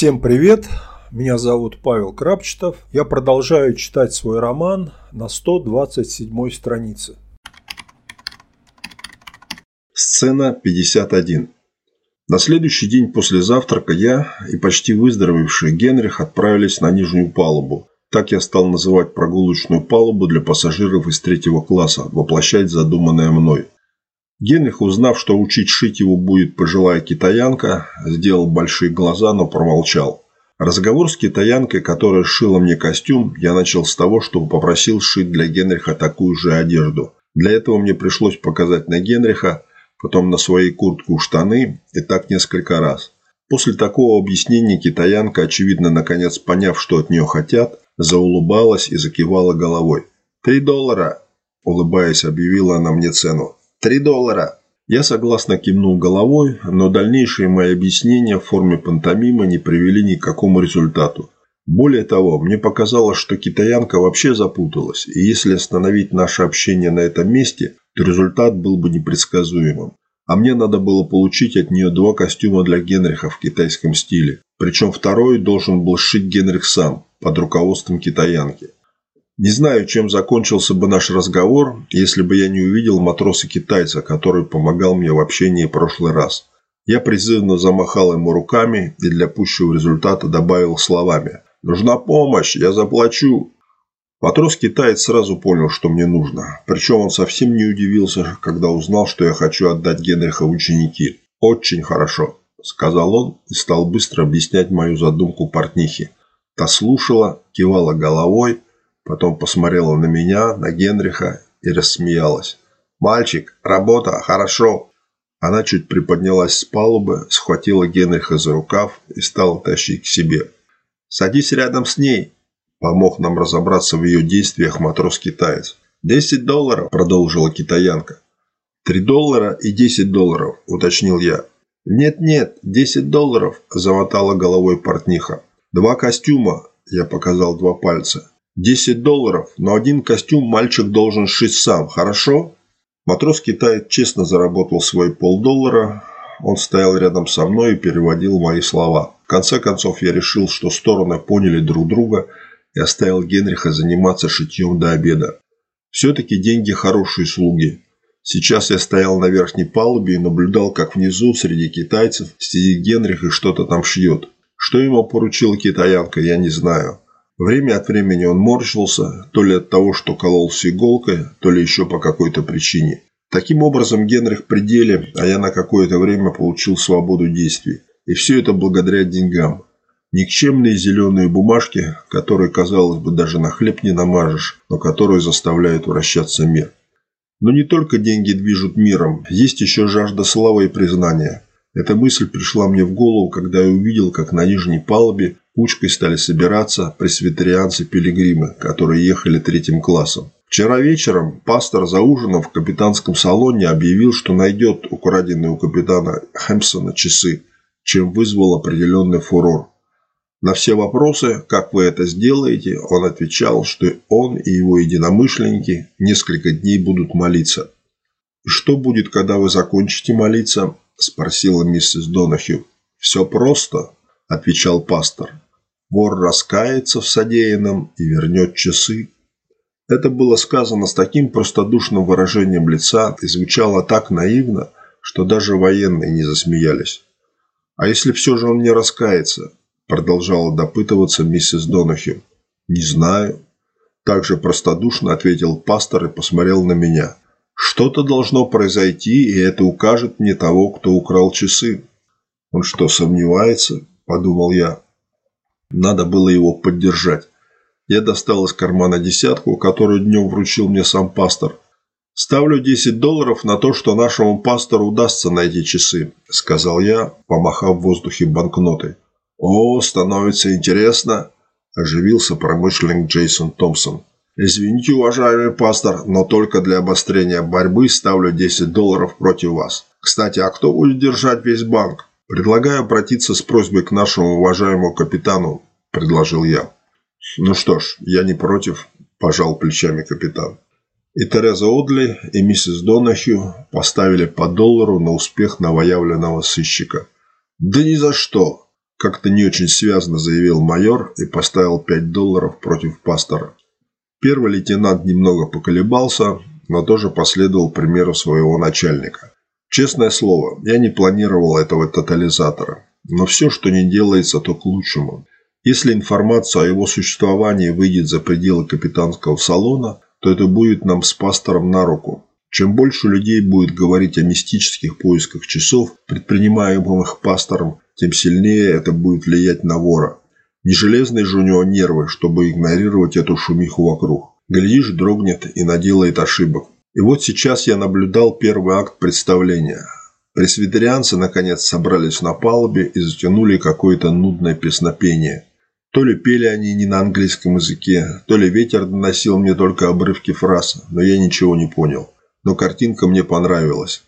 Всем привет! Меня зовут Павел Крапчетов. Я продолжаю читать свой роман на 127 странице. Сцена 51. На следующий день после завтрака я и почти выздоровевший Генрих отправились на нижнюю палубу. Так я стал называть прогулочную палубу для пассажиров из третьего класса, воплощать задуманное мной. Генрих, узнав, что учить шить его будет пожилая китаянка, сделал большие глаза, но промолчал. Разговор с китаянкой, которая шила мне костюм, я начал с того, что попросил сшить для Генриха такую же одежду. Для этого мне пришлось показать на Генриха, потом на своей куртку штаны и так несколько раз. После такого объяснения китаянка, очевидно, наконец поняв, что от нее хотят, заулыбалась и закивала головой. «Три доллара!» – улыбаясь, объявила она мне цену. Три доллара!» Я согласно кивнул головой, но дальнейшие мои объяснения в форме пантомимы не привели ни к какому результату. Более того, мне показалось, что китаянка вообще запуталась, и если остановить наше общение на этом месте, то результат был бы непредсказуемым. А мне надо было получить от нее два костюма для Генриха в китайском стиле. Причем второй должен был сшить Генрих сам, под руководством китаянки. Не знаю, чем закончился бы наш разговор, если бы я не увидел матроса-китайца, который помогал мне в общении прошлый раз. Я призывно замахал ему руками и для пущего результата добавил словами «Нужна помощь, я заплачу». Матрос-китаец сразу понял, что мне нужно. Причем он совсем не удивился, когда узнал, что я хочу отдать Генриха ученики. «Очень хорошо», – сказал он и стал быстро объяснять мою задумку портнихи. Та слушала, кивала головой – Потом посмотрела на меня, на Генриха и рассмеялась. «Мальчик, работа, хорошо!» Она чуть приподнялась с палубы, схватила Генриха за рукав и стала тащить к себе. «Садись рядом с ней!» Помог нам разобраться в ее действиях матрос-китаец. «Десять долларов!» – продолжила китаянка. «Три доллара и десять долларов», – уточнил я. «Нет-нет, десять долларов», – замотала головой портниха. «Два костюма», – я показал два пальца. Десять долларов, но один костюм мальчик должен сшить сам, хорошо?» Матрос-китаец честно заработал свои полдоллара. Он стоял рядом со мной и переводил мои слова. В конце концов, я решил, что стороны поняли друг друга и оставил Генриха заниматься шитьем до обеда. Все-таки деньги хорошие слуги. Сейчас я стоял на верхней палубе и наблюдал, как внизу, среди китайцев, сидит Генрих и что-то там шьет. Что ему поручила китаянка, я не знаю. Время от времени он морщился, то ли от того, что кололся иголкой, то ли еще по какой-то причине. Таким образом, Генрих при деле, а я на какое-то время получил свободу действий. И все это благодаря деньгам. Никчемные зеленые бумажки, которые, казалось бы, даже на хлеб не намажешь, но которые заставляют вращаться мир. Но не только деньги движут миром, есть еще жажда славы и признания. Эта мысль пришла мне в голову, когда я увидел, как на нижней палубе кучкой стали собираться пресвитерианцы-пилигримы, которые ехали третьим классом. Вчера вечером пастор за ужином в капитанском салоне объявил, что найдет украденные у капитана Хэмпсона часы, чем вызвал определенный фурор. На все вопросы, как вы это сделаете, он отвечал, что он и его единомышленники несколько дней будут молиться. «И что будет, когда вы закончите молиться?» – спросила миссис Донахью. «Все просто», – отвечал пастор. Вор раскается в содеянном и вернет часы. Это было сказано с таким простодушным выражением лица и звучало так наивно, что даже военные не засмеялись. «А если все же он не раскается?» – продолжала допытываться миссис Донахью. «Не знаю». Также простодушно ответил пастор и посмотрел на меня. «Что-то должно произойти, и это укажет мне того, кто украл часы». «Он что, сомневается?» – подумал я. Надо было его поддержать. Я достал из кармана десятку, которую днем вручил мне сам пастор. «Ставлю 10 долларов на то, что нашему пастору удастся найти часы», – сказал я, помахав в воздухе банкнотой. «О, становится интересно», – оживился промышленник Джейсон Томпсон. «Извините, уважаемый пастор, но только для обострения борьбы ставлю 10 долларов против вас. Кстати, а кто будет держать весь банк?» «Предлагаю обратиться с просьбой к нашему уважаемому капитану», – предложил я. «Ну что ж, я не против», – пожал плечами капитан. И Тереза Одли, и миссис Донахью поставили по доллару на успех новоявленного сыщика. «Да ни за что!» Как-то не очень связно заявил майор и поставил 5 долларов против пастора. Первый лейтенант немного поколебался, но тоже последовал примеру своего начальника. Честное слово, я не планировал этого тотализатора. Но все, что не делается, то к лучшему. Если информация о его существовании выйдет за пределы капитанского салона, то это будет нам с пастором на руку. Чем больше людей будет говорить о мистических поисках часов, предпринимаемых пастором, тем сильнее это будет влиять на вора. Не железные же у него нервы, чтобы игнорировать эту шумиху вокруг. Глядишь, дрогнет и наделает ошибок. И вот сейчас я наблюдал первый акт представления. Пресвитерианцы наконец собрались на палубе и затянули какое-то нудное песнопение. То ли пели они не на английском языке, то ли ветер доносил мне только обрывки фраз, но я ничего не понял но картинка мне понравилась.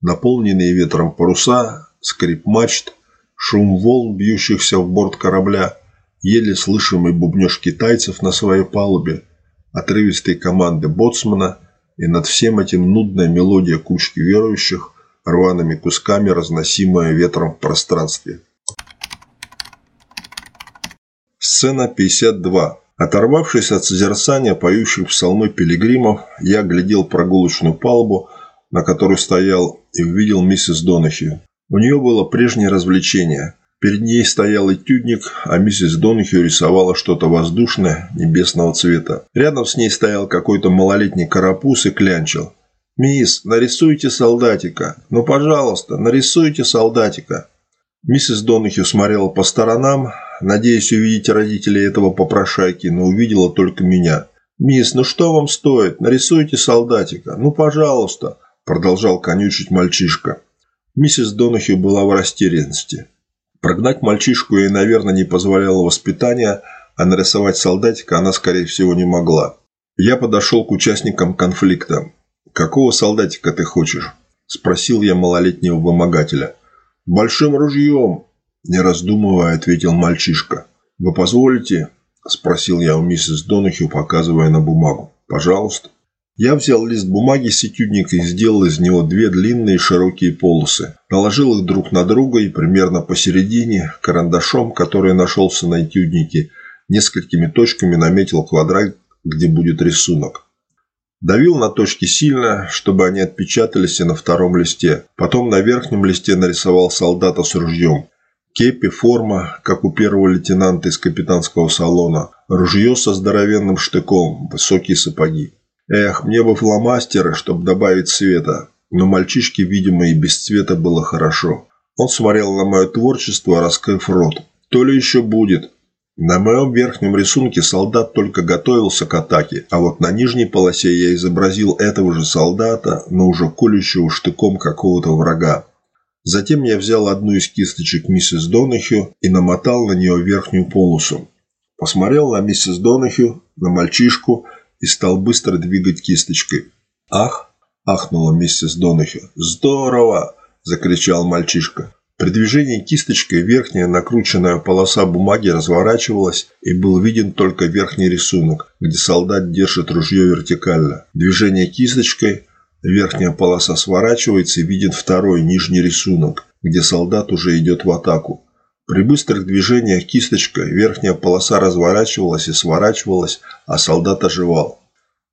Наполненные ветром паруса, скрип мачт, шум волн, бьющихся в борт корабля, еле слышимый бубнеж китайцев на своей палубе, отрывистые команды боцмана и над всем этим нудная мелодия кучки верующих, рваными кусками разносимая ветром в пространстве. Сцена 52. Оторвавшись от созерцания поющих псалмы пилигримов, я глядел прогулочную палубу, на которой стоял, и увидел миссис Донахью. У нее было прежнее развлечение. Перед ней стоял этюдник, а миссис Донахью рисовала что-то воздушное, небесного цвета. Рядом с ней стоял какой-то малолетний карапуз и клянчил. «Мисс, нарисуйте солдатика! Ну, пожалуйста, нарисуйте солдатика!» Миссис Донахью смотрела по сторонам, надеясь увидеть родителей этого попрошайки, но увидела только меня. «Мисс, ну что вам стоит? Нарисуйте солдатика. Ну, пожалуйста!» Продолжал конючить мальчишка. Миссис Донахью была в растерянности. Прогнать мальчишку ей, наверное, не позволяло воспитание, а нарисовать солдатика она, скорее всего, не могла. Я подошел к участникам конфликта. «Какого солдатика ты хочешь?» – спросил я малолетнего вымогателя. «Большим ружьем!» Не раздумывая, ответил мальчишка. «Вы позволите?» – спросил я у миссис Донахью, показывая на бумагу. «Пожалуйста». Я взял лист бумаги с этюдника и сделал из него две длинные широкие полосы. Наложил их друг на друга и примерно посередине, карандашом, который нашелся на этюднике, несколькими точками наметил квадрат, где будет рисунок. Давил на точки сильно, чтобы они отпечатались и на втором листе. Потом на верхнем листе нарисовал солдата с ружьем. Кепи, форма, как у первого лейтенанта из капитанского салона. Ружье со здоровенным штыком, высокие сапоги. Эх, мне бы фломастеры, чтобы добавить цвета. Но мальчишке, видимо, и без цвета было хорошо. Он смотрел на мое творчество, раскрыв рот. То ли еще будет. На моем верхнем рисунке солдат только готовился к атаке, а вот на нижней полосе я изобразил этого же солдата, но уже колющего штыком какого-то врага. Затем я взял одну из кисточек миссис Донахью и намотал на нее верхнюю полосу. Посмотрел на миссис Донахью, на мальчишку и стал быстро двигать кисточкой. «Ах!» – ахнула миссис Донахью. «Здорово!» – закричал мальчишка. При движении кисточкой верхняя накрученная полоса бумаги разворачивалась, и был виден только верхний рисунок, где солдат держит ружье вертикально. Движение кисточкой Верхняя полоса сворачивается и виден второй, нижний рисунок, где солдат уже идет в атаку. При быстрых движениях кисточкой верхняя полоса разворачивалась и сворачивалась, а солдат оживал.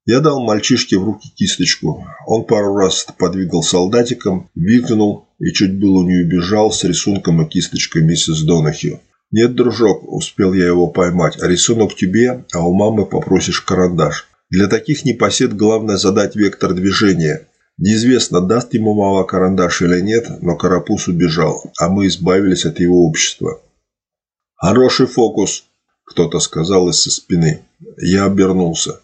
Я дал мальчишке в руки кисточку. Он пару раз подвигал солдатиком, викнул и чуть было не убежал с рисунком и кисточкой миссис Донахью. «Нет, дружок», – успел я его поймать, – «а рисунок тебе, а у мамы попросишь карандаш». Для таких непосед главное задать вектор движения. Неизвестно, даст ему мало карандаш или нет, но Карапуз убежал, а мы избавились от его общества. «Хороший фокус!» – кто-то сказал из-со спины. Я обернулся.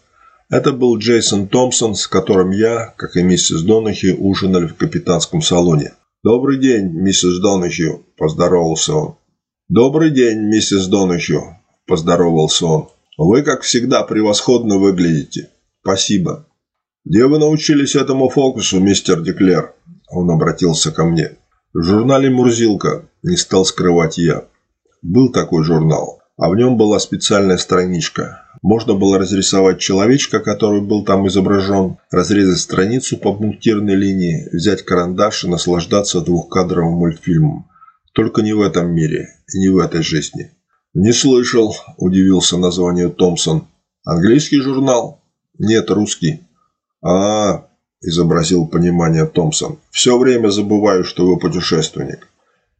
Это был Джейсон Томпсон, с которым я, как и миссис Донахи, ужинали в капитанском салоне. «Добрый день, миссис Донахью», – поздоровался он. «Добрый день, миссис Донахью», – поздоровался он. Вы, как всегда, превосходно выглядите. Спасибо. Где вы научились этому фокусу, мистер Деклер? Он обратился ко мне. В журнале «Мурзилка», не стал скрывать я. Был такой журнал, а в нем была специальная страничка. Можно было разрисовать человечка, который был там изображен, разрезать страницу по пунктирной линии, взять карандаш и наслаждаться двухкадровым мультфильмом. Только не в этом мире и не в этой жизни. Не слышал, удивился названию Томпсон. Английский журнал? Нет, русский. А, изобразил понимание Томпсон. Все время забываю, что вы путешественник.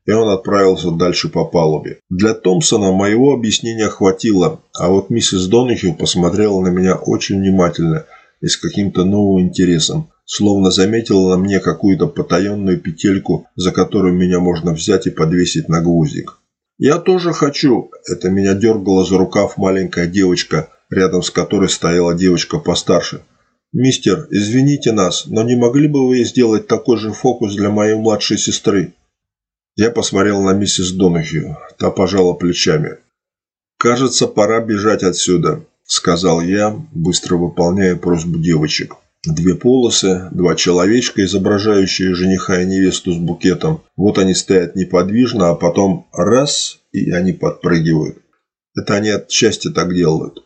И он отправился дальше по палубе. Для Томпсона моего объяснения хватило, а вот миссис Донахью посмотрела на меня очень внимательно и с каким-то новым интересом, словно заметила на мне какую-то потаенную петельку, за которую меня можно взять и подвесить на гвоздик. «Я тоже хочу!» – это меня дергала за рукав маленькая девочка, рядом с которой стояла девочка постарше. «Мистер, извините нас, но не могли бы вы сделать такой же фокус для моей младшей сестры?» Я посмотрел на миссис Донахью. Та пожала плечами. «Кажется, пора бежать отсюда», – сказал я, быстро выполняя просьбу девочек. Две полосы, два человечка, изображающие жениха и невесту с букетом. Вот они стоят неподвижно, а потом раз, и они подпрыгивают. Это они от счастья так делают.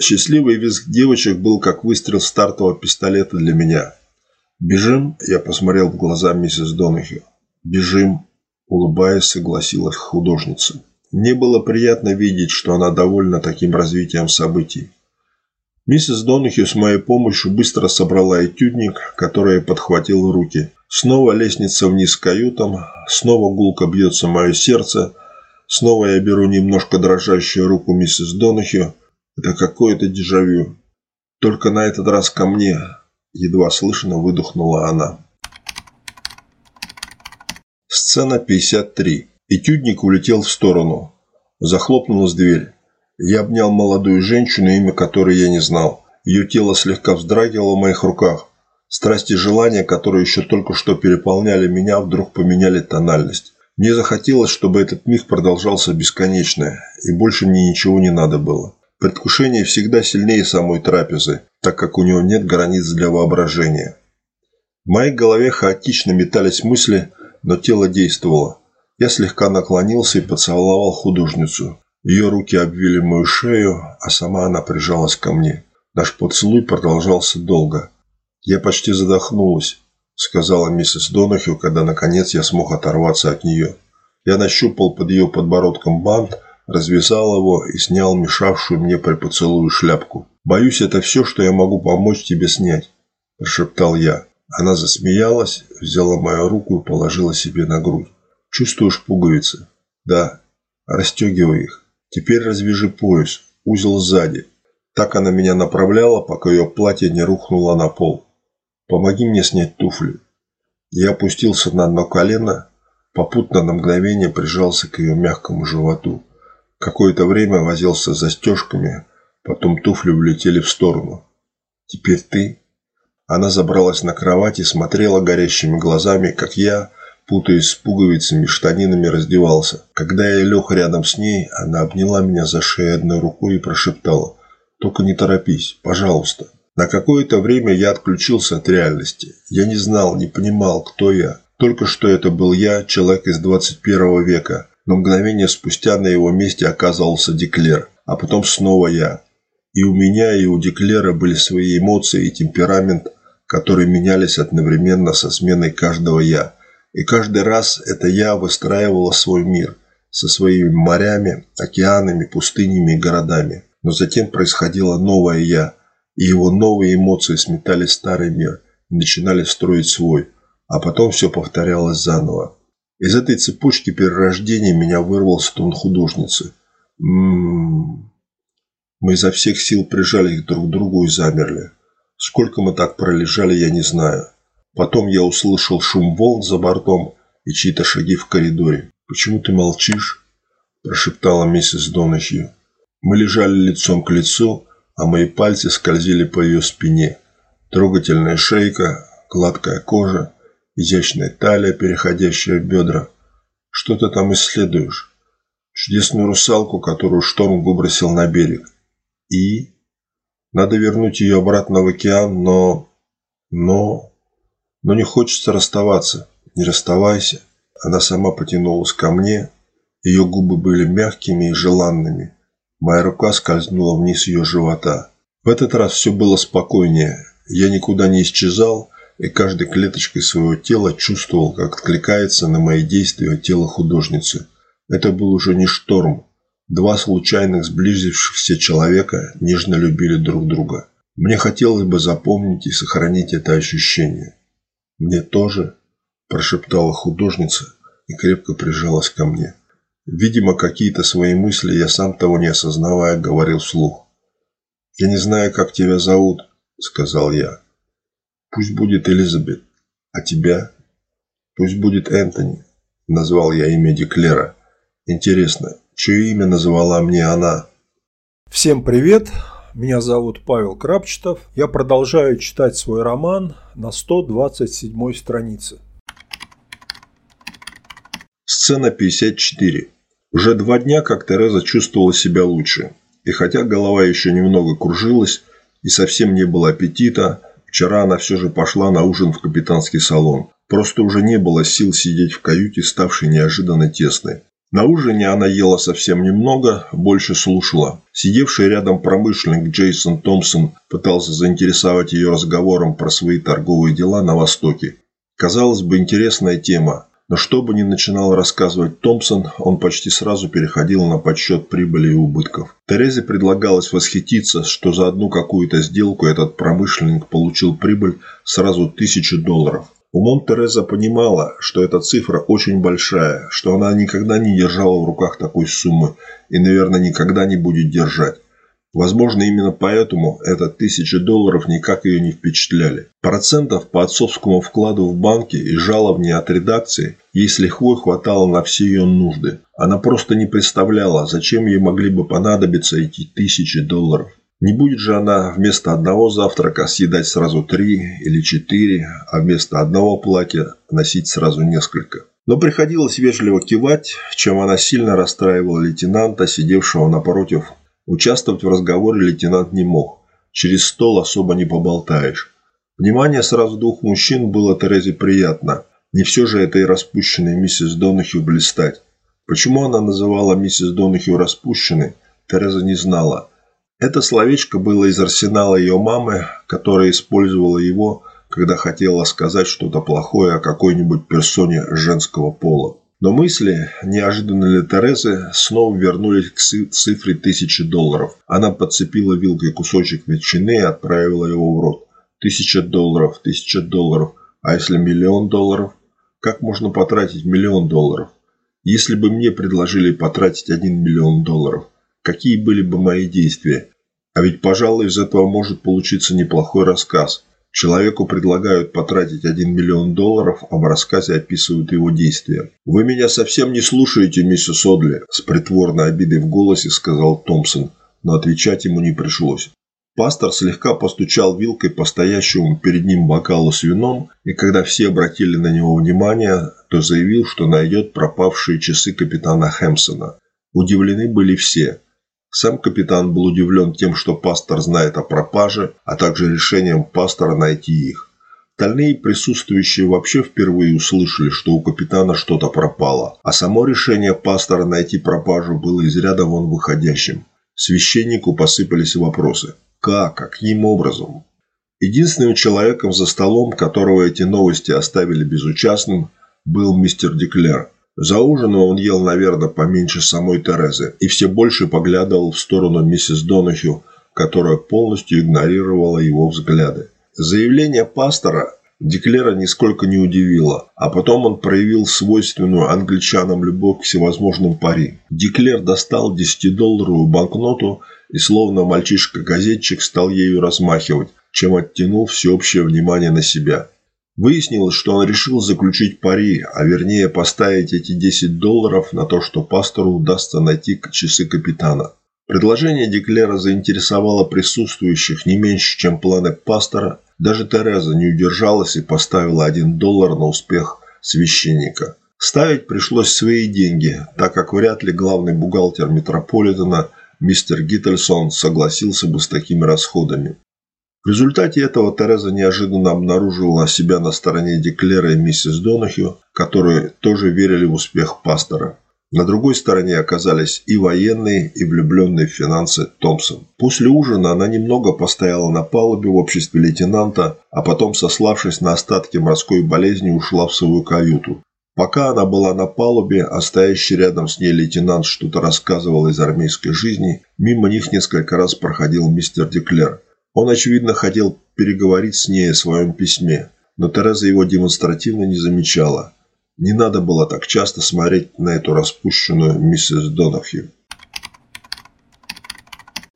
Счастливый визг девочек был как выстрел стартового пистолета для меня. «Бежим?» – я посмотрел в глаза миссис Донахью. «Бежим!» – улыбаясь, согласилась художница. Мне было приятно видеть, что она довольна таким развитием событий. Миссис Донахью с моей помощью быстро собрала этюдник, который я подхватил в руки. Снова лестница вниз к каютам, снова гулко бьется мое сердце, снова я беру немножко дрожащую руку миссис Донахью. Это какое-то дежавю. Только на этот раз ко мне, едва слышно выдохнула она. Сцена 53. Этюдник улетел в сторону. Захлопнулась дверь. Я обнял молодую женщину, имя которой я не знал. Ее тело слегка вздрагивало в моих руках. Страсти и желания, которые еще только что переполняли меня, вдруг поменяли тональность. Мне захотелось, чтобы этот миг продолжался бесконечно, и больше мне ничего не надо было. Предвкушение всегда сильнее самой трапезы, так как у него нет границ для воображения. В моей голове хаотично метались мысли, но тело действовало. Я слегка наклонился и поцеловал художницу. Ее руки обвили мою шею, а сама она прижалась ко мне. Наш поцелуй продолжался долго. «Я почти задохнулась», – сказала миссис Донахью, когда наконец я смог оторваться от нее. Я нащупал под ее подбородком бант, развязал его и снял мешавшую мне при поцелую шляпку. «Боюсь, это все, что я могу помочь тебе снять», – прошептал я. Она засмеялась, взяла мою руку и положила себе на грудь. «Чувствуешь пуговицы?» «Да». «Расстегивай их». Теперь развяжи пояс, узел сзади. Так она меня направляла, пока ее платье не рухнуло на пол. Помоги мне снять туфли. Я опустился на одно колено, попутно на мгновение прижался к ее мягкому животу. Какое-то время возился с застежками, потом туфли улетели в сторону. Теперь ты. Она забралась на кровать и смотрела горящими глазами, как я путаясь с пуговицами, штанинами раздевался. Когда я лег рядом с ней, она обняла меня за шею одной рукой и прошептала «Только не торопись, пожалуйста». На какое-то время я отключился от реальности. Я не знал, не понимал, кто я. Только что это был я, человек из 21 века. Но мгновение спустя на его месте оказывался Деклер. А потом снова я. И у меня, и у Деклера были свои эмоции и темперамент, которые менялись одновременно со сменой каждого «я». И каждый раз это я выстраивала свой мир со своими морями, океанами, пустынями и городами. Но затем происходило новое я, и его новые эмоции сметали старый мир и начинали строить свой, а потом все повторялось заново. Из этой цепочки перерождения меня вырвался тон художницы. М-м-м. Мы изо всех сил прижали их друг к другу и замерли. Сколько мы так пролежали, я не знаю. Потом я услышал шум волн за бортом и чьи-то шаги в коридоре. «Почему ты молчишь?» – прошептала миссис Донахью. Мы лежали лицом к лицу, а мои пальцы скользили по ее спине. Трогательная шейка, гладкая кожа, изящная талия, переходящая в бедра. Что ты там исследуешь? Чудесную русалку, которую шторм выбросил на берег. И? Надо вернуть ее обратно в океан, но... Но... Но не хочется расставаться. Не расставайся. Она сама потянулась ко мне. Ее губы были мягкими и желанными. Моя рука скользнула вниз ее живота. В этот раз все было спокойнее. Я никуда не исчезал, и каждой клеточкой своего тела чувствовал, как откликается на мои действия тело художницы. Это был уже не шторм. Два случайных сблизившихся человека нежно любили друг друга. Мне хотелось бы запомнить и сохранить это ощущение. «Мне тоже», – прошептала художница и крепко прижалась ко мне. Видимо, какие-то свои мысли я сам того не осознавая говорил вслух. «Я не знаю, как тебя зовут», – сказал я. «Пусть будет Элизабет. А тебя?» «Пусть будет Энтони», – назвал я имя Деклера. «Интересно, чье имя назвала мне она?» Всем привет! Меня зовут Павел Крапчетов. Я продолжаю читать свой роман на 127 странице. Сцена 54. Уже два дня, как Тереза чувствовала себя лучше. И хотя голова еще немного кружилась и совсем не было аппетита, вчера она все же пошла на ужин в капитанский салон. Просто уже не было сил сидеть в каюте, ставшей неожиданно тесной. На ужине она ела совсем немного, больше слушала. Сидевший рядом промышленник Джейсон Томпсон пытался заинтересовать ее разговором про свои торговые дела на Востоке. Казалось бы, интересная тема, но что бы ни начинал рассказывать Томпсон, он почти сразу переходил на подсчет прибыли и убытков. Терезе предлагалось восхититься, что за одну какую-то сделку этот промышленник получил прибыль сразу тысячу долларов. Умом Тереза понимала, что эта цифра очень большая, что она никогда не держала в руках такой суммы и, наверное, никогда не будет держать. Возможно, именно поэтому это тысячи долларов никак ее не впечатляли. Процентов по отцовскому вкладу в банке и жаловни от редакции ей с лихвой хватало на все ее нужды. Она просто не представляла, зачем ей могли бы понадобиться эти тысячи долларов. Не будет же она вместо одного завтрака съедать сразу три или четыре, а вместо одного платья носить сразу несколько. Но приходилось вежливо кивать, чем она сильно расстраивала лейтенанта, сидевшего напротив Участвовать в разговоре лейтенант не мог. Через стол особо не поболтаешь. Внимание сразу двух мужчин было Терезе приятно. Не все же этой распущенной миссис Донахью блистать. Почему она называла миссис Донахью распущенной, Тереза не знала. Это словечко было из арсенала ее мамы, которая использовала его, когда хотела сказать что-то плохое о какой-нибудь персоне женского пола. Но мысли, неожиданно для Терезы, снова вернулись к цифре тысячи долларов. Она подцепила вилкой кусочек ветчины и отправила его в рот. Тысяча долларов, тысяча долларов. А если миллион долларов? Как можно потратить миллион долларов? Если бы мне предложили потратить один миллион долларов, какие были бы мои действия? А ведь, пожалуй, из этого может получиться неплохой рассказ. Человеку предлагают потратить 1 миллион долларов, а в рассказе описывают его действия. «Вы меня совсем не слушаете, миссис Одли», – с притворной обидой в голосе сказал Томпсон, но отвечать ему не пришлось. Пастор слегка постучал вилкой по стоящему перед ним бокалу с вином, и когда все обратили на него внимание, то заявил, что найдет пропавшие часы капитана Хэмпсона. Удивлены были все. Сам капитан был удивлен тем, что пастор знает о пропаже, а также решением пастора найти их. Остальные присутствующие вообще впервые услышали, что у капитана что-то пропало, а само решение пастора найти пропажу было из ряда вон выходящим. Священнику посыпались вопросы. Как? Каким образом? Единственным человеком за столом, которого эти новости оставили безучастным, был мистер Деклер – за ужином он ел, наверное, поменьше самой Терезы и все больше поглядывал в сторону миссис Донахью, которая полностью игнорировала его взгляды. Заявление пастора Деклера нисколько не удивило, а потом он проявил свойственную англичанам любовь к всевозможным пари. Деклер достал 10-долларовую банкноту и словно мальчишка-газетчик стал ею размахивать, чем оттянул всеобщее внимание на себя. Выяснилось, что он решил заключить пари, а вернее поставить эти 10 долларов на то, что пастору удастся найти часы капитана. Предложение Деклера заинтересовало присутствующих не меньше, чем планы пастора. Даже Тереза не удержалась и поставила 1 доллар на успех священника. Ставить пришлось свои деньги, так как вряд ли главный бухгалтер Метрополитена мистер Гиттельсон согласился бы с такими расходами. В результате этого Тереза неожиданно обнаружила себя на стороне Деклера и миссис Донахью, которые тоже верили в успех пастора. На другой стороне оказались и военные, и влюбленные в финансы Томпсон. После ужина она немного постояла на палубе в обществе лейтенанта, а потом, сославшись на остатки морской болезни, ушла в свою каюту. Пока она была на палубе, а стоящий рядом с ней лейтенант что-то рассказывал из армейской жизни, мимо них несколько раз проходил мистер Деклер. Он, очевидно, хотел переговорить с ней о своем письме, но Тереза его демонстративно не замечала. Не надо было так часто смотреть на эту распущенную миссис Донахью.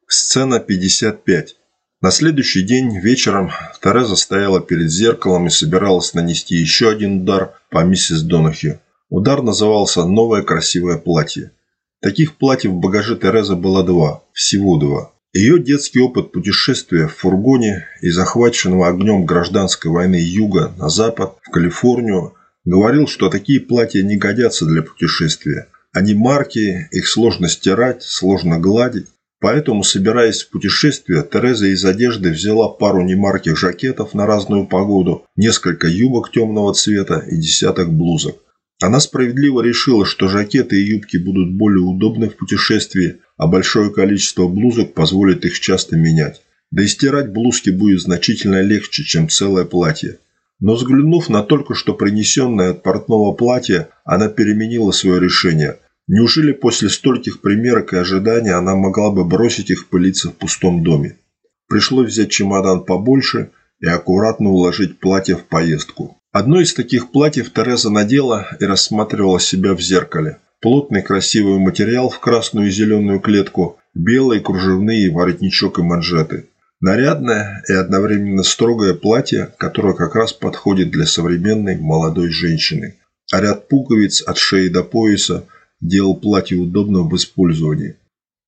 Сцена 55. На следующий день вечером Тереза стояла перед зеркалом и собиралась нанести еще один удар по миссис Донахью. Удар назывался «Новое красивое платье». Таких платьев в багаже Терезы было два, всего два. Ее детский опыт путешествия в фургоне и захваченного огнем гражданской войны юга на запад, в Калифорнию, говорил, что такие платья не годятся для путешествия. Они марки, их сложно стирать, сложно гладить, Поэтому, собираясь в путешествие, Тереза из одежды взяла пару немарких жакетов на разную погоду, несколько юбок темного цвета и десяток блузок. Она справедливо решила, что жакеты и юбки будут более удобны в путешествии, а большое количество блузок позволит их часто менять. Да и стирать блузки будет значительно легче, чем целое платье. Но взглянув на только что принесенное от портного платье, она переменила свое решение – Неужели после стольких примерок и ожиданий она могла бы бросить их пылиться в пустом доме? Пришлось взять чемодан побольше и аккуратно уложить платье в поездку. Одно из таких платьев Тереза надела и рассматривала себя в зеркале. Плотный красивый материал в красную и зеленую клетку, белые кружевные воротничок и манжеты. Нарядное и одновременно строгое платье, которое как раз подходит для современной молодой женщины. А ряд пуговиц от шеи до пояса – делал платье удобным в использовании.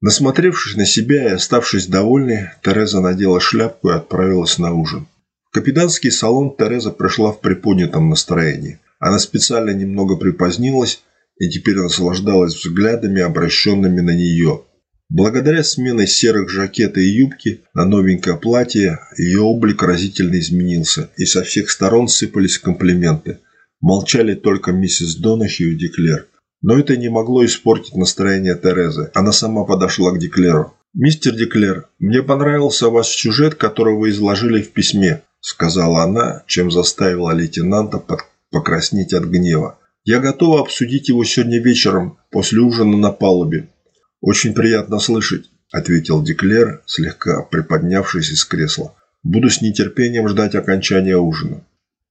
Насмотревшись на себя и оставшись довольной, Тереза надела шляпку и отправилась на ужин. Капитанский салон Тереза пришла в приподнятом настроении. Она специально немного припозднилась и теперь наслаждалась взглядами, обращенными на нее. Благодаря смене серых жакета и юбки на новенькое платье ее облик разительно изменился, и со всех сторон сыпались комплименты. Молчали только миссис Донахью и Деклер. Но это не могло испортить настроение Терезы. Она сама подошла к Деклеру. «Мистер Деклер, мне понравился ваш сюжет, который вы изложили в письме», сказала она, чем заставила лейтенанта покраснеть от гнева. «Я готова обсудить его сегодня вечером, после ужина на палубе». «Очень приятно слышать», ответил Деклер, слегка приподнявшись из кресла. «Буду с нетерпением ждать окончания ужина».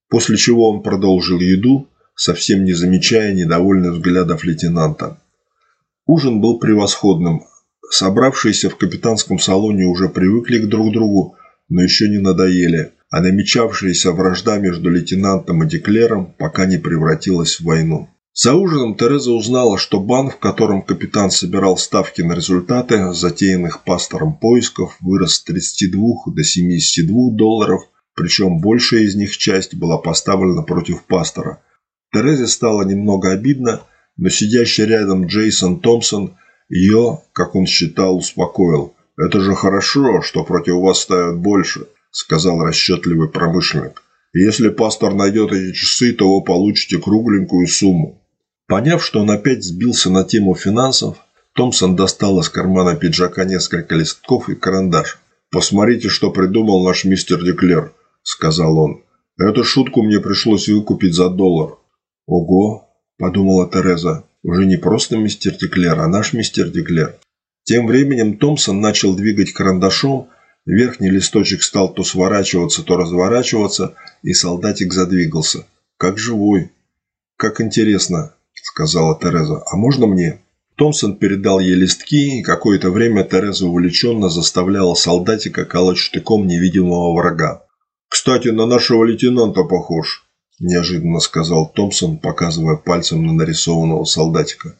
После чего он продолжил еду, совсем не замечая недовольных взглядов лейтенанта. Ужин был превосходным. Собравшиеся в капитанском салоне уже привыкли к друг другу, но еще не надоели, а намечавшаяся вражда между лейтенантом и Деклером пока не превратилась в войну. За ужином Тереза узнала, что банк, в котором капитан собирал ставки на результаты затеянных пастором поисков, вырос с 32 до 72 долларов, причем большая из них часть была поставлена против пастора – Терезе стало немного обидно, но сидящий рядом Джейсон Томпсон ее, как он считал, успокоил. «Это же хорошо, что против вас ставят больше», – сказал расчетливый промышленник. «Если пастор найдет эти часы, то вы получите кругленькую сумму». Поняв, что он опять сбился на тему финансов, Томпсон достал из кармана пиджака несколько листков и карандаш. «Посмотрите, что придумал наш мистер Деклер», – сказал он. «Эту шутку мне пришлось выкупить за доллар. «Ого!» – подумала Тереза. «Уже не просто мистер Деклер, а наш мистер Деклер». Тем временем Томпсон начал двигать карандашом, верхний листочек стал то сворачиваться, то разворачиваться, и солдатик задвигался. «Как живой!» «Как интересно!» – сказала Тереза. «А можно мне?» Томпсон передал ей листки, и какое-то время Тереза увлеченно заставляла солдатика колоть штыком невидимого врага. «Кстати, на нашего лейтенанта похож», неожиданно сказал Томпсон, показывая пальцем на нарисованного солдатика.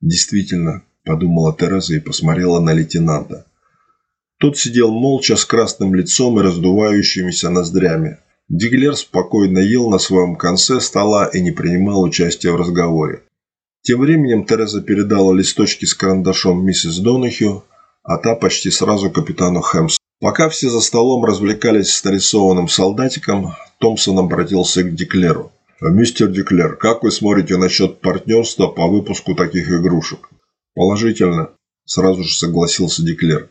Действительно, подумала Тереза и посмотрела на лейтенанта. Тот сидел молча с красным лицом и раздувающимися ноздрями. Диглер спокойно ел на своем конце стола и не принимал участия в разговоре. Тем временем Тереза передала листочки с карандашом миссис Донахью, а та почти сразу капитану Хэмсу. Пока все за столом развлекались с нарисованным солдатиком, Томпсон обратился к Деклеру. Мистер Деклер, как вы смотрите насчет партнерства по выпуску таких игрушек? Положительно, сразу же согласился Деклер.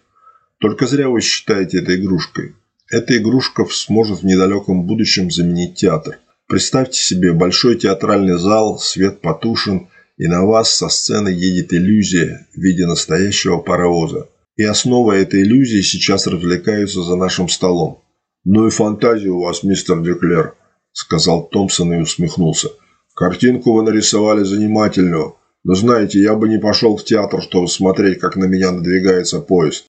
Только зря вы считаете это игрушкой. Эта игрушка сможет в недалеком будущем заменить театр. Представьте себе большой театральный зал, свет потушен, и на вас со сцены едет иллюзия в виде настоящего паровоза. И основа этой иллюзии сейчас развлекаются за нашим столом. Ну и фантазия у вас, мистер Деклер сказал Томпсон и усмехнулся. Картинку вы нарисовали занимательную. Но знаете, я бы не пошел в театр, чтобы смотреть, как на меня надвигается поезд.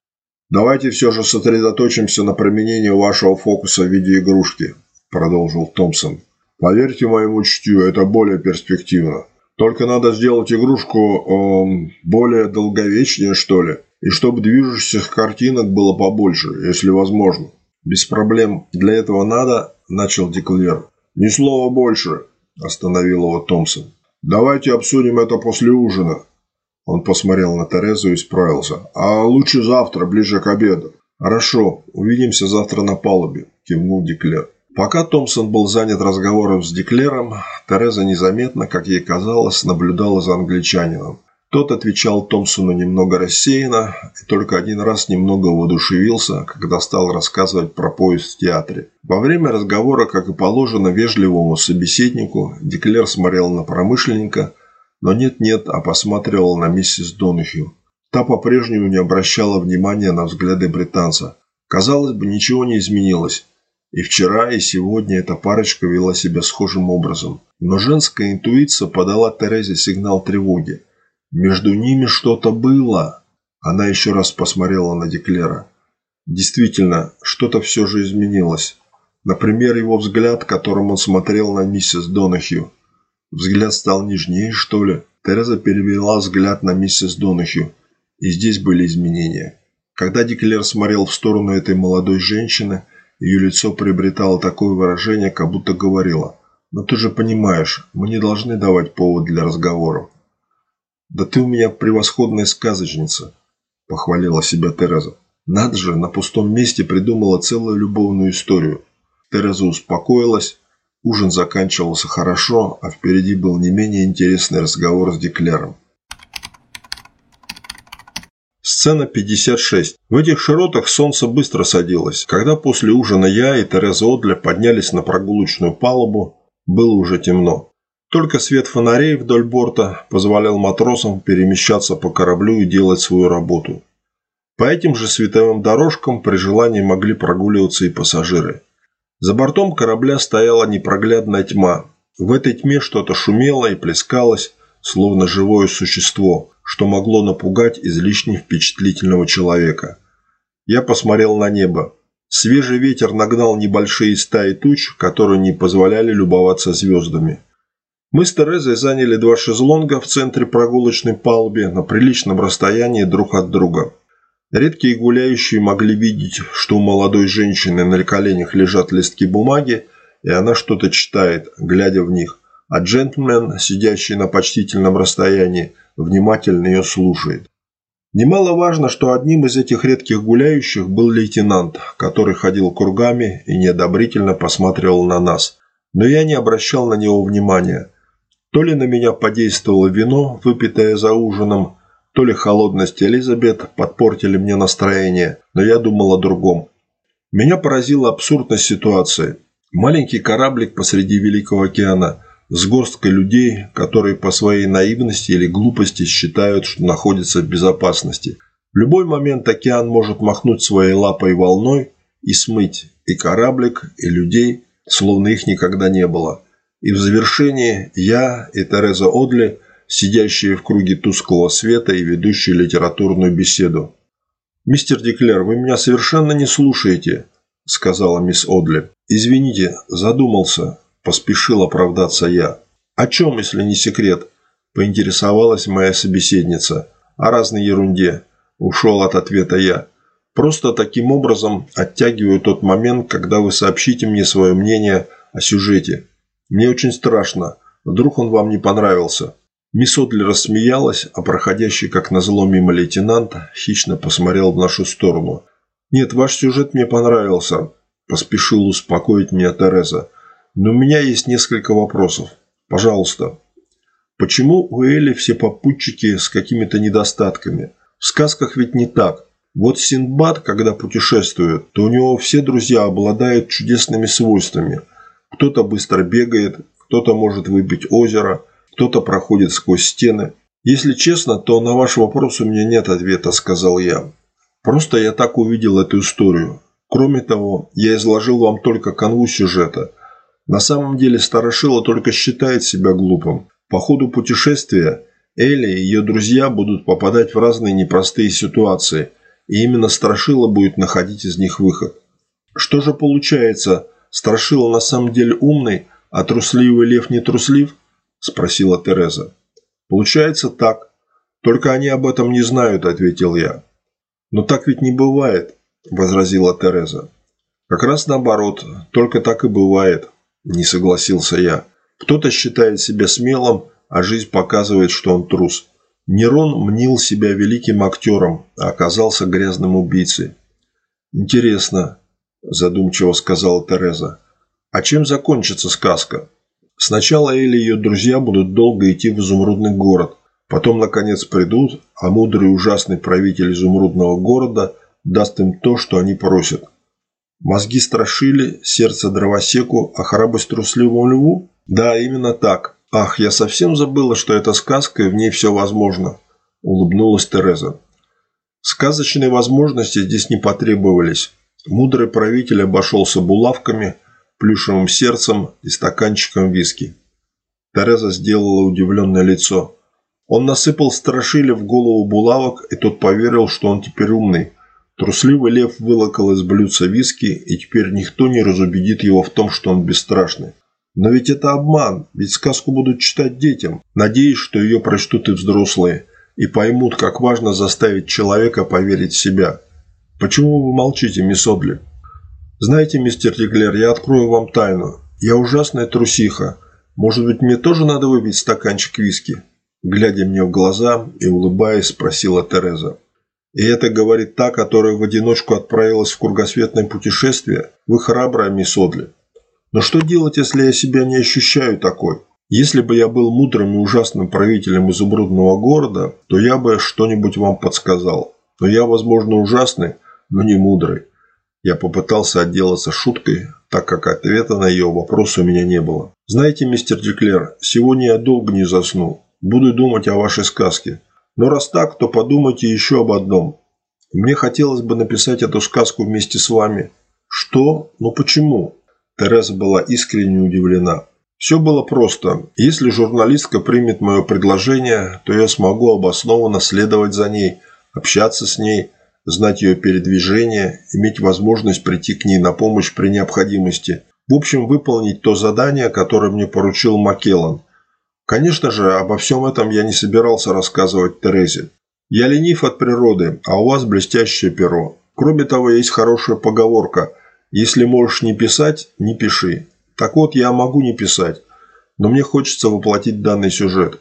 Давайте все же сосредоточимся на применении вашего фокуса в виде игрушки, продолжил Томпсон. Поверьте моему чутью, это более перспективно. Только надо сделать игрушку э, более долговечнее, что ли, и чтобы движущихся картинок было побольше, если возможно. Без проблем. Для этого надо, начал Деклер. «Ни слова больше», – остановил его Томпсон. «Давайте обсудим это после ужина». Он посмотрел на Терезу и справился. «А лучше завтра, ближе к обеду». «Хорошо, увидимся завтра на палубе», – кивнул Деклер. Пока Томпсон был занят разговором с Деклером, Тереза незаметно, как ей казалось, наблюдала за англичанином. Тот отвечал Томпсону немного рассеянно и только один раз немного воодушевился, когда стал рассказывать про поезд в театре. Во время разговора, как и положено вежливому собеседнику, Деклер смотрел на промышленника, но нет-нет, а посматривал на миссис Донахью. Та по-прежнему не обращала внимания на взгляды британца. Казалось бы, ничего не изменилось. И вчера, и сегодня эта парочка вела себя схожим образом. Но женская интуиция подала Терезе сигнал тревоги. Между ними что-то было. Она еще раз посмотрела на Деклера. Действительно, что-то все же изменилось. Например, его взгляд, которым он смотрел на миссис Донахью. Взгляд стал нежнее, что ли? Тереза перевела взгляд на миссис Донахью. И здесь были изменения. Когда Деклер смотрел в сторону этой молодой женщины, ее лицо приобретало такое выражение, как будто говорило «Но ты же понимаешь, мы не должны давать повод для разговоров». «Да ты у меня превосходная сказочница», – похвалила себя Тереза. «Надо же, на пустом месте придумала целую любовную историю». Тереза успокоилась, ужин заканчивался хорошо, а впереди был не менее интересный разговор с Деклером. Сцена 56. В этих широтах солнце быстро садилось. Когда после ужина я и Тереза Одля поднялись на прогулочную палубу, было уже темно. Только свет фонарей вдоль борта позволял матросам перемещаться по кораблю и делать свою работу. По этим же световым дорожкам при желании могли прогуливаться и пассажиры. За бортом корабля стояла непроглядная тьма. В этой тьме что-то шумело и плескалось, словно живое существо, что могло напугать излишне впечатлительного человека. Я посмотрел на небо. Свежий ветер нагнал небольшие стаи туч, которые не позволяли любоваться звездами. Мы с Терезой заняли два шезлонга в центре прогулочной палубы на приличном расстоянии друг от друга. Редкие гуляющие могли видеть, что у молодой женщины на коленях лежат листки бумаги, и она что-то читает, глядя в них, а джентльмен, сидящий на почтительном расстоянии, внимательно ее слушает. Немаловажно, что одним из этих редких гуляющих был лейтенант, который ходил кругами и неодобрительно посматривал на нас. Но я не обращал на него внимания – то ли на меня подействовало вино, выпитое за ужином, то ли холодность Элизабет подпортили мне настроение, но я думал о другом. Меня поразила абсурдность ситуации. Маленький кораблик посреди Великого океана с горсткой людей, которые по своей наивности или глупости считают, что находятся в безопасности. В любой момент океан может махнуть своей лапой волной и смыть и кораблик, и людей, словно их никогда не было – и в завершении я и Тереза Одли, сидящие в круге тусклого света и ведущие литературную беседу. «Мистер Деклер, вы меня совершенно не слушаете», – сказала мисс Одли. «Извините, задумался», – поспешил оправдаться я. «О чем, если не секрет?» – поинтересовалась моя собеседница. «О разной ерунде», – ушел от ответа я. «Просто таким образом оттягиваю тот момент, когда вы сообщите мне свое мнение о сюжете». Мне очень страшно. Вдруг он вам не понравился». Мисс Одли рассмеялась, а проходящий, как назло, мимо лейтенант хищно посмотрел в нашу сторону. «Нет, ваш сюжет мне понравился», – поспешил успокоить меня Тереза. Но у меня есть несколько вопросов. Пожалуйста. Почему у Эли все попутчики с какими-то недостатками? В сказках ведь не так. Вот Синдбад, когда путешествует, то у него все друзья обладают чудесными свойствами. Кто-то быстро бегает, кто-то может выбить озеро, кто-то проходит сквозь стены. Если честно, то на ваш вопрос у меня нет ответа, сказал я. Просто я так увидел эту историю. Кроме того, я изложил вам только канву сюжета. На самом деле Старошила только считает себя глупым. По ходу путешествия Элли и ее друзья будут попадать в разные непростые ситуации – и именно Страшила будет находить из них выход. Что же получается, Страшила на самом деле умный, а трусливый лев не труслив? Спросила Тереза. Получается так. Только они об этом не знают, ответил я. Но так ведь не бывает, возразила Тереза. Как раз наоборот, только так и бывает, не согласился я. Кто-то считает себя смелым, а жизнь показывает, что он трус. Нерон мнил себя великим актером, а оказался грязным убийцей. «Интересно», – задумчиво сказала Тереза, – «а чем закончится сказка?» Сначала Элли и ее друзья будут долго идти в изумрудный город, потом, наконец, придут, а мудрый и ужасный правитель изумрудного города даст им то, что они просят. Мозги страшили, сердце дровосеку, а храбрость трусливому льву? Да, именно так. «Ах, я совсем забыла, что это сказка, и в ней все возможно», – улыбнулась Тереза. Сказочные возможности здесь не потребовались. Мудрый правитель обошелся булавками, плюшевым сердцем и стаканчиком виски. Тереза сделала удивленное лицо. Он насыпал страшили в голову булавок, и тот поверил, что он теперь умный. Трусливый лев вылокал из блюдца виски, и теперь никто не разубедит его в том, что он бесстрашный. Но ведь это обман, ведь сказку будут читать детям, надеясь, что ее прочтут и взрослые, и поймут, как важно заставить человека поверить в себя. Почему вы молчите, мисс Одли? Знаете, мистер Реглер, я открою вам тайну. Я ужасная трусиха. Может быть, мне тоже надо выпить стаканчик виски? Глядя мне в глаза и улыбаясь, спросила Тереза. И это говорит та, которая в одиночку отправилась в кругосветное путешествие? Вы храбрая, мисс Одли. Но что делать, если я себя не ощущаю такой? Если бы я был мудрым и ужасным правителем изумрудного города, то я бы что-нибудь вам подсказал. Но я, возможно, ужасный, но не мудрый. Я попытался отделаться шуткой, так как ответа на ее вопрос у меня не было. Знаете, мистер Деклер, сегодня я долго не засну. Буду думать о вашей сказке. Но раз так, то подумайте еще об одном. Мне хотелось бы написать эту сказку вместе с вами. Что? Но почему? Тереза была искренне удивлена. Все было просто. Если журналистка примет мое предложение, то я смогу обоснованно следовать за ней, общаться с ней, знать ее передвижение, иметь возможность прийти к ней на помощь при необходимости. В общем, выполнить то задание, которое мне поручил Маккеллан. Конечно же, обо всем этом я не собирался рассказывать Терезе. Я ленив от природы, а у вас блестящее перо. Кроме того, есть хорошая поговорка – если можешь не писать, не пиши. Так вот, я могу не писать, но мне хочется воплотить данный сюжет.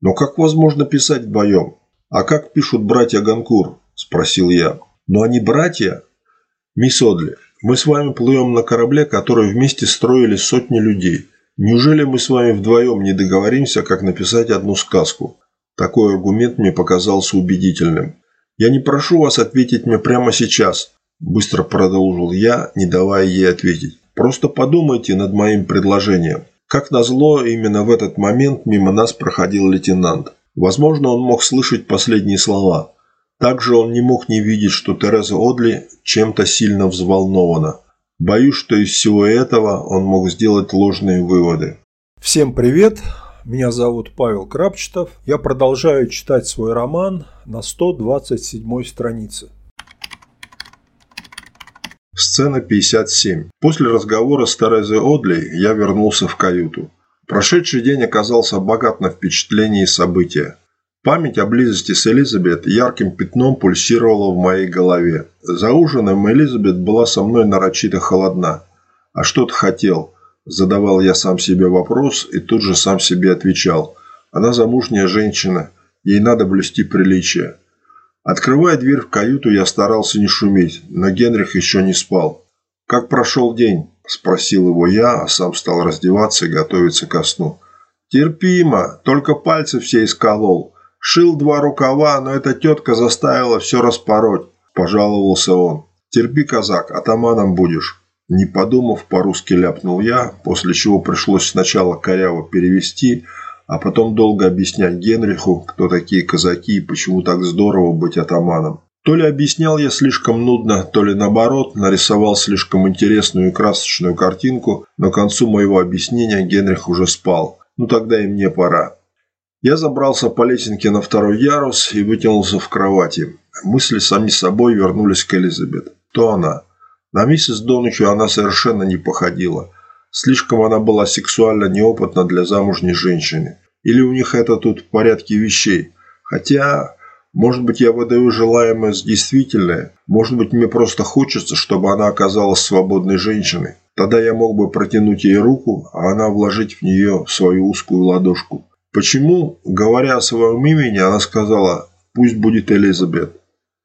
Но как возможно писать вдвоем? А как пишут братья Ганкур? Спросил я. Но они братья? Мисс Одли, мы с вами плывем на корабле, который вместе строили сотни людей. Неужели мы с вами вдвоем не договоримся, как написать одну сказку? Такой аргумент мне показался убедительным. Я не прошу вас ответить мне прямо сейчас, Быстро продолжил я, не давая ей ответить. Просто подумайте над моим предложением. Как назло, именно в этот момент мимо нас проходил лейтенант. Возможно, он мог слышать последние слова. Также он не мог не видеть, что Тереза Одли чем-то сильно взволнована. Боюсь, что из всего этого он мог сделать ложные выводы. Всем привет! Меня зовут Павел Крапчетов. Я продолжаю читать свой роман на 127 странице. Сцена 57. После разговора с Терезой Одли я вернулся в каюту. Прошедший день оказался богат на впечатления и события. Память о близости с Элизабет ярким пятном пульсировала в моей голове. За ужином Элизабет была со мной нарочито холодна. «А что ты хотел?» Задавал я сам себе вопрос и тут же сам себе отвечал. Она замужняя женщина, ей надо блюсти приличие. Открывая дверь в каюту, я старался не шуметь, но Генрих еще не спал. «Как прошел день?» –– спросил его я, а сам стал раздеваться и готовиться ко сну. «Терпимо, только пальцы все исколол. Шил два рукава, но эта тетка заставила все распороть», – пожаловался он. «Терпи, казак, атаманом будешь». Не подумав, по-русски ляпнул я, после чего пришлось сначала коряво перевести, а потом долго объяснять Генриху, кто такие казаки и почему так здорово быть атаманом. То ли объяснял я слишком нудно, то ли наоборот, нарисовал слишком интересную и красочную картинку, но к концу моего объяснения Генрих уже спал. Ну тогда и мне пора. Я забрался по лесенке на второй ярус и вытянулся в кровати. Мысли сами собой вернулись к Элизабет. То она. На миссис Донухью она совершенно не походила. Слишком она была сексуально неопытна для замужней женщины. Или у них это тут в порядке вещей. Хотя, может быть, я выдаю желаемое с действительное. Может быть, мне просто хочется, чтобы она оказалась свободной женщиной. Тогда я мог бы протянуть ей руку, а она вложить в нее свою узкую ладошку. Почему, говоря о своем имени, она сказала «пусть будет Элизабет»?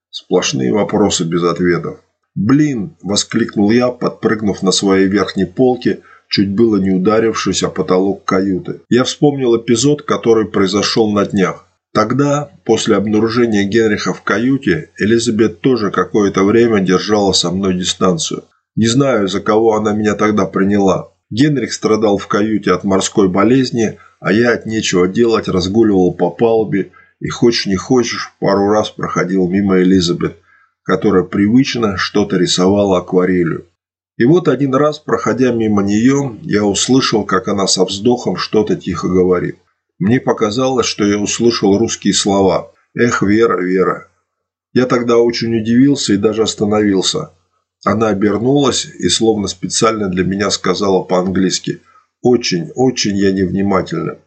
Сплошные вопросы без ответов. «Блин!» – воскликнул я, подпрыгнув на своей верхней полке, чуть было не ударившись о потолок каюты. Я вспомнил эпизод, который произошел на днях. Тогда, после обнаружения Генриха в каюте, Элизабет тоже какое-то время держала со мной дистанцию. Не знаю, за кого она меня тогда приняла. Генрих страдал в каюте от морской болезни, а я от нечего делать разгуливал по палубе и, хочешь не хочешь, пару раз проходил мимо Элизабет которая привычно что-то рисовала акварелью. И вот один раз, проходя мимо нее, я услышал, как она со вздохом что-то тихо говорит. Мне показалось, что я услышал русские слова «Эх, Вера, Вера». Я тогда очень удивился и даже остановился. Она обернулась и словно специально для меня сказала по-английски «Очень, очень я невнимательна».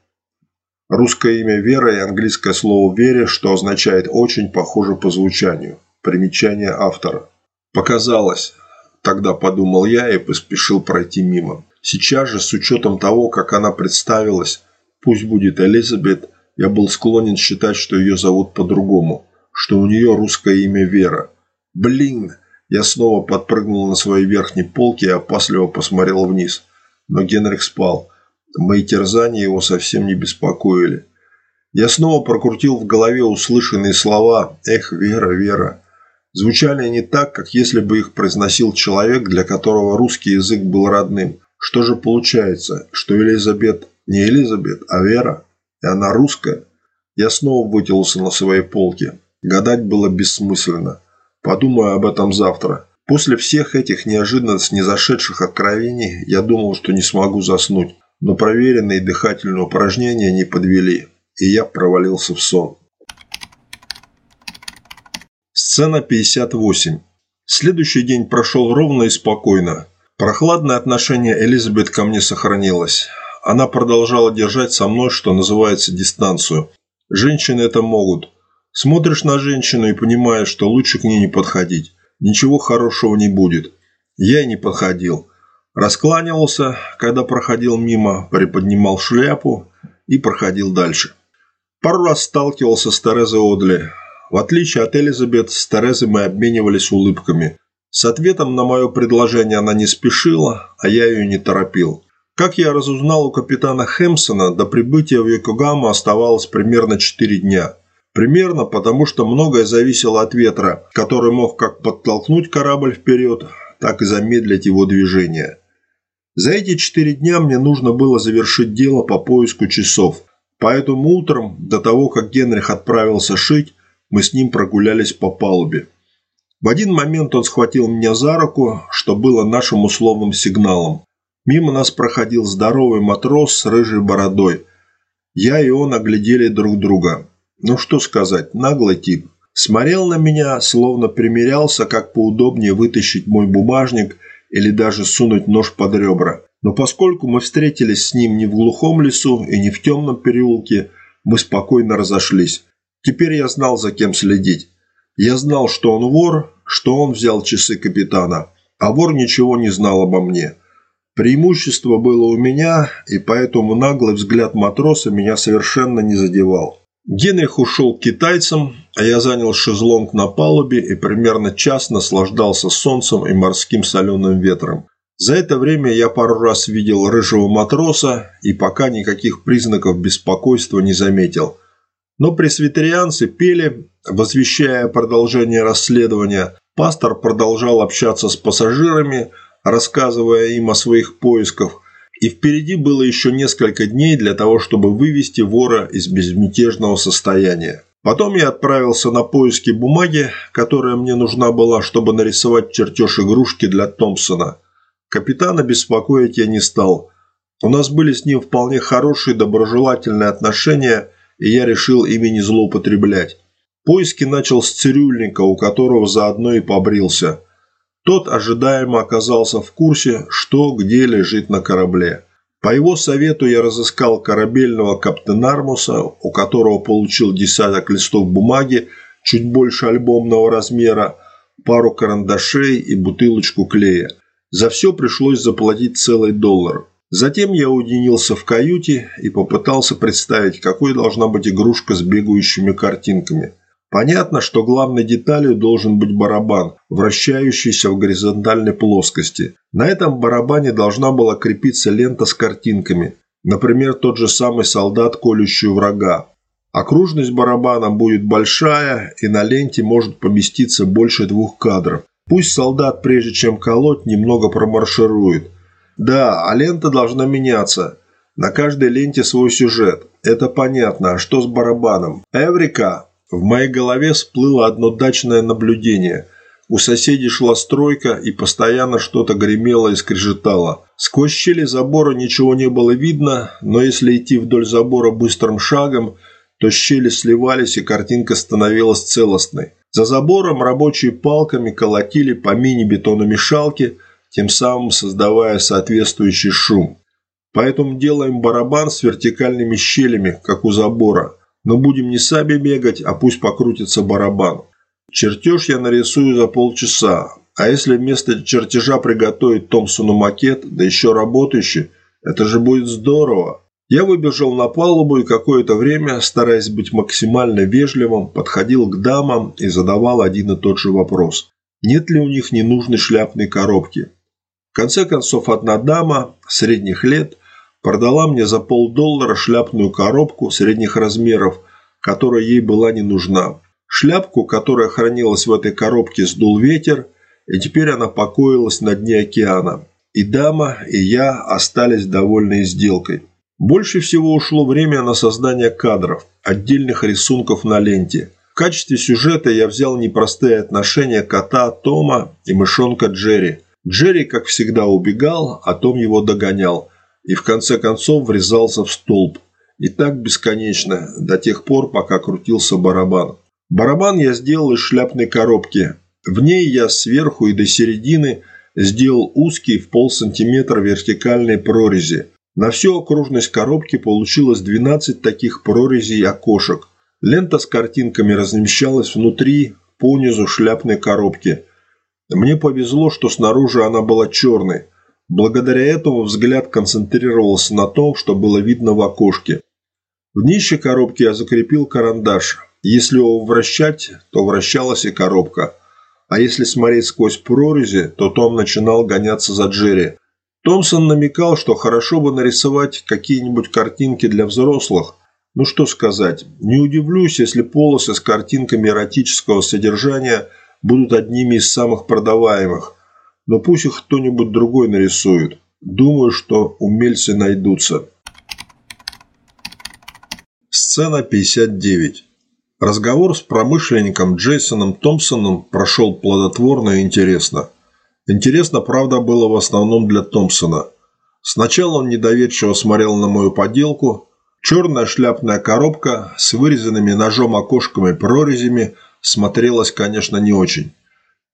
Русское имя Вера и английское слово «вере», что означает «очень», похоже по звучанию. Примечание автора. Показалось. Тогда подумал я и поспешил пройти мимо. Сейчас же, с учетом того, как она представилась, пусть будет Элизабет, я был склонен считать, что ее зовут по-другому, что у нее русское имя Вера. Блин! Я снова подпрыгнул на своей верхней полке и опасливо посмотрел вниз. Но Генрих спал. Мои терзания его совсем не беспокоили. Я снова прокрутил в голове услышанные слова «Эх, Вера, Вера!» Звучали они так, как если бы их произносил человек, для которого русский язык был родным. Что же получается, что Элизабет не Элизабет, а Вера? И она русская? Я снова вытянулся на своей полке. Гадать было бессмысленно. Подумаю об этом завтра. После всех этих неожиданно снизошедших откровений я думал, что не смогу заснуть. Но проверенные дыхательные упражнения не подвели, и я провалился в сон. Сцена 58. Следующий день прошел ровно и спокойно. Прохладное отношение Элизабет ко мне сохранилось. Она продолжала держать со мной, что называется, дистанцию. Женщины это могут. Смотришь на женщину и понимаешь, что лучше к ней не подходить. Ничего хорошего не будет. Я не подходил. Раскланивался, когда проходил мимо, приподнимал шляпу и проходил дальше. Пару раз сталкивался с Терезой Одли. В отличие от Элизабет, с Терезой мы обменивались улыбками. С ответом на мое предложение она не спешила, а я ее не торопил. Как я разузнал у капитана Хэмпсона, до прибытия в Йокогаму оставалось примерно 4 дня. Примерно потому, что многое зависело от ветра, который мог как подтолкнуть корабль вперед, так и замедлить его движение. За эти четыре дня мне нужно было завершить дело по поиску часов. Поэтому утром, до того, как Генрих отправился шить, мы с ним прогулялись по палубе. В один момент он схватил меня за руку, что было нашим условным сигналом. Мимо нас проходил здоровый матрос с рыжей бородой. Я и он оглядели друг друга. Ну что сказать, наглый тип. Смотрел на меня, словно примерялся, как поудобнее вытащить мой бумажник или даже сунуть нож под ребра. Но поскольку мы встретились с ним не в глухом лесу и не в темном переулке, мы спокойно разошлись. Теперь я знал, за кем следить. Я знал, что он вор, что он взял часы капитана, а вор ничего не знал обо мне. Преимущество было у меня, и поэтому наглый взгляд матроса меня совершенно не задевал. Генрих ушел к китайцам, а я занял шезлонг на палубе и примерно час наслаждался солнцем и морским соленым ветром. За это время я пару раз видел рыжего матроса и пока никаких признаков беспокойства не заметил. Но пресвитерианцы пели, возвещая продолжение расследования. Пастор продолжал общаться с пассажирами, рассказывая им о своих поисках. И впереди было еще несколько дней для того, чтобы вывести вора из безмятежного состояния. Потом я отправился на поиски бумаги, которая мне нужна была, чтобы нарисовать чертеж игрушки для Томпсона – Капитана беспокоить я не стал. У нас были с ним вполне хорошие доброжелательные отношения, и я решил ими не злоупотреблять. Поиски начал с цирюльника, у которого заодно и побрился. Тот ожидаемо оказался в курсе, что где лежит на корабле. По его совету я разыскал корабельного каптенармуса, у которого получил десяток листов бумаги, чуть больше альбомного размера, пару карандашей и бутылочку клея. За все пришлось заплатить целый доллар. Затем я уединился в каюте и попытался представить, какой должна быть игрушка с бегающими картинками. Понятно, что главной деталью должен быть барабан, вращающийся в горизонтальной плоскости. На этом барабане должна была крепиться лента с картинками. Например, тот же самый солдат, колющий врага. Окружность барабана будет большая, и на ленте может поместиться больше двух кадров. Пусть солдат, прежде чем колоть, немного промарширует. Да, а лента должна меняться. На каждой ленте свой сюжет. Это понятно. А что с барабаном? Эврика! В моей голове всплыло одно дачное наблюдение. У соседей шла стройка, и постоянно что-то гремело и скрежетало. Сквозь щели забора ничего не было видно, но если идти вдоль забора быстрым шагом, то щели сливались, и картинка становилась целостной. За забором рабочие палками колотили по мини-бетономешалке, тем самым создавая соответствующий шум. Поэтому делаем барабан с вертикальными щелями, как у забора. Но будем не сами бегать, а пусть покрутится барабан. Чертеж я нарисую за полчаса. А если вместо чертежа приготовить Томпсону макет, да еще работающий, это же будет здорово. Я выбежал на палубу и какое-то время, стараясь быть максимально вежливым, подходил к дамам и задавал один и тот же вопрос. Нет ли у них ненужной шляпной коробки? В конце концов, одна дама средних лет продала мне за полдоллара шляпную коробку средних размеров, которая ей была не нужна. Шляпку, которая хранилась в этой коробке, сдул ветер, и теперь она покоилась на дне океана. И дама, и я остались довольны сделкой. Больше всего ушло время на создание кадров, отдельных рисунков на ленте. В качестве сюжета я взял непростые отношения кота Тома и мышонка Джерри. Джерри, как всегда, убегал, а Том его догонял и в конце концов врезался в столб. И так бесконечно, до тех пор, пока крутился барабан. Барабан я сделал из шляпной коробки. В ней я сверху и до середины сделал узкий в полсантиметра вертикальной прорези – на всю окружность коробки получилось 12 таких прорезей окошек. Лента с картинками размещалась внутри, понизу шляпной коробки. Мне повезло, что снаружи она была черной. Благодаря этому взгляд концентрировался на том, что было видно в окошке. В днище коробки я закрепил карандаш. Если его вращать, то вращалась и коробка. А если смотреть сквозь прорези, то Том начинал гоняться за Джерри. Томпсон намекал, что хорошо бы нарисовать какие-нибудь картинки для взрослых. Ну что сказать, не удивлюсь, если полосы с картинками эротического содержания будут одними из самых продаваемых. Но пусть их кто-нибудь другой нарисует. Думаю, что умельцы найдутся. Сцена 59. Разговор с промышленником Джейсоном Томпсоном прошел плодотворно и интересно. Интересно, правда, было в основном для Томпсона. Сначала он недоверчиво смотрел на мою поделку. Черная шляпная коробка с вырезанными ножом окошками прорезями смотрелась, конечно, не очень.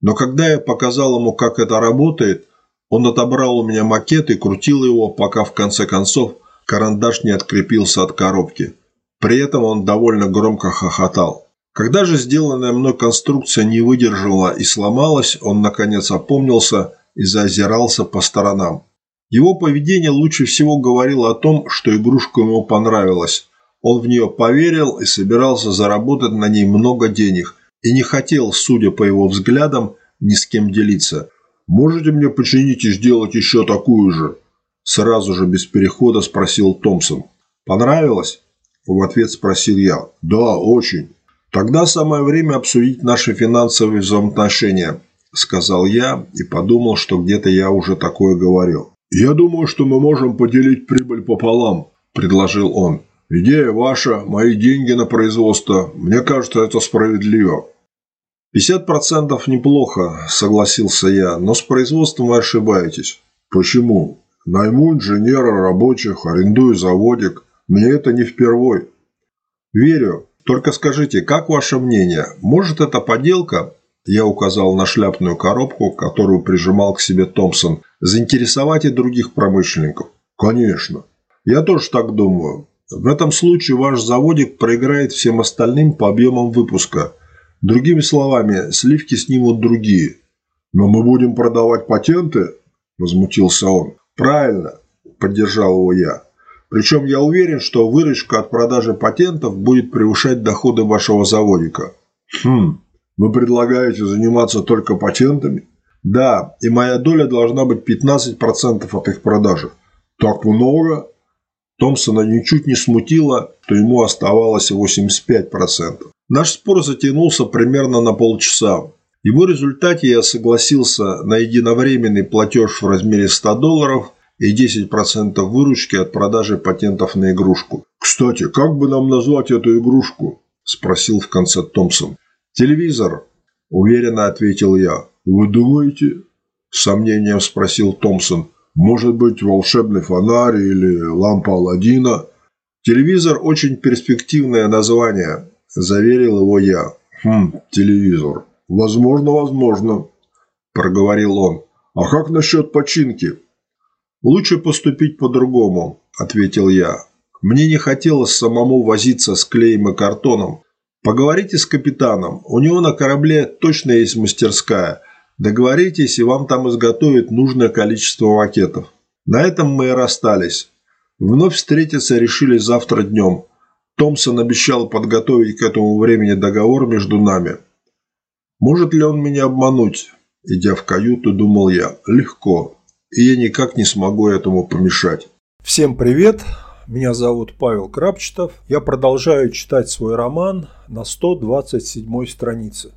Но когда я показал ему, как это работает, он отобрал у меня макет и крутил его, пока в конце концов карандаш не открепился от коробки. При этом он довольно громко хохотал. Когда же сделанная мной конструкция не выдержала и сломалась, он наконец опомнился и заозирался по сторонам. Его поведение лучше всего говорило о том, что игрушка ему понравилась. Он в нее поверил и собирался заработать на ней много денег и не хотел, судя по его взглядам, ни с кем делиться. Можете мне починить и сделать еще такую же?» Сразу же без перехода спросил Томпсон. «Понравилось?» В ответ спросил я. «Да, очень». «Тогда самое время обсудить наши финансовые взаимоотношения», сказал я и подумал, что где-то я уже такое говорил. «Я думаю, что мы можем поделить прибыль пополам», – предложил он. «Идея ваша, мои деньги на производство. Мне кажется, это справедливо». «Пятьдесят процентов неплохо», – согласился я, – «но с производством вы ошибаетесь». «Почему?» «Найму инженера, рабочих, арендую заводик. Мне это не впервой». «Верю. Только скажите, как ваше мнение? Может, это поделка?» Я указал на шляпную коробку, которую прижимал к себе Томпсон. «Заинтересовать и других промышленников?» «Конечно. Я тоже так думаю. В этом случае ваш заводик проиграет всем остальным по объемам выпуска. Другими словами, сливки снимут другие. Но мы будем продавать патенты? Возмутился он. Правильно, поддержал его я. Причем я уверен, что выручка от продажи патентов будет превышать доходы вашего заводика. Хм, вы предлагаете заниматься только патентами? Да, и моя доля должна быть 15% от их продажи. Так много? Томпсона ничуть не смутило, что ему оставалось 85%. Наш спор затянулся примерно на полчаса. В результате я согласился на единовременный платеж в размере 100 долларов и 10% выручки от продажи патентов на игрушку. «Кстати, как бы нам назвать эту игрушку?» – спросил в конце Томпсон. «Телевизор», – уверенно ответил я. «Вы думаете?» – с сомнением спросил Томпсон. Может быть, волшебный фонарь или лампа Аладдина? Телевизор – очень перспективное название, заверил его я. Хм, телевизор. Возможно, возможно, проговорил он. А как насчет починки? Лучше поступить по-другому, ответил я. Мне не хотелось самому возиться с клеем и картоном. Поговорите с капитаном, у него на корабле точно есть мастерская – Договоритесь, и вам там изготовят нужное количество макетов. На этом мы и расстались. Вновь встретиться решили завтра днем. Томпсон обещал подготовить к этому времени договор между нами. Может ли он меня обмануть? Идя в каюту, думал я. Легко. И я никак не смогу этому помешать. Всем привет. Меня зовут Павел Крапчетов. Я продолжаю читать свой роман на 127 странице.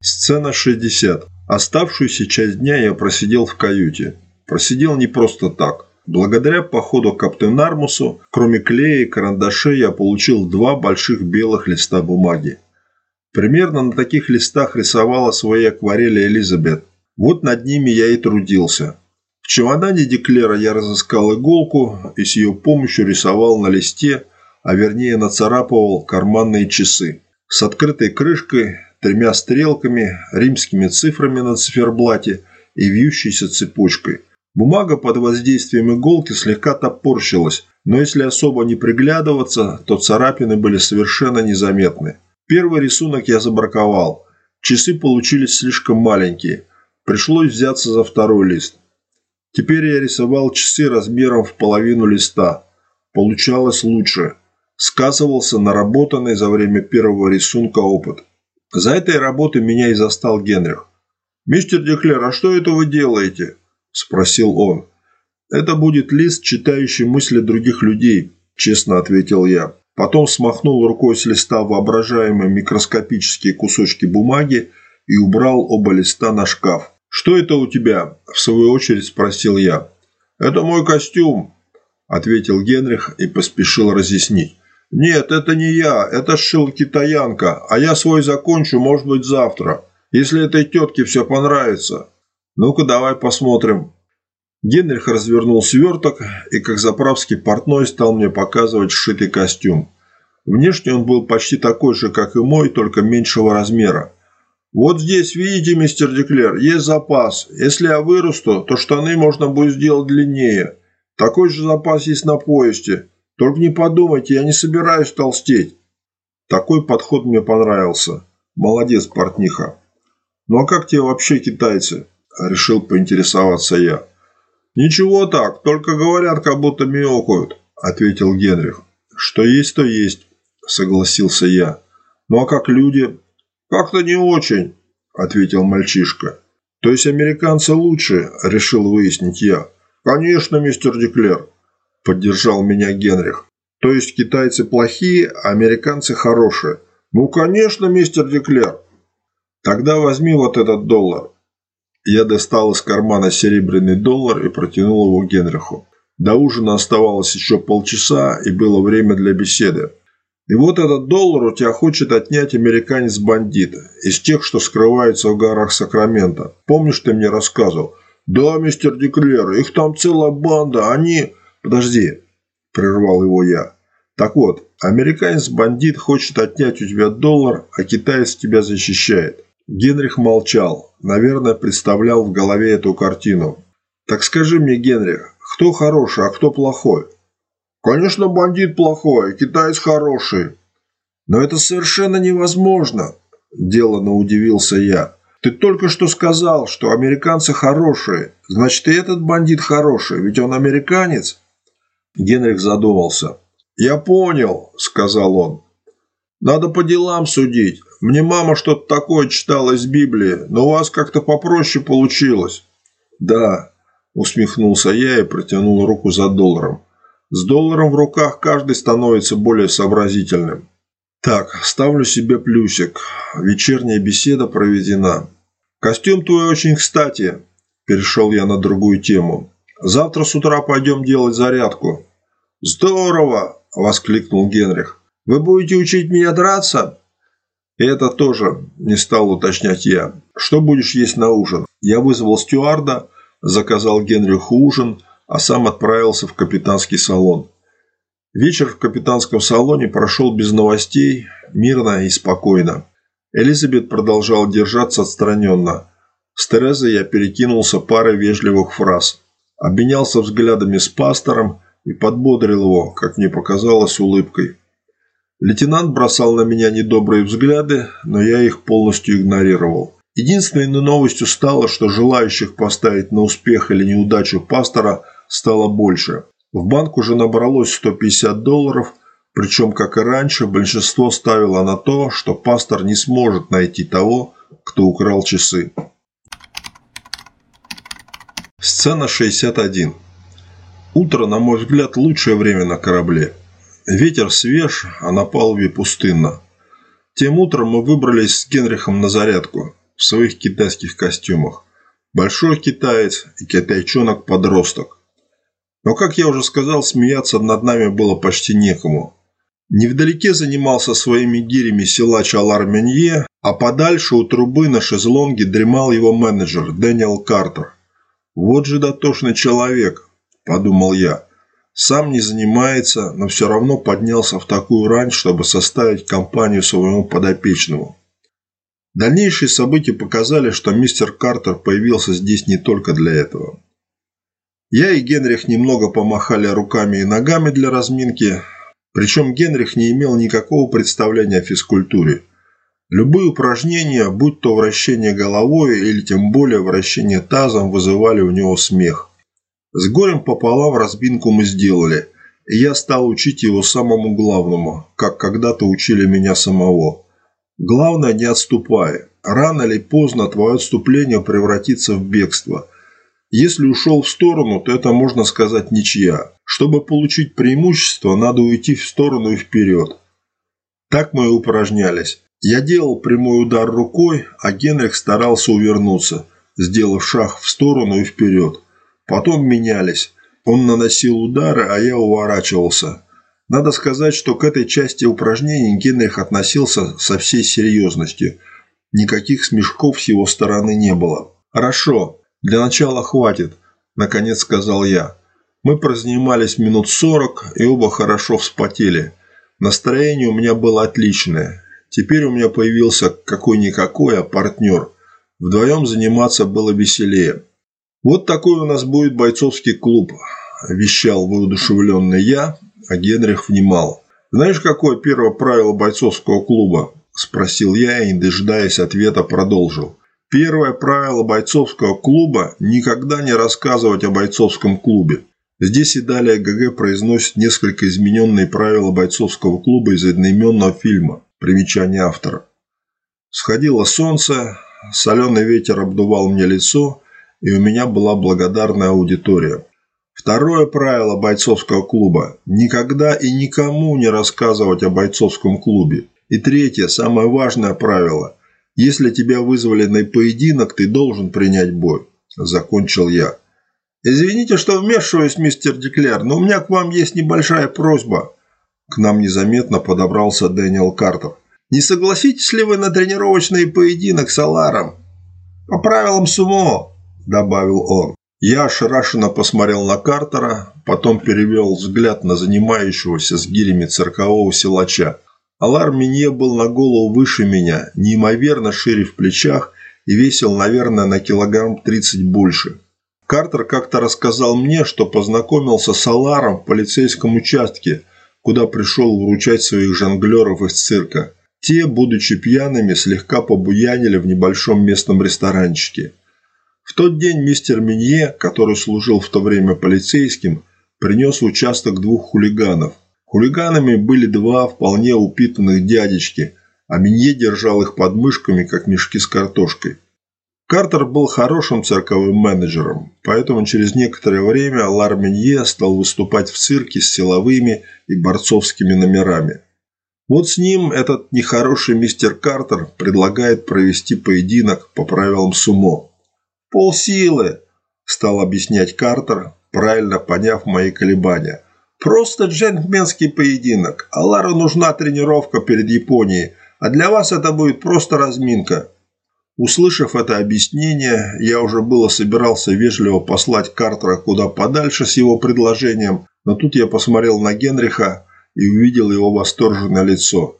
Сцена 60. Оставшуюся часть дня я просидел в каюте. Просидел не просто так. Благодаря походу к Армусу, кроме клея и карандашей, я получил два больших белых листа бумаги. Примерно на таких листах рисовала свои акварели Элизабет. Вот над ними я и трудился. В чемодане Деклера я разыскал иголку и с ее помощью рисовал на листе, а вернее нацарапывал карманные часы. С открытой крышкой тремя стрелками, римскими цифрами на циферблате и вьющейся цепочкой. Бумага под воздействием иголки слегка топорщилась, но если особо не приглядываться, то царапины были совершенно незаметны. Первый рисунок я забраковал. Часы получились слишком маленькие. Пришлось взяться за второй лист. Теперь я рисовал часы размером в половину листа. Получалось лучше. Сказывался наработанный за время первого рисунка опыт. За этой работой меня и застал Генрих. «Мистер Деклер, а что это вы делаете?» – спросил он. «Это будет лист, читающий мысли других людей», – честно ответил я. Потом смахнул рукой с листа воображаемые микроскопические кусочки бумаги и убрал оба листа на шкаф. «Что это у тебя?» – в свою очередь спросил я. «Это мой костюм», – ответил Генрих и поспешил разъяснить. «Нет, это не я, это сшил китаянка, а я свой закончу, может быть, завтра, если этой тетке все понравится. Ну-ка, давай посмотрим». Генрих развернул сверток и, как заправский портной, стал мне показывать сшитый костюм. Внешне он был почти такой же, как и мой, только меньшего размера. «Вот здесь, видите, мистер Деклер, есть запас. Если я вырасту, то штаны можно будет сделать длиннее. Такой же запас есть на поясе. Только не подумайте, я не собираюсь толстеть. Такой подход мне понравился. Молодец, портниха. Ну а как тебе вообще китайцы? Решил поинтересоваться я. Ничего так, только говорят, как будто мяукают, ответил Генрих. Что есть, то есть, согласился я. Ну а как люди? Как-то не очень. ответил мальчишка. То есть американцы лучше, решил выяснить я. Конечно, мистер Деклер, поддержал меня Генрих. То есть китайцы плохие, а американцы хорошие. Ну, конечно, мистер Деклер. Тогда возьми вот этот доллар. Я достал из кармана серебряный доллар и протянул его Генриху. До ужина оставалось еще полчаса, и было время для беседы. И вот этот доллар у тебя хочет отнять американец-бандит из тех, что скрываются в горах Сакрамента. Помнишь, ты мне рассказывал? Да, мистер Деклер, их там целая банда, они... Подожди, прервал его я. Так вот, американец-бандит хочет отнять у тебя доллар, а китаец тебя защищает. Генрих молчал, наверное, представлял в голове эту картину. «Так скажи мне, Генрих, кто хороший, а кто плохой?» «Конечно, бандит плохой, китаец хороший». «Но это совершенно невозможно», – делано удивился я. «Ты только что сказал, что американцы хорошие. Значит, и этот бандит хороший, ведь он американец». Генрих задумался. «Я понял», – сказал он. «Надо по делам судить. Мне мама что-то такое читала из Библии, но у вас как-то попроще получилось». «Да», – усмехнулся я и протянул руку за долларом. «С долларом в руках каждый становится более сообразительным». «Так, ставлю себе плюсик. Вечерняя беседа проведена. Костюм твой очень кстати», – перешел я на другую тему. «Завтра с утра пойдем делать зарядку». «Здорово!» – воскликнул Генрих. «Вы будете учить меня драться?» И это тоже не стал уточнять я. Что будешь есть на ужин? Я вызвал стюарда, заказал Генриху ужин, а сам отправился в капитанский салон. Вечер в капитанском салоне прошел без новостей, мирно и спокойно. Элизабет продолжал держаться отстраненно. С Терезой я перекинулся парой вежливых фраз. Обменялся взглядами с пастором и подбодрил его, как мне показалось, улыбкой. Лейтенант бросал на меня недобрые взгляды, но я их полностью игнорировал. Единственной новостью стало, что желающих поставить на успех или неудачу пастора стало больше. В банк уже набралось 150 долларов, причем, как и раньше, большинство ставило на то, что пастор не сможет найти того, кто украл часы. Сцена 61. Утро, на мой взгляд, лучшее время на корабле. Ветер свеж, а на палубе пустынно. Тем утром мы выбрались с Генрихом на зарядку в своих китайских костюмах. Большой китаец и китайчонок-подросток. Но, как я уже сказал, смеяться над нами было почти некому. Невдалеке занимался своими гирями силач Алар Менье, а подальше у трубы на шезлонге дремал его менеджер Дэниел Картер. «Вот же дотошный человек», – подумал я. Сам не занимается, но все равно поднялся в такую рань, чтобы составить компанию своему подопечному. Дальнейшие события показали, что мистер Картер появился здесь не только для этого. Я и Генрих немного помахали руками и ногами для разминки, причем Генрих не имел никакого представления о физкультуре. Любые упражнения, будь то вращение головой или тем более вращение тазом, вызывали у него смех. С горем пополам разбинку мы сделали, и я стал учить его самому главному, как когда-то учили меня самого. Главное, не отступай. Рано или поздно твое отступление превратится в бегство. Если ушел в сторону, то это можно сказать ничья. Чтобы получить преимущество, надо уйти в сторону и вперед. Так мы и упражнялись. Я делал прямой удар рукой, а Генрих старался увернуться, сделав шаг в сторону и вперед. Потом менялись. Он наносил удары, а я уворачивался. Надо сказать, что к этой части упражнений Генрих относился со всей серьезностью. Никаких смешков с его стороны не было. «Хорошо, для начала хватит», – наконец сказал я. Мы прозанимались минут сорок и оба хорошо вспотели. Настроение у меня было отличное. Теперь у меня появился какой-никакой, а партнер. Вдвоем заниматься было веселее. «Вот такой у нас будет бойцовский клуб», – вещал воодушевленный я, а Генрих внимал. «Знаешь, какое первое правило бойцовского клуба?» – спросил я и, дожидаясь ответа, продолжил. Первое правило бойцовского клуба – никогда не рассказывать о бойцовском клубе. Здесь и далее ГГ произносит несколько измененные правила бойцовского клуба из одноименного фильма. Примечание автора. Сходило солнце, соленый ветер обдувал мне лицо, и у меня была благодарная аудитория. Второе правило бойцовского клуба – никогда и никому не рассказывать о бойцовском клубе. И третье, самое важное правило – если тебя вызвали на поединок, ты должен принять бой. Закончил я. «Извините, что вмешиваюсь, мистер Деклер, но у меня к вам есть небольшая просьба». К нам незаметно подобрался Дэниел Картер. «Не согласитесь ли вы на тренировочный поединок с Аларом?» «По правилам сумо», – добавил он. Я ошарашенно посмотрел на Картера, потом перевел взгляд на занимающегося с гирями циркового силача. Алар Минье был на голову выше меня, неимоверно шире в плечах и весил, наверное, на килограмм 30 больше. Картер как-то рассказал мне, что познакомился с Аларом в полицейском участке, куда пришел вручать своих жонглеров из цирка. Те, будучи пьяными, слегка побуянили в небольшом местном ресторанчике. В тот день мистер Минье, который служил в то время полицейским, принес в участок двух хулиганов. Хулиганами были два вполне упитанных дядечки, а Минье держал их под мышками, как мешки с картошкой. Картер был хорошим цирковым менеджером, поэтому через некоторое время Лар Минье стал выступать в цирке с силовыми и борцовскими номерами. Вот с ним этот нехороший мистер Картер предлагает провести поединок по правилам сумо. «Полсилы», – стал объяснять Картер, правильно поняв мои колебания. «Просто джентльменский поединок. Алару нужна тренировка перед Японией, а для вас это будет просто разминка». Услышав это объяснение, я уже было собирался вежливо послать Картера куда подальше с его предложением, но тут я посмотрел на Генриха и увидел его восторженное лицо.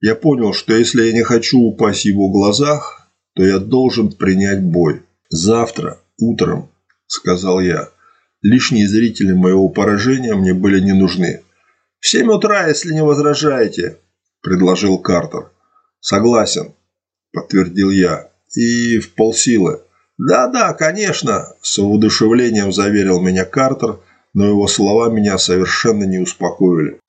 Я понял, что если я не хочу упасть в его глазах, то я должен принять бой. «Завтра, утром», – сказал я. Лишние зрители моего поражения мне были не нужны. «В семь утра, если не возражаете», – предложил Картер. «Согласен», – подтвердил я. «И в полсилы». «Да-да, конечно», – с воодушевлением заверил меня Картер, но его слова меня совершенно не успокоили.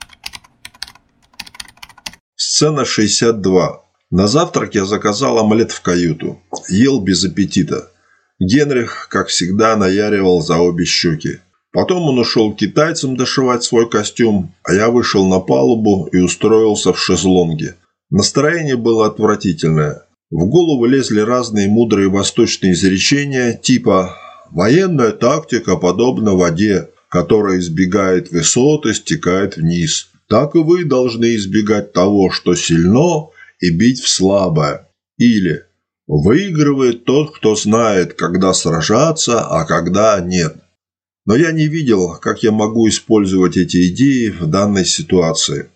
Сцена 62. На завтрак я заказал омлет в каюту. Ел без аппетита. Генрих, как всегда, наяривал за обе щеки. Потом он ушел к китайцам дошивать свой костюм, а я вышел на палубу и устроился в шезлонге. Настроение было отвратительное. В голову лезли разные мудрые восточные изречения, типа «военная тактика подобна воде, которая избегает высот и стекает вниз. Так и вы должны избегать того, что сильно, и бить в слабое». Или Выигрывает тот, кто знает, когда сражаться, а когда нет. Но я не видел, как я могу использовать эти идеи в данной ситуации.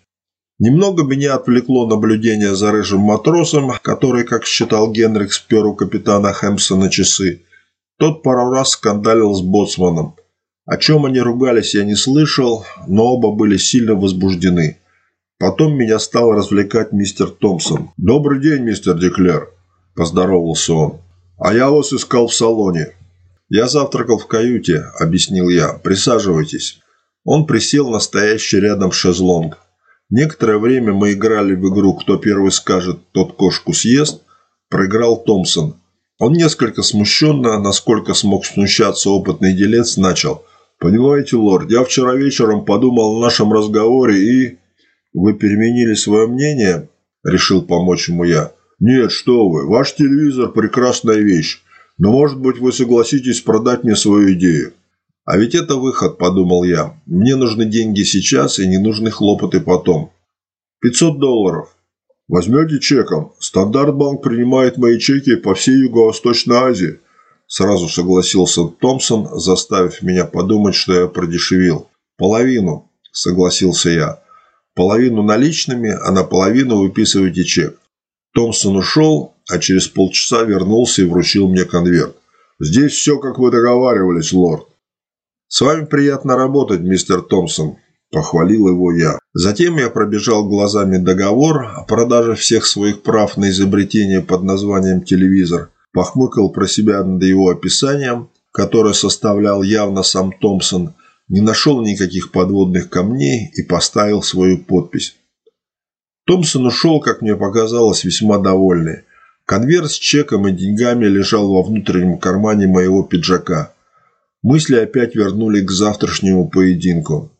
Немного меня отвлекло наблюдение за рыжим матросом, который, как считал Генрих, спер у капитана Хэмпсона часы. Тот пару раз скандалил с боцманом. О чем они ругались, я не слышал, но оба были сильно возбуждены. Потом меня стал развлекать мистер Томпсон. «Добрый день, мистер Деклер!» – поздоровался он. «А я вас искал в салоне». «Я завтракал в каюте», – объяснил я. «Присаживайтесь». Он присел на стоящий рядом шезлонг. Некоторое время мы играли в игру «Кто первый скажет, тот кошку съест». Проиграл Томпсон. Он несколько смущенно, насколько смог смущаться опытный делец, начал. «Понимаете, лорд, я вчера вечером подумал о нашем разговоре и...» «Вы переменили свое мнение?» – решил помочь ему я. «Нет, что вы, ваш телевизор – прекрасная вещь, но, может быть, вы согласитесь продать мне свою идею». «А ведь это выход», – подумал я. «Мне нужны деньги сейчас и не нужны хлопоты потом». «500 долларов». «Возьмете чеком? Стандартбанк принимает мои чеки по всей Юго-Восточной Азии». Сразу согласился Томпсон, заставив меня подумать, что я продешевил. «Половину», – согласился я. «Половину наличными, а наполовину выписывайте чек». Томпсон ушел, а через полчаса вернулся и вручил мне конверт. «Здесь все, как вы договаривались, лорд». «С вами приятно работать, мистер Томпсон», – похвалил его я. Затем я пробежал глазами договор о продаже всех своих прав на изобретение под названием «телевизор», похмыкал про себя над его описанием, которое составлял явно сам Томпсон, не нашел никаких подводных камней и поставил свою подпись. Томпсон ушел, как мне показалось, весьма довольный. Конверт с чеком и деньгами лежал во внутреннем кармане моего пиджака. Мысли опять вернули к завтрашнему поединку.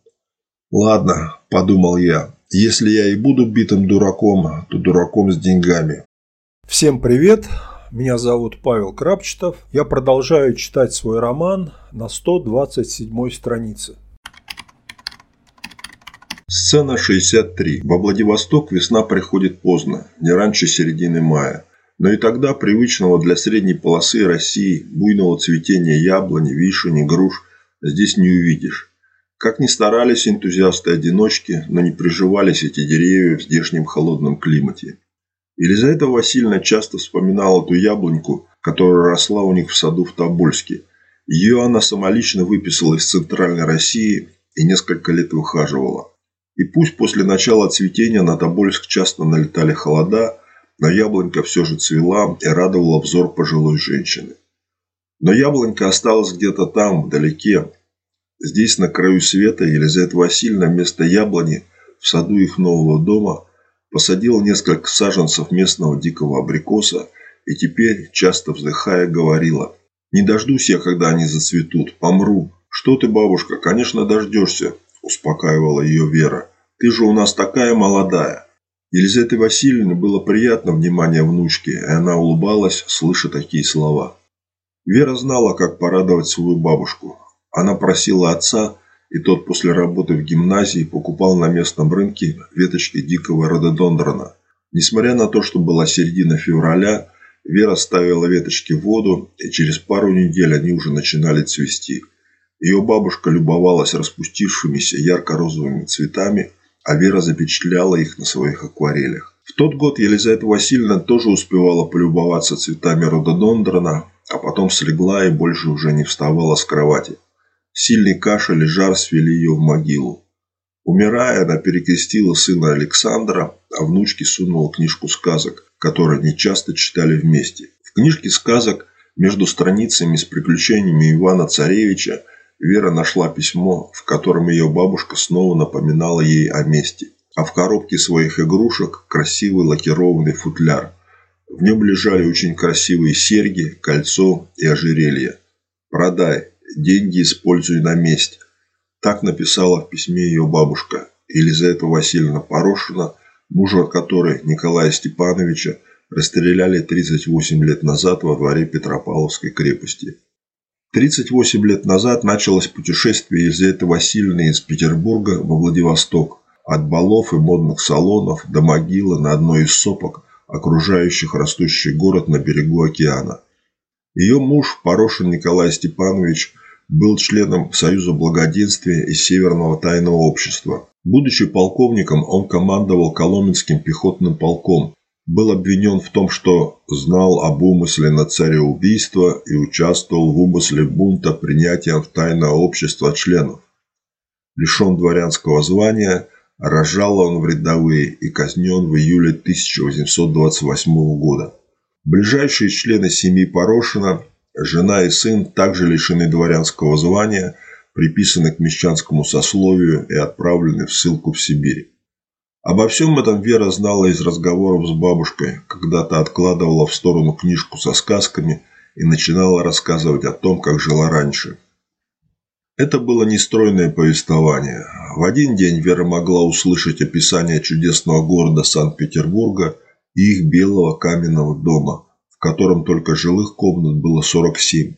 «Ладно», – подумал я, – «если я и буду битым дураком, то дураком с деньгами». Всем привет! Меня зовут Павел Крапчетов. Я продолжаю читать свой роман на 127 странице. Сцена 63. Во Владивосток весна приходит поздно, не раньше середины мая. Но и тогда привычного для средней полосы России буйного цветения яблони, вишени, груш здесь не увидишь. Как ни старались энтузиасты-одиночки, но не приживались эти деревья в здешнем холодном климате. Елизавета Васильевна часто вспоминала ту яблоньку, которая росла у них в саду в Тобольске. Ее она самолично выписала из Центральной России и несколько лет выхаживала. И пусть после начала цветения на Тобольск часто налетали холода, но яблонька все же цвела и радовала взор пожилой женщины. Но яблонька осталась где-то там, вдалеке. Здесь, на краю света, Елизавета Васильевна вместо яблони в саду их нового дома посадила несколько саженцев местного дикого абрикоса и теперь, часто вздыхая, говорила «Не дождусь я, когда они зацветут, помру». «Что ты, бабушка, конечно, дождешься», – успокаивала ее Вера. «Ты же у нас такая молодая». Елизавете Васильевне было приятно внимание внучки, и она улыбалась, слыша такие слова. Вера знала, как порадовать свою бабушку. Она просила отца, и тот после работы в гимназии покупал на местном рынке веточки дикого рододондрона. Несмотря на то, что была середина февраля, Вера ставила веточки в воду, и через пару недель они уже начинали цвести. Ее бабушка любовалась распустившимися ярко-розовыми цветами – а Вера запечатляла их на своих акварелях. В тот год Елизавета Васильевна тоже успевала полюбоваться цветами рододондрона, а потом слегла и больше уже не вставала с кровати. Сильный кашель и жар свели ее в могилу. Умирая, она перекрестила сына Александра, а внучке сунула книжку сказок, которые они часто читали вместе. В книжке сказок между страницами с приключениями Ивана Царевича Вера нашла письмо, в котором ее бабушка снова напоминала ей о месте, а в коробке своих игрушек красивый лакированный футляр. В нем лежали очень красивые серьги, кольцо и ожерелье. «Продай, деньги используй на месте». Так написала в письме ее бабушка Елизавета Васильевна Порошина, мужа которой, Николая Степановича, расстреляли 38 лет назад во дворе Петропавловской крепости. 38 лет назад началось путешествие Елизаветы Васильевны из Петербурга во Владивосток. От балов и модных салонов до могилы на одной из сопок, окружающих растущий город на берегу океана. Ее муж, Порошин Николай Степанович, был членом Союза благоденствия и Северного тайного общества. Будучи полковником, он командовал Коломенским пехотным полком, был обвинен в том, что знал об умысле на цареубийство и участвовал в умысле бунта принятием в тайное общество членов. Лишен дворянского звания, рожал он в рядовые и казнен в июле 1828 года. Ближайшие члены семьи Порошина, жена и сын, также лишены дворянского звания, приписаны к мещанскому сословию и отправлены в ссылку в Сибирь. Обо всем этом Вера знала из разговоров с бабушкой, когда-то откладывала в сторону книжку со сказками и начинала рассказывать о том, как жила раньше. Это было нестройное повествование. В один день Вера могла услышать описание чудесного города Санкт-Петербурга и их белого каменного дома, в котором только жилых комнат было 47.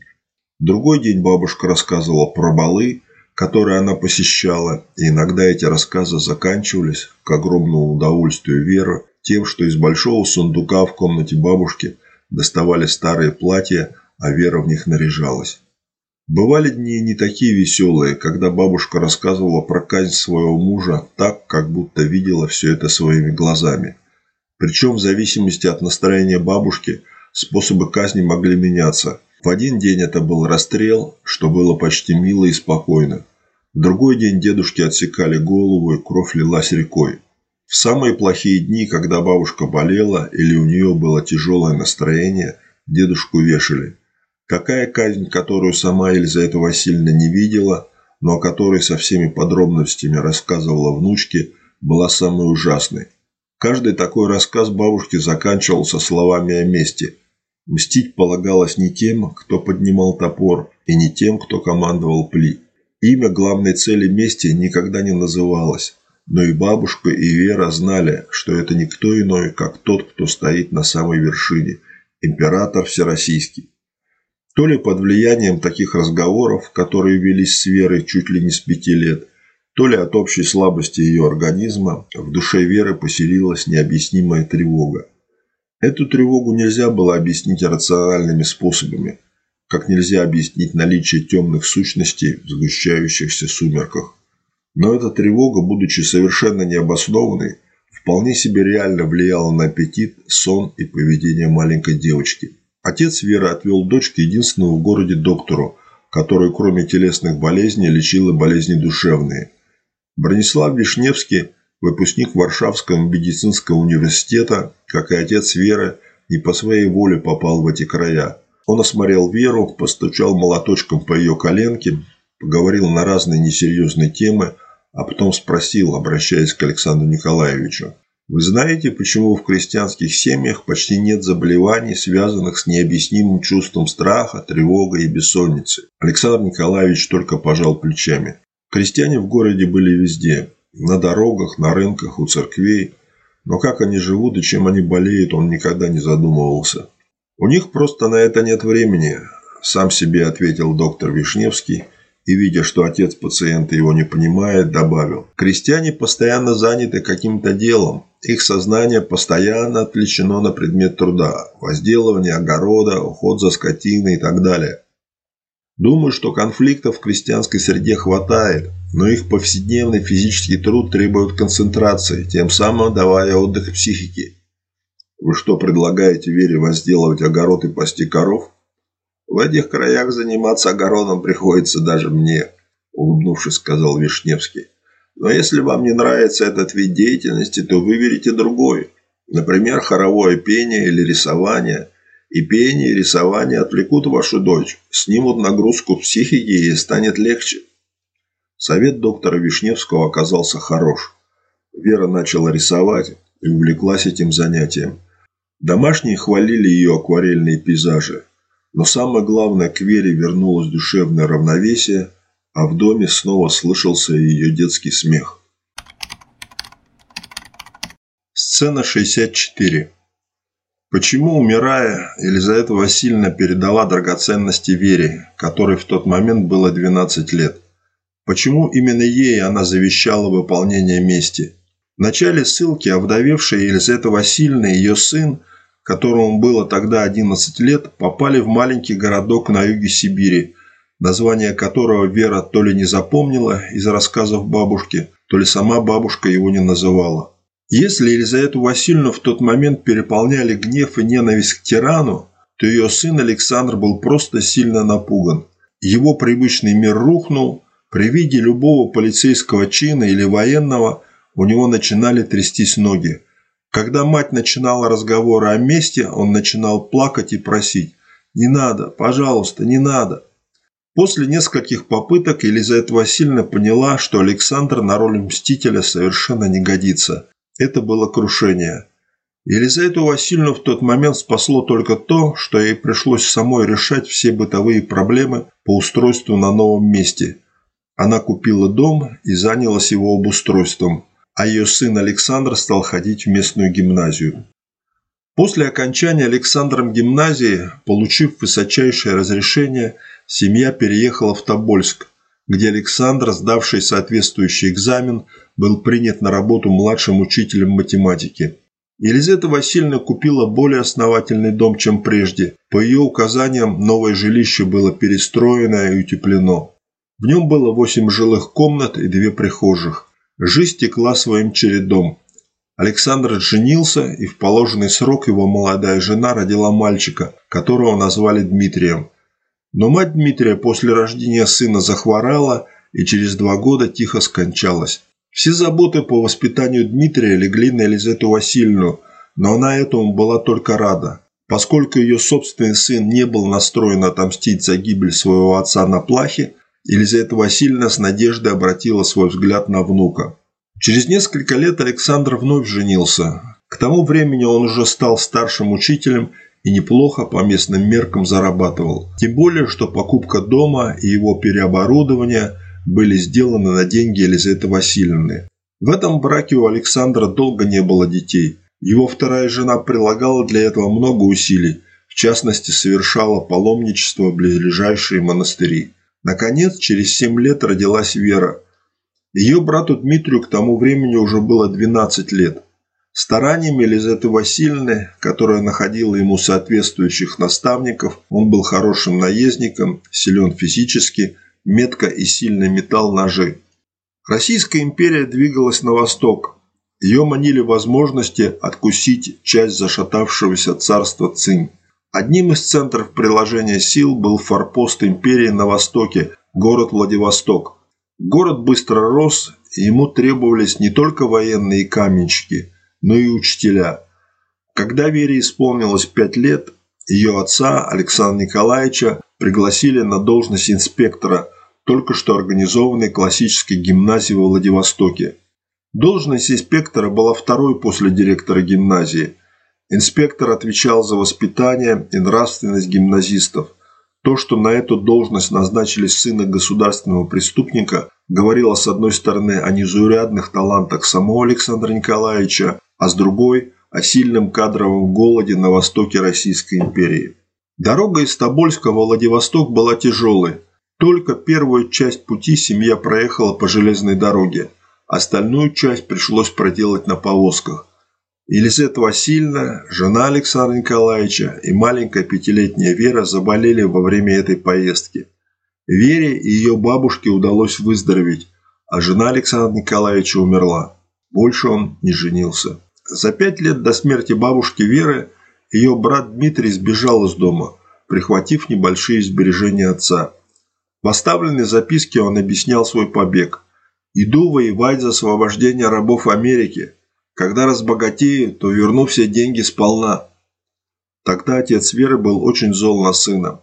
Другой день бабушка рассказывала про балы, которые она посещала, и иногда эти рассказы заканчивались, к огромному удовольствию Веры, тем, что из большого сундука в комнате бабушки доставали старые платья, а Вера в них наряжалась. Бывали дни не такие веселые, когда бабушка рассказывала про казнь своего мужа так, как будто видела все это своими глазами. Причем в зависимости от настроения бабушки способы казни могли меняться – в один день это был расстрел, что было почти мило и спокойно. В другой день дедушке отсекали голову, и кровь лилась рекой. В самые плохие дни, когда бабушка болела или у нее было тяжелое настроение, дедушку вешали. Такая казнь, которую сама Елизавета Васильевна не видела, но о которой со всеми подробностями рассказывала внучке, была самой ужасной. Каждый такой рассказ бабушки заканчивался словами о мести. Мстить полагалось не тем, кто поднимал топор, и не тем, кто командовал пли. Имя главной цели мести никогда не называлось, но и бабушка, и Вера знали, что это никто иной, как тот, кто стоит на самой вершине – император Всероссийский. То ли под влиянием таких разговоров, которые велись с Верой чуть ли не с пяти лет, то ли от общей слабости ее организма, в душе Веры поселилась необъяснимая тревога. Эту тревогу нельзя было объяснить рациональными способами, как нельзя объяснить наличие темных сущностей в сгущающихся сумерках. Но эта тревога, будучи совершенно необоснованной, вполне себе реально влияла на аппетит, сон и поведение маленькой девочки. Отец Веры отвел дочь к единственному в городе доктору, который кроме телесных болезней лечил и болезни душевные. Бронислав Вишневский, выпускник Варшавского медицинского университета, как и отец Веры, не по своей воле попал в эти края. Он осмотрел Веру, постучал молоточком по ее коленке, поговорил на разные несерьезные темы, а потом спросил, обращаясь к Александру Николаевичу. Вы знаете, почему в крестьянских семьях почти нет заболеваний, связанных с необъяснимым чувством страха, тревога и бессонницы? Александр Николаевич только пожал плечами. Крестьяне в городе были везде. На дорогах, на рынках, у церквей. Но как они живут и чем они болеют, он никогда не задумывался. У них просто на это нет времени, сам себе ответил доктор Вишневский и, видя, что отец пациента его не понимает, добавил. Крестьяне постоянно заняты каким-то делом. Их сознание постоянно отвлечено на предмет труда. Возделывание огорода, уход за скотиной и так далее. Думаю, что конфликтов в крестьянской среде хватает, но их повседневный физический труд требует концентрации, тем самым давая отдых психике. Вы что, предлагаете Вере возделывать огород и пасти коров? В этих краях заниматься огородом приходится даже мне, улыбнувшись, сказал Вишневский. Но если вам не нравится этот вид деятельности, то выберите другой. Например, хоровое пение или рисование. И пение, и рисование отвлекут вашу дочь, снимут нагрузку психики и станет легче. Совет доктора Вишневского оказался хорош. Вера начала рисовать и увлеклась этим занятием. Домашние хвалили ее акварельные пейзажи. Но самое главное, к Вере вернулось душевное равновесие, а в доме снова слышался ее детский смех. Сцена 64. Почему, умирая, Елизавета Васильевна передала драгоценности Вере, которой в тот момент было 12 лет? Почему именно ей она завещала выполнение мести? В начале ссылки овдовевшая Елизавета Васильевна и ее сын – которому было тогда 11 лет, попали в маленький городок на юге Сибири, название которого Вера то ли не запомнила из рассказов бабушки, то ли сама бабушка его не называла. Если Елизавету Васильевну в тот момент переполняли гнев и ненависть к тирану, то ее сын Александр был просто сильно напуган. Его привычный мир рухнул, при виде любого полицейского чина или военного у него начинали трястись ноги. Когда мать начинала разговоры о месте, он начинал плакать и просить «Не надо, пожалуйста, не надо». После нескольких попыток Елизавета Васильевна поняла, что Александр на роль мстителя совершенно не годится. Это было крушение. Елизавету Васильевну в тот момент спасло только то, что ей пришлось самой решать все бытовые проблемы по устройству на новом месте. Она купила дом и занялась его обустройством – а ее сын Александр стал ходить в местную гимназию. После окончания Александром гимназии, получив высочайшее разрешение, семья переехала в Тобольск, где Александр, сдавший соответствующий экзамен, был принят на работу младшим учителем математики. Елизавета Васильевна купила более основательный дом, чем прежде. По ее указаниям, новое жилище было перестроено и утеплено. В нем было восемь жилых комнат и две прихожих. Жизнь текла своим чередом. Александр женился, и в положенный срок его молодая жена родила мальчика, которого назвали Дмитрием. Но мать Дмитрия после рождения сына захворала и через два года тихо скончалась. Все заботы по воспитанию Дмитрия легли на Елизавету Васильевну, но она этому была только рада. Поскольку ее собственный сын не был настроен отомстить за гибель своего отца на плахе, Елизавета Васильевна с надеждой обратила свой взгляд на внука. Через несколько лет Александр вновь женился. К тому времени он уже стал старшим учителем и неплохо по местным меркам зарабатывал. Тем более, что покупка дома и его переоборудование были сделаны на деньги Елизаветы Васильевны. В этом браке у Александра долго не было детей. Его вторая жена прилагала для этого много усилий, в частности, совершала паломничество в ближайшие монастыри. Наконец, через семь лет родилась Вера. Ее брату Дмитрию к тому времени уже было 12 лет. Стараниями Елизаветы Васильевны, которая находила ему соответствующих наставников, он был хорошим наездником, силен физически, метко и сильно метал ножи. Российская империя двигалась на восток. Ее манили возможности откусить часть зашатавшегося царства Цинь. Одним из центров приложения сил был форпост империи на востоке, город Владивосток. Город быстро рос, и ему требовались не только военные каменщики, но и учителя. Когда Вере исполнилось пять лет, ее отца Александра Николаевича пригласили на должность инспектора только что организованной классической гимназии во Владивостоке. Должность инспектора была второй после директора гимназии – Инспектор отвечал за воспитание и нравственность гимназистов. То, что на эту должность назначили сына государственного преступника, говорило с одной стороны о незаурядных талантах самого Александра Николаевича, а с другой – о сильном кадровом голоде на востоке Российской империи. Дорога из Тобольска во Владивосток была тяжелой. Только первую часть пути семья проехала по железной дороге. Остальную часть пришлось проделать на повозках – Елизавета Васильевна, жена Александра Николаевича и маленькая пятилетняя Вера заболели во время этой поездки. Вере и ее бабушке удалось выздороветь, а жена Александра Николаевича умерла. Больше он не женился. За пять лет до смерти бабушки Веры ее брат Дмитрий сбежал из дома, прихватив небольшие сбережения отца. В оставленной записке он объяснял свой побег. «Иду воевать за освобождение рабов Америки. Когда разбогатею, то верну все деньги сполна. Тогда отец Веры был очень зол на сына.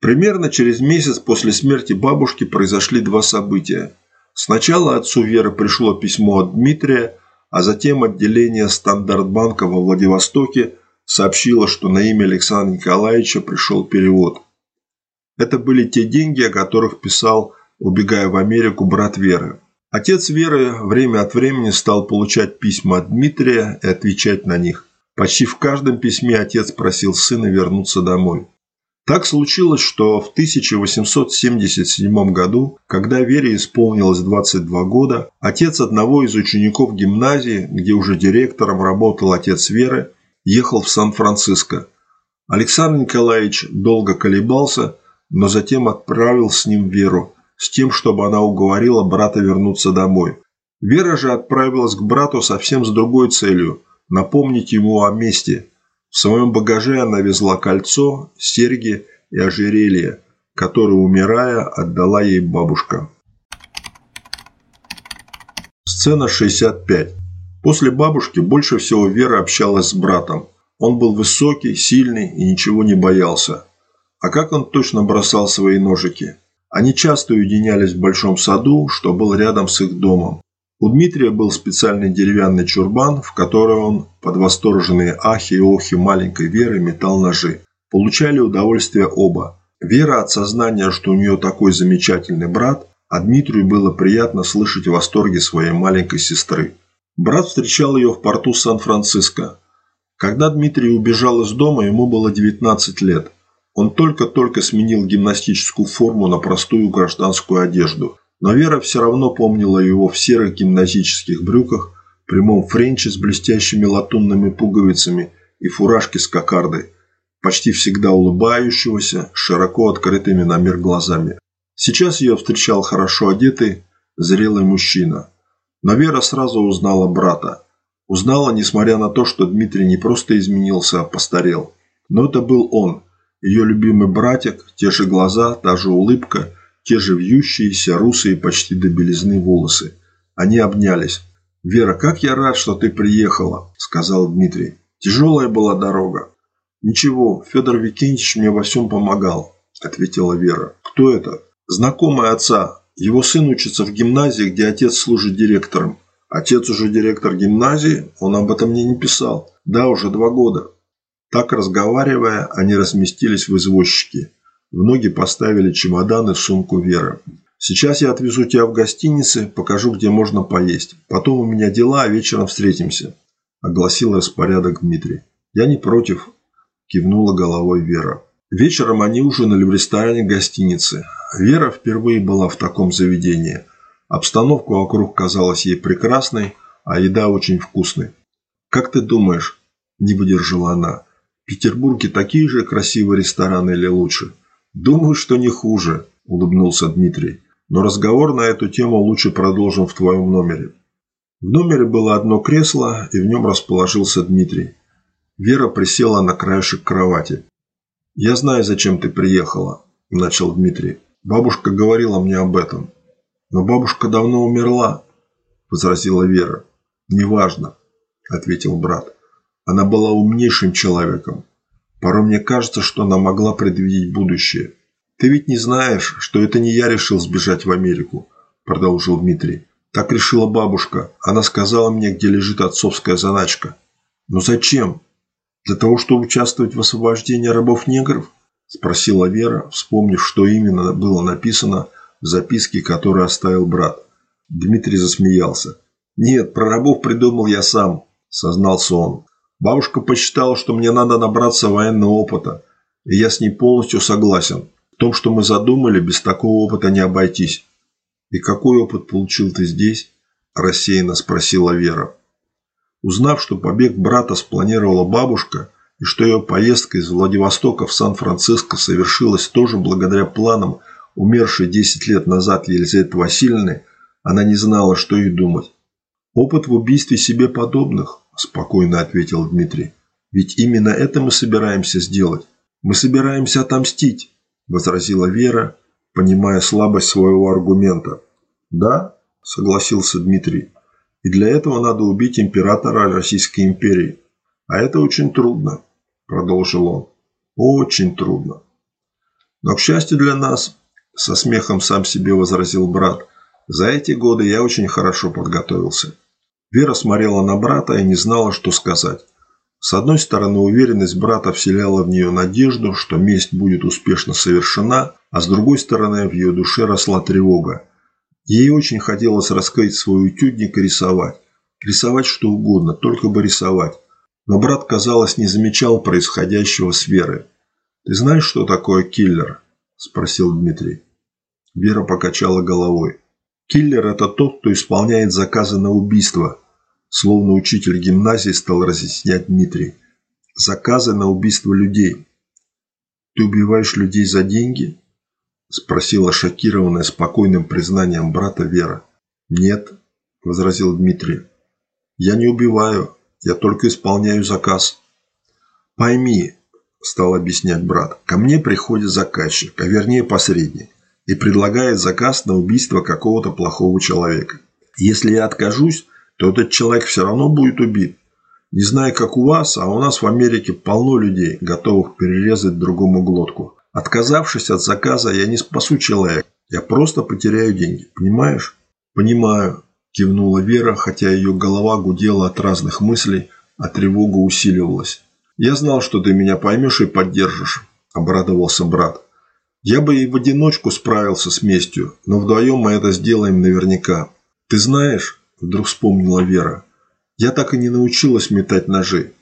Примерно через месяц после смерти бабушки произошли два события. Сначала отцу Веры пришло письмо от Дмитрия, а затем отделение Стандартбанка во Владивостоке сообщило, что на имя Александра Николаевича пришел перевод. Это были те деньги, о которых писал, убегая в Америку, брат Веры. Отец Веры время от времени стал получать письма от Дмитрия и отвечать на них. Почти в каждом письме отец просил сына вернуться домой. Так случилось, что в 1877 году, когда Вере исполнилось 22 года, отец одного из учеников гимназии, где уже директором работал отец Веры, ехал в Сан-Франциско. Александр Николаевич долго колебался, но затем отправил с ним Веру – с тем, чтобы она уговорила брата вернуться домой. Вера же отправилась к брату совсем с другой целью – напомнить ему о мести. В своем багаже она везла кольцо, серьги и ожерелье, которое, умирая, отдала ей бабушка. Сцена 65. После бабушки больше всего Вера общалась с братом. Он был высокий, сильный и ничего не боялся. А как он точно бросал свои ножики? Они часто уединялись в большом саду, что был рядом с их домом. У Дмитрия был специальный деревянный чурбан, в который он под восторженные ахи и охи маленькой Веры метал ножи. Получали удовольствие оба. Вера от сознания, что у нее такой замечательный брат, а Дмитрию было приятно слышать восторги своей маленькой сестры. Брат встречал ее в порту Сан-Франциско. Когда Дмитрий убежал из дома, ему было 19 лет – он только-только сменил гимнастическую форму на простую гражданскую одежду. Но Вера все равно помнила его в серых гимназических брюках, прямом френче с блестящими латунными пуговицами и фуражке с кокардой, почти всегда улыбающегося, широко открытыми на мир глазами. Сейчас ее встречал хорошо одетый, зрелый мужчина. Но Вера сразу узнала брата. Узнала, несмотря на то, что Дмитрий не просто изменился, а постарел. Но это был он – ее любимый братик, те же глаза, та же улыбка, те же вьющиеся, русые почти до белизны волосы. Они обнялись. «Вера, как я рад, что ты приехала», – сказал Дмитрий. «Тяжелая была дорога». «Ничего, Федор Викентьевич мне во всем помогал», – ответила Вера. «Кто это?» «Знакомый отца. Его сын учится в гимназии, где отец служит директором. Отец уже директор гимназии, он об этом мне не писал. Да, уже два года. Так разговаривая, они разместились в извозчике. В ноги поставили чемоданы, сумку Веры. Сейчас я отвезу тебя в гостинице, покажу, где можно поесть. Потом у меня дела, а вечером встретимся», – огласил распорядок Дмитрий. «Я не против», – кивнула головой Вера. Вечером они ужинали в ресторане гостиницы. Вера впервые была в таком заведении. Обстановка вокруг казалась ей прекрасной, а еда очень вкусной. «Как ты думаешь?» – не выдержала она. «В Петербурге такие же красивые рестораны или лучше?» «Думаю, что не хуже», – улыбнулся Дмитрий. Но разговор на эту тему лучше продолжим в твоем номере. В номере было одно кресло, и в нем расположился Дмитрий. Вера присела на краешек кровати. «Я знаю, зачем ты приехала», – начал Дмитрий. «Бабушка говорила мне об этом». «Но бабушка давно умерла», – возразила Вера. «Неважно», – ответил брат. «Она была умнейшим человеком. Порой мне кажется, что она могла предвидеть будущее. «Ты ведь не знаешь, что это не я решил сбежать в Америку», – продолжил Дмитрий. «Так решила бабушка. Она сказала мне, где лежит отцовская заначка». «Но зачем? Для того, чтобы участвовать в освобождении рабов-негров?» – спросила Вера, вспомнив, что именно было написано в записке, которую оставил брат. Дмитрий засмеялся. «Нет, про рабов придумал я сам», – сознался он. «Бабушка посчитала, что мне надо набраться военного опыта, и я с ней полностью согласен том, что мы задумали, без такого опыта не обойтись. И какой опыт получил ты здесь? Рассеянно спросила Вера. Узнав, что побег брата спланировала бабушка, и что ее поездка из Владивостока в Сан-Франциско совершилась тоже благодаря планам умершей 10 лет назад Елизаветы Васильевны, она не знала, что ей думать. «Опыт в убийстве себе подобных», – спокойно ответил Дмитрий. «Ведь именно это мы собираемся сделать. Мы собираемся отомстить возразила Вера, понимая слабость своего аргумента. «Да», – согласился Дмитрий, – «и для этого надо убить императора Российской империи. А это очень трудно», – продолжил он. «Очень трудно». «Но, к счастью для нас», – со смехом сам себе возразил брат, – «за эти годы я очень хорошо подготовился». Вера смотрела на брата и не знала, что сказать. С одной стороны, уверенность брата вселяла в нее надежду, что месть будет успешно совершена, а с другой стороны, в ее душе росла тревога. Ей очень хотелось раскрыть свой утюдник и рисовать. Рисовать что угодно, только бы рисовать. Но брат, казалось, не замечал происходящего с Верой. «Ты знаешь, что такое киллер?» – спросил Дмитрий. Вера покачала головой. «Киллер – это тот, кто исполняет заказы на убийство, Словно учитель гимназии стал разъяснять Дмитрий. Заказы на убийство людей. Ты убиваешь людей за деньги? Спросила шокированная спокойным признанием брата Вера. Нет, возразил Дмитрий. Я не убиваю, я только исполняю заказ. Пойми, стал объяснять брат, ко мне приходит заказчик, а вернее посредник, и предлагает заказ на убийство какого-то плохого человека. Если я откажусь, то этот человек все равно будет убит. Не знаю, как у вас, а у нас в Америке полно людей, готовых перерезать другому глотку. Отказавшись от заказа, я не спасу человека. Я просто потеряю деньги. Понимаешь? Понимаю, кивнула Вера, хотя ее голова гудела от разных мыслей, а тревога усиливалась. Я знал, что ты меня поймешь и поддержишь, обрадовался брат. Я бы и в одиночку справился с местью, но вдвоем мы это сделаем наверняка. Ты знаешь, Вдруг вспомнила Вера. Я так и не научилась метать ножи.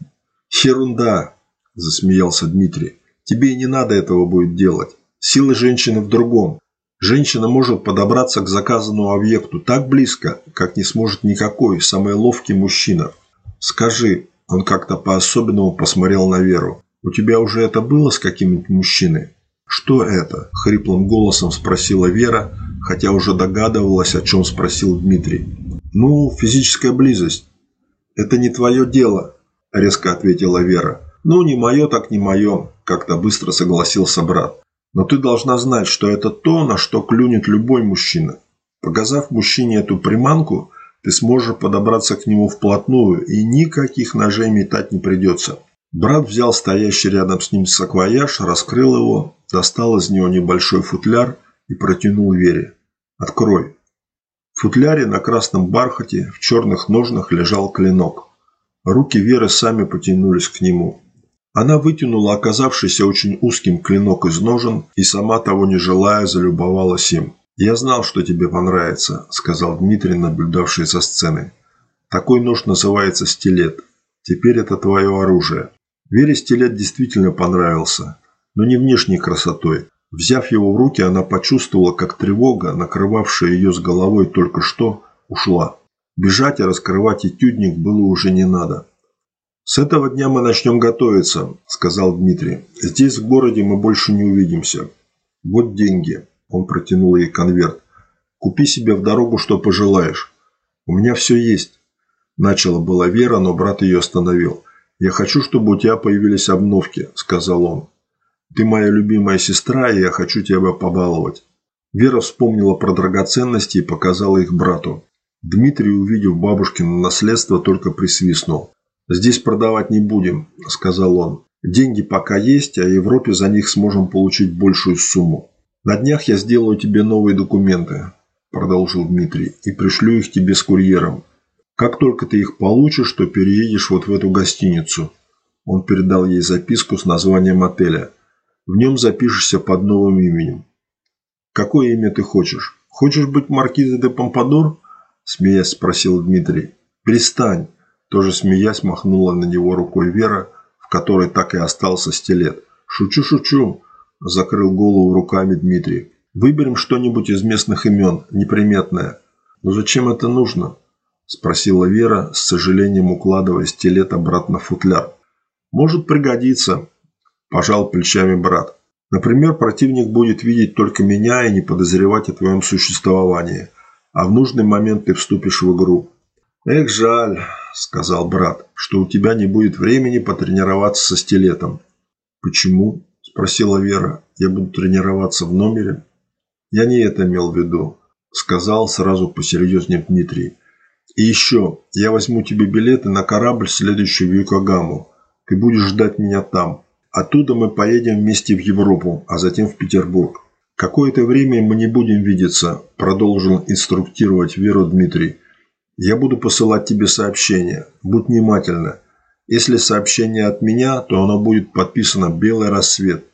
Ерунда, засмеялся Дмитрий. Тебе и не надо этого будет делать. Сила женщины в другом. Женщина может подобраться к заказанному объекту так близко, как не сможет никакой, самый ловкий мужчина. Скажи, он как-то по-особенному посмотрел на Веру. У тебя уже это было с каким-нибудь мужчиной? Что это? Хриплым голосом спросила Вера, хотя уже догадывалась, о чем спросил Дмитрий. «Ну, физическая близость. Это не твое дело», – резко ответила Вера. «Ну, не мое, так не мое», – как-то быстро согласился брат. «Но ты должна знать, что это то, на что клюнет любой мужчина. Показав мужчине эту приманку, ты сможешь подобраться к нему вплотную, и никаких ножей метать не придется». Брат взял стоящий рядом с ним саквояж, раскрыл его, достал из него небольшой футляр и протянул Вере. «Открой». Футляре на красном бархате в черных ножнах лежал клинок. Руки Веры сами потянулись к нему. Она вытянула оказавшийся очень узким клинок из ножен и, сама того не желая, залюбовалась им. «Я знал, что тебе понравится», – сказал Дмитрий, наблюдавший за сценой. «Такой нож называется стилет. Теперь это твое оружие». Вере стилет действительно понравился, но не внешней красотой. Взяв его в руки, она почувствовала, как тревога, накрывавшая ее с головой только что, ушла. Бежать и раскрывать этюдник было уже не надо. «С этого дня мы начнем готовиться», – сказал Дмитрий. «Здесь, в городе, мы больше не увидимся. Вот деньги». Он протянул ей конверт. «Купи себе в дорогу, что пожелаешь. У меня все есть». Начала была Вера, но брат ее остановил. «Я хочу, чтобы у тебя появились обновки», – сказал он. «Ты моя любимая сестра, и я хочу тебя побаловать». Вера вспомнила про драгоценности и показала их брату. Дмитрий, увидев бабушкино наследство, только присвистнул. «Здесь продавать не будем», – сказал он. «Деньги пока есть, а в Европе за них сможем получить большую сумму. На днях я сделаю тебе новые документы», – продолжил Дмитрий, – «и пришлю их тебе с курьером. Как только ты их получишь, то переедешь вот в эту гостиницу». Он передал ей записку с названием отеля. В нем запишешься под новым именем. «Какое имя ты хочешь? Хочешь быть маркизой де Помпадур?» – смеясь спросил Дмитрий. «Перестань. Тоже смеясь махнула на него рукой Вера, в которой так и остался стилет. «Шучу, шучу!» – закрыл голову руками Дмитрий. «Выберем что-нибудь из местных имен, неприметное». «Но зачем это нужно?» – спросила Вера, с сожалением укладывая стилет обратно в футляр. «Может пригодиться», – пожал плечами брат. «Например, противник будет видеть только меня и не подозревать о твоем существовании, а в нужный момент ты вступишь в игру». «Эх, жаль», – сказал брат, – «что у тебя не будет времени потренироваться со стилетом». «Почему?» – спросила Вера. «Я буду тренироваться в номере». «Я не это имел в виду», – сказал сразу посерьезнее Дмитрий. «И еще, я возьму тебе билеты на корабль, следующий в Юкогаму. Ты будешь ждать меня там. Оттуда мы поедем вместе в Европу, а затем в Петербург. Какое-то время мы не будем видеться», – продолжил инструктировать Веру Дмитрий. Я буду посылать тебе сообщение. Будь внимательна. Если сообщение от меня, то оно будет подписано «Белый рассвет».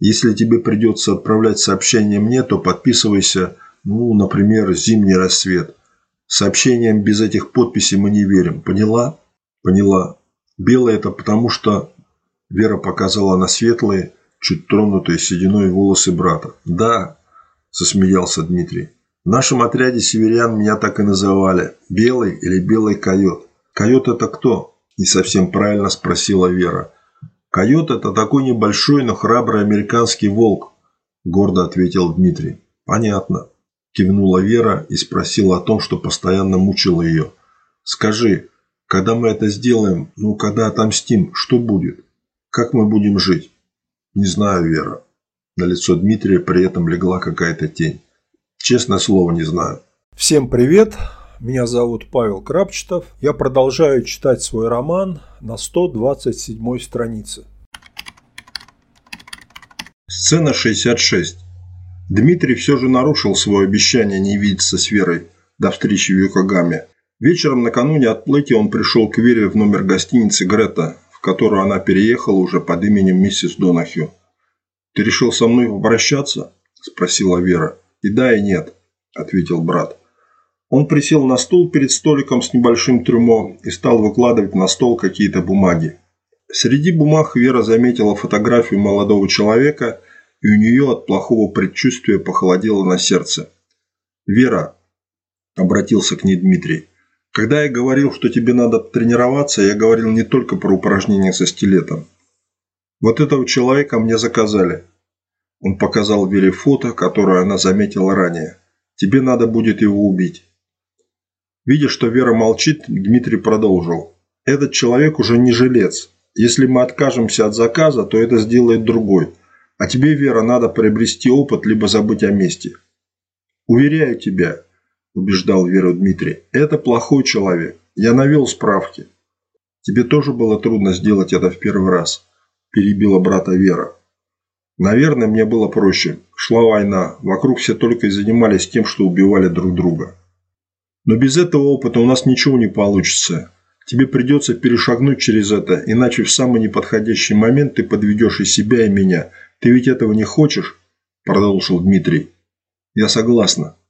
Если тебе придется отправлять сообщение мне, то подписывайся, ну, например, «Зимний рассвет». Сообщениям без этих подписей мы не верим. Поняла? Поняла. Белый – это потому, что Вера показала на светлые, чуть тронутые сединой волосы брата. «Да», – засмеялся Дмитрий. В нашем отряде северян меня так и называли. Белый или белый койот. Койот это кто? Не совсем правильно спросила Вера. Койот это такой небольшой, но храбрый американский волк, гордо ответил Дмитрий. Понятно. Кивнула Вера и спросила о том, что постоянно мучило ее. Скажи, когда мы это сделаем, ну, когда отомстим, что будет? Как мы будем жить? Не знаю, Вера. На лицо Дмитрия при этом легла какая-то тень. Честное слово, не знаю. Всем привет! Меня зовут Павел Крапчетов. Я продолжаю читать свой роман на 127 странице. Сцена 66. Дмитрий все же нарушил свое обещание не видеться с Верой до встречи в Йокогаме. Вечером накануне отплытия он пришел к Вере в номер гостиницы Грета, которую она переехала уже под именем миссис Донахью. «Ты решил со мной попрощаться?» – спросила Вера. «И да, и нет», – ответил брат. Он присел на стул перед столиком с небольшим трюмо и стал выкладывать на стол какие-то бумаги. Среди бумаг Вера заметила фотографию молодого человека, и у нее от плохого предчувствия похолодело на сердце. «Вера», – обратился к ней Дмитрий, – «когда я говорил, что тебе надо тренироваться, я говорил не только про упражнения со стилетом. Вот этого человека мне заказали. Он показал Вере фото, которое она заметила ранее. «Тебе надо будет его убить». Видя, что Вера молчит, Дмитрий продолжил. «Этот человек уже не жилец. Если мы откажемся от заказа, то это сделает другой. А тебе, Вера, надо приобрести опыт, либо забыть о месте». «Уверяю тебя», – убеждал Веру Дмитрий, – «это плохой человек. Я навел справки». «Тебе тоже было трудно сделать это в первый раз», – перебила брата Вера. Наверное, мне было проще. Шла война. Вокруг все только и занимались тем, что убивали друг друга. Но без этого опыта у нас ничего не получится. Тебе придется перешагнуть через это, иначе в самый неподходящий момент ты подведешь и себя, и меня. Ты ведь этого не хочешь?» – продолжил Дмитрий. «Я согласна», –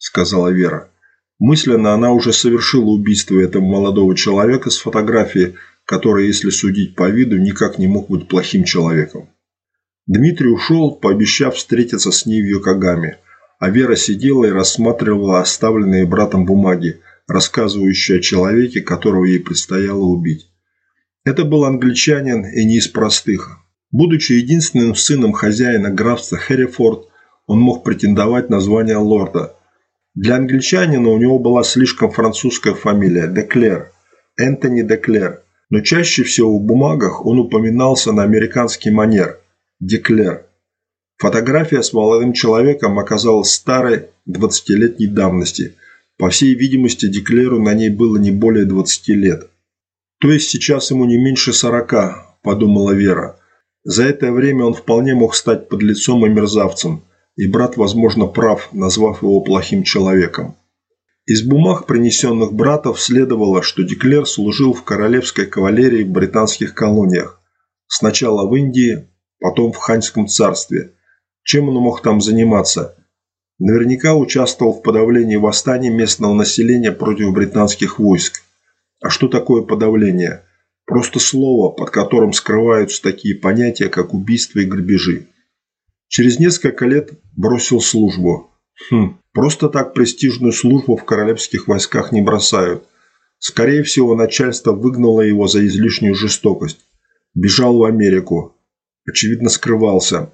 сказала Вера. Мысленно она уже совершила убийство этого молодого человека с фотографией, который, если судить по виду, никак не мог быть плохим человеком. Дмитрий ушел, пообещав встретиться с ней в Йокогаме, а Вера сидела и рассматривала оставленные братом бумаги, рассказывающие о человеке, которого ей предстояло убить. Это был англичанин и не из простых. Будучи единственным сыном хозяина графства Херрифорд, он мог претендовать на звание лорда. Для англичанина у него была слишком французская фамилия – Деклер, Энтони Деклер – но чаще всего в бумагах он упоминался на американский манер – Деклер. Фотография с молодым человеком оказалась старой 20-летней давности. По всей видимости, Деклеру на ней было не более 20 лет. То есть сейчас ему не меньше 40, подумала Вера. За это время он вполне мог стать подлецом и мерзавцем, и брат, возможно, прав, назвав его плохим человеком. Из бумаг, принесенных братов, следовало, что Деклер служил в королевской кавалерии в британских колониях. Сначала в Индии, потом в Ханьском царстве. Чем он мог там заниматься? Наверняка участвовал в подавлении восстаний местного населения против британских войск. А что такое подавление? Просто слово, под которым скрываются такие понятия, как убийство и грабежи. Через несколько лет бросил службу. Хм, Просто так престижную службу в королевских войсках не бросают. Скорее всего, начальство выгнало его за излишнюю жестокость. Бежал в Америку. Очевидно, скрывался.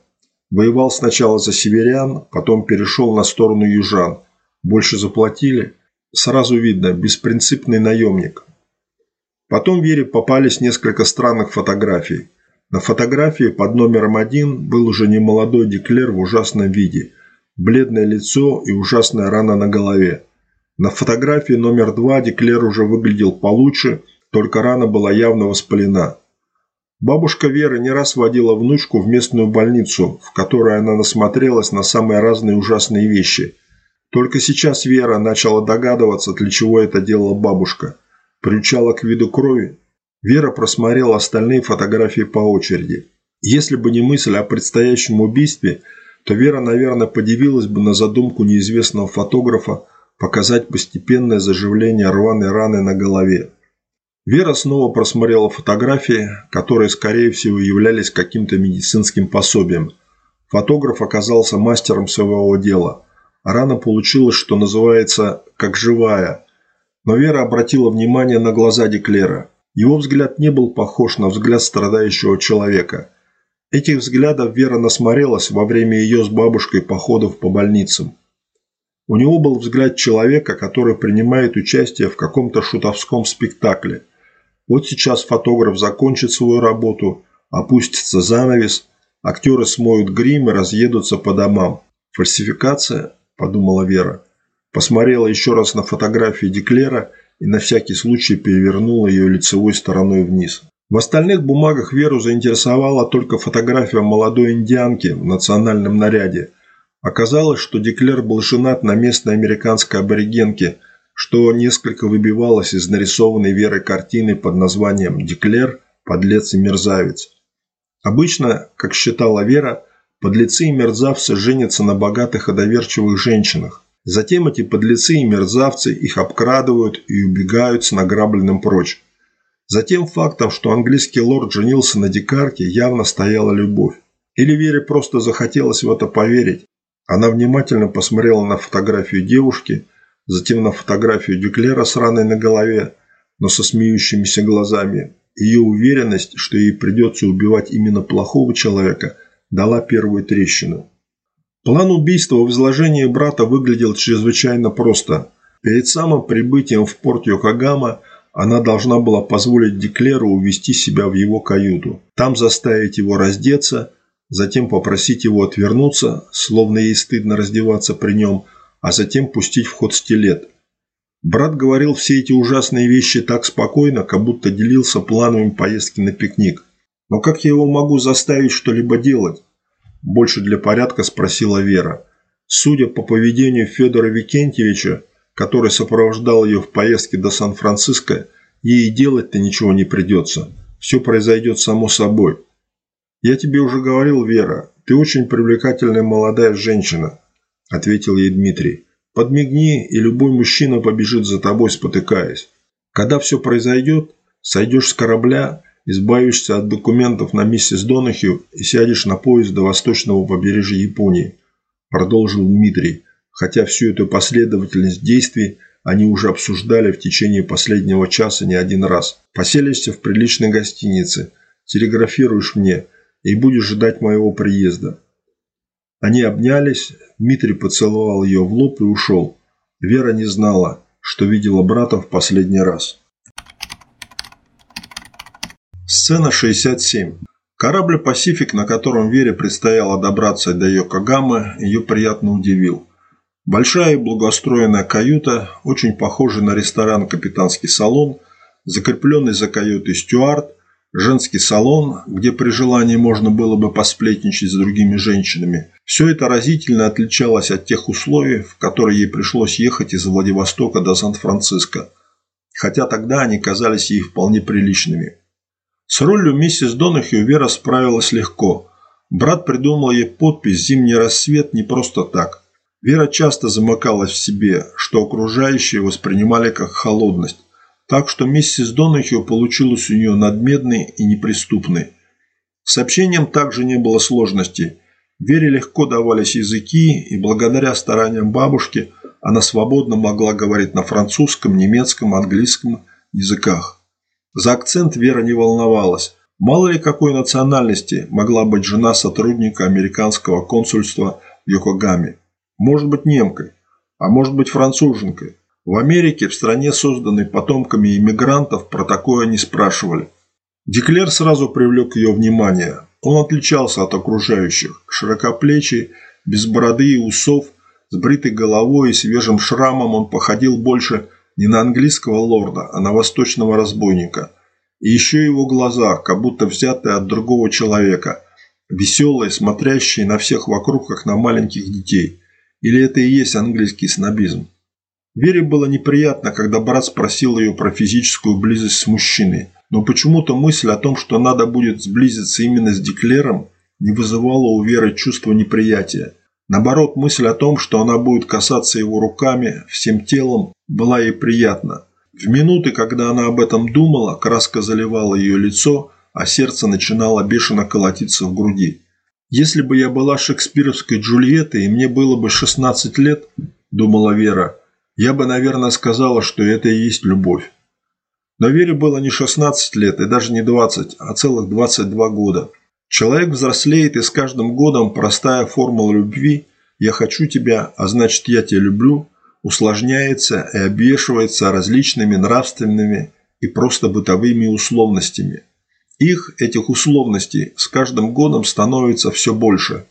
Воевал сначала за северян, потом перешел на сторону южан. Больше заплатили. Сразу видно, беспринципный наемник. Потом Вере попались несколько странных фотографий. На фотографии под номером один был уже немолодой Деклер в ужасном виде – бледное лицо и ужасная рана на голове. На фотографии номер два Деклер уже выглядел получше, только рана была явно воспалена. Бабушка Вера не раз водила внучку в местную больницу, в которой она насмотрелась на самые разные ужасные вещи. Только сейчас Вера начала догадываться, для чего это делала бабушка. Приучала к виду крови. Вера просмотрела остальные фотографии по очереди. Если бы не мысль о предстоящем убийстве – то Вера, наверное, подивилась бы на задумку неизвестного фотографа показать постепенное заживление рваной раны на голове. Вера снова просмотрела фотографии, которые, скорее всего, являлись каким-то медицинским пособием. Фотограф оказался мастером своего дела. Рана получилась, что называется, как живая. Но Вера обратила внимание на глаза Деклера. Его взгляд не был похож на взгляд страдающего человека – Этих взглядов Вера насмотрелась во время ее с бабушкой походов по больницам. У него был взгляд человека, который принимает участие в каком-то шутовском спектакле. Вот сейчас фотограф закончит свою работу, опустится занавес, актеры смоют грим и разъедутся по домам. Фальсификация, подумала Вера. Посмотрела еще раз на фотографии Деклера и на всякий случай перевернула ее лицевой стороной вниз. В остальных бумагах Веру заинтересовала только фотография молодой индианки в национальном наряде. Оказалось, что Деклер был женат на местной американской аборигенке, что несколько выбивалось из нарисованной Верой картины под названием «Деклер. Подлец и мерзавец». Обычно, как считала Вера, подлецы и мерзавцы женятся на богатых и доверчивых женщинах. Затем эти подлецы и мерзавцы их обкрадывают и убегают с награбленным прочь. За тем фактом, что английский лорд женился на дикарке, явно стояла любовь. Или Вере просто захотелось в это поверить. Она внимательно посмотрела на фотографию девушки, затем на фотографию Дюклера с раной на голове, но со смеющимися глазами. Ее уверенность, что ей придется убивать именно плохого человека, дала первую трещину. План убийства в изложении брата выглядел чрезвычайно просто. Перед самым прибытием в порт Йокогама – она должна была позволить Деклеру увести себя в его каюту, там заставить его раздеться, затем попросить его отвернуться, словно ей стыдно раздеваться при нем, а затем пустить в ход стилет. Брат говорил все эти ужасные вещи так спокойно, как будто делился планами поездки на пикник. «Но как я его могу заставить что-либо делать?» Больше для порядка спросила Вера. Судя по поведению Федора Викентьевича, который сопровождал ее в поездке до Сан-Франциско, ей делать-то ничего не придется. Все произойдет само собой. «Я тебе уже говорил, Вера, ты очень привлекательная молодая женщина», – ответил ей Дмитрий. «Подмигни, и любой мужчина побежит за тобой, спотыкаясь. Когда все произойдет, сойдешь с корабля, избавишься от документов на миссис Донахью и сядешь на поезд до восточного побережья Японии», – продолжил Дмитрий, хотя всю эту последовательность действий они уже обсуждали в течение последнего часа не один раз. «Поселишься в приличной гостинице, телеграфируешь мне – и будешь ждать моего приезда». Они обнялись, Дмитрий поцеловал ее в лоб и ушел. Вера не знала, что видела брата в последний раз. Сцена 67. Корабль «Пасифик», на котором Вере предстояло добраться до Йокогамы, ее приятно удивил. Большая и благоустроенная каюта, очень похожая на ресторан «Капитанский салон», закрепленный за каютой стюард, женский салон, где при желании можно было бы посплетничать с другими женщинами. Все это разительно отличалось от тех условий, в которые ей пришлось ехать из Владивостока до Сан-Франциско, хотя тогда они казались ей вполне приличными. С ролью миссис Донахью Вера справилась легко. Брат придумал ей подпись «Зимний рассвет» не просто так. Вера часто замыкалась в себе, что окружающие воспринимали как холодность так что миссис Донахью получилась у нее надмедной и неприступной. С сообщением также не было сложностей. Вере легко давались языки, и благодаря стараниям бабушки она свободно могла говорить на французском, немецком, английском языках. За акцент Вера не волновалась. Мало ли какой национальности могла быть жена сотрудника американского консульства в Йокогаме. Может быть немкой, а может быть француженкой. В Америке, в стране, созданной потомками иммигрантов, про такое не спрашивали. Деклер сразу привлек ее внимание. Он отличался от окружающих. Широкоплечий, без бороды и усов, с бритой головой и свежим шрамом он походил больше не на английского лорда, а на восточного разбойника. И еще его глаза, как будто взятые от другого человека, веселые, смотрящие на всех вокруг, как на маленьких детей. Или это и есть английский снобизм? Вере было неприятно, когда брат спросил ее про физическую близость с мужчиной, но почему-то мысль о том, что надо будет сблизиться именно с Деклером, не вызывала у Веры чувства неприятия. Наоборот, мысль о том, что она будет касаться его руками, всем телом, была ей приятна. В минуты, когда она об этом думала, краска заливала ее лицо, а сердце начинало бешено колотиться в груди. «Если бы я была шекспировской Джульеттой, и мне было бы 16 лет», – думала Вера, – я бы, наверное, сказала, что это и есть любовь. Но Вере было не 16 лет и даже не 20, а целых 22 года. Человек взрослеет, и с каждым годом простая формула любви «я хочу тебя, а значит я тебя люблю» усложняется и обвешивается различными нравственными и просто бытовыми условностями. Их, этих условностей, с каждым годом становится все больше.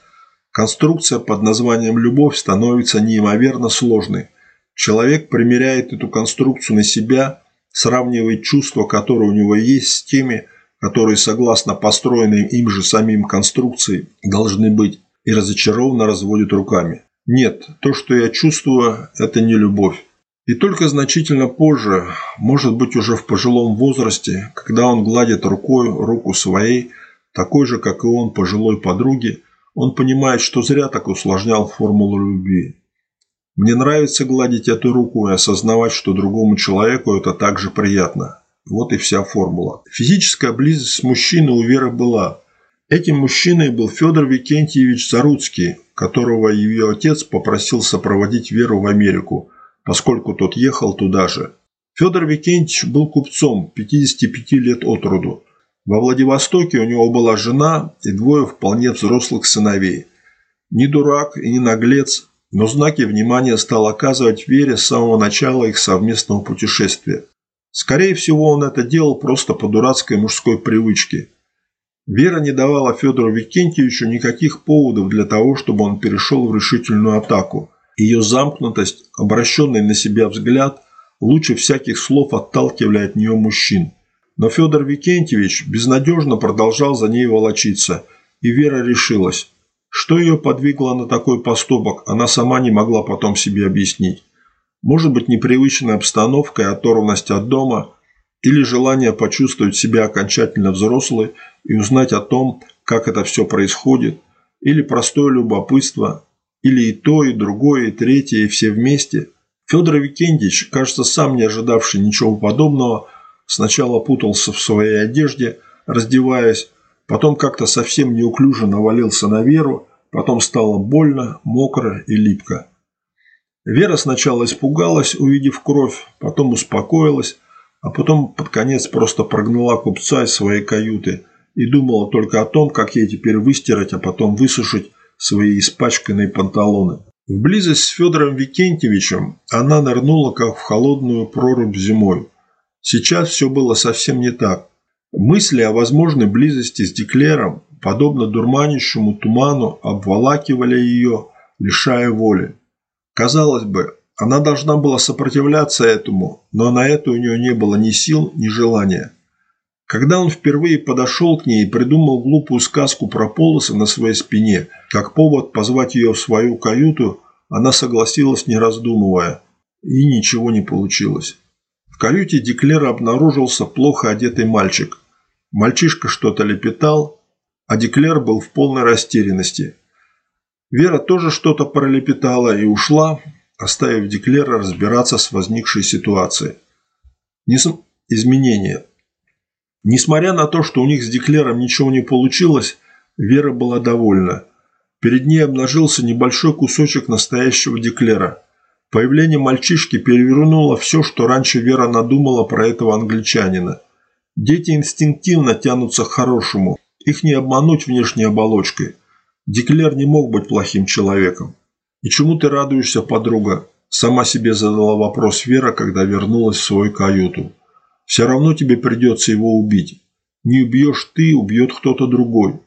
Конструкция под названием «любовь» становится неимоверно сложной, Человек примеряет эту конструкцию на себя, сравнивает чувства, которые у него есть, с теми, которые, согласно построенной им же самим конструкции, должны быть, и разочарованно разводит руками. Нет, то, что я чувствую, это не любовь. И только значительно позже, может быть уже в пожилом возрасте, когда он гладит рукой руку своей, такой же, как и он, пожилой подруги, он понимает, что зря так усложнял формулу любви. Мне нравится гладить эту руку и осознавать, что другому человеку это также приятно. Вот и вся формула. Физическая близость с мужчиной у Веры была. Этим мужчиной был Федор Викентьевич Заруцкий, которого ее отец попросил сопроводить Веру в Америку, поскольку тот ехал туда же. Федор Викентьевич был купцом, 55 лет от роду. Во Владивостоке у него была жена и двое вполне взрослых сыновей. Не дурак и не наглец, но знаки внимания стал оказывать Вере с самого начала их совместного путешествия. Скорее всего, он это делал просто по дурацкой мужской привычке. Вера не давала Федору Викентьевичу никаких поводов для того, чтобы он перешел в решительную атаку. Ее замкнутость, обращенный на себя взгляд, лучше всяких слов отталкивали от нее мужчин. Но Федор Викентьевич безнадежно продолжал за ней волочиться, и Вера решилась. Что ее подвигло на такой поступок, она сама не могла потом себе объяснить. Может быть, непривычная обстановка и оторванность от дома, или желание почувствовать себя окончательно взрослой и узнать о том, как это все происходит, или простое любопытство, или и то, и другое, и третье, и все вместе. Федор Викентьевич, кажется, сам не ожидавший ничего подобного, сначала путался в своей одежде, раздеваясь, потом как-то совсем неуклюже навалился на Веру, потом стало больно, мокро и липко. Вера сначала испугалась, увидев кровь, потом успокоилась, а потом под конец просто прогнала купца из своей каюты и думала только о том, как ей теперь выстирать, а потом высушить свои испачканные панталоны. В близость с Федором Викентьевичем она нырнула, как в холодную прорубь зимой. Сейчас все было совсем не так. Мысли о возможной близости с Деклером, подобно дурманящему туману, обволакивали ее, лишая воли. Казалось бы, она должна была сопротивляться этому, но на это у нее не было ни сил, ни желания. Когда он впервые подошел к ней и придумал глупую сказку про полосы на своей спине, как повод позвать ее в свою каюту, она согласилась, не раздумывая, и ничего не получилось. В каюте Деклера обнаружился плохо одетый мальчик. Мальчишка что-то лепетал, а Деклер был в полной растерянности – Вера тоже что-то пролепетала и ушла, оставив Деклера разбираться с возникшей ситуацией. Нес... Изменения. Несмотря на то, что у них с Деклером ничего не получилось, Вера была довольна. Перед ней обнажился небольшой кусочек настоящего Деклера. Появление мальчишки перевернуло все, что раньше Вера надумала про этого англичанина. Дети инстинктивно тянутся к хорошему. Их не обмануть внешней оболочкой – Деклер не мог быть плохим человеком. «И чему ты радуешься, подруга?» Сама себе задала вопрос Вера, когда вернулась в свою каюту. «Все равно тебе придется его убить. Не убьешь ты, убьет кто-то другой».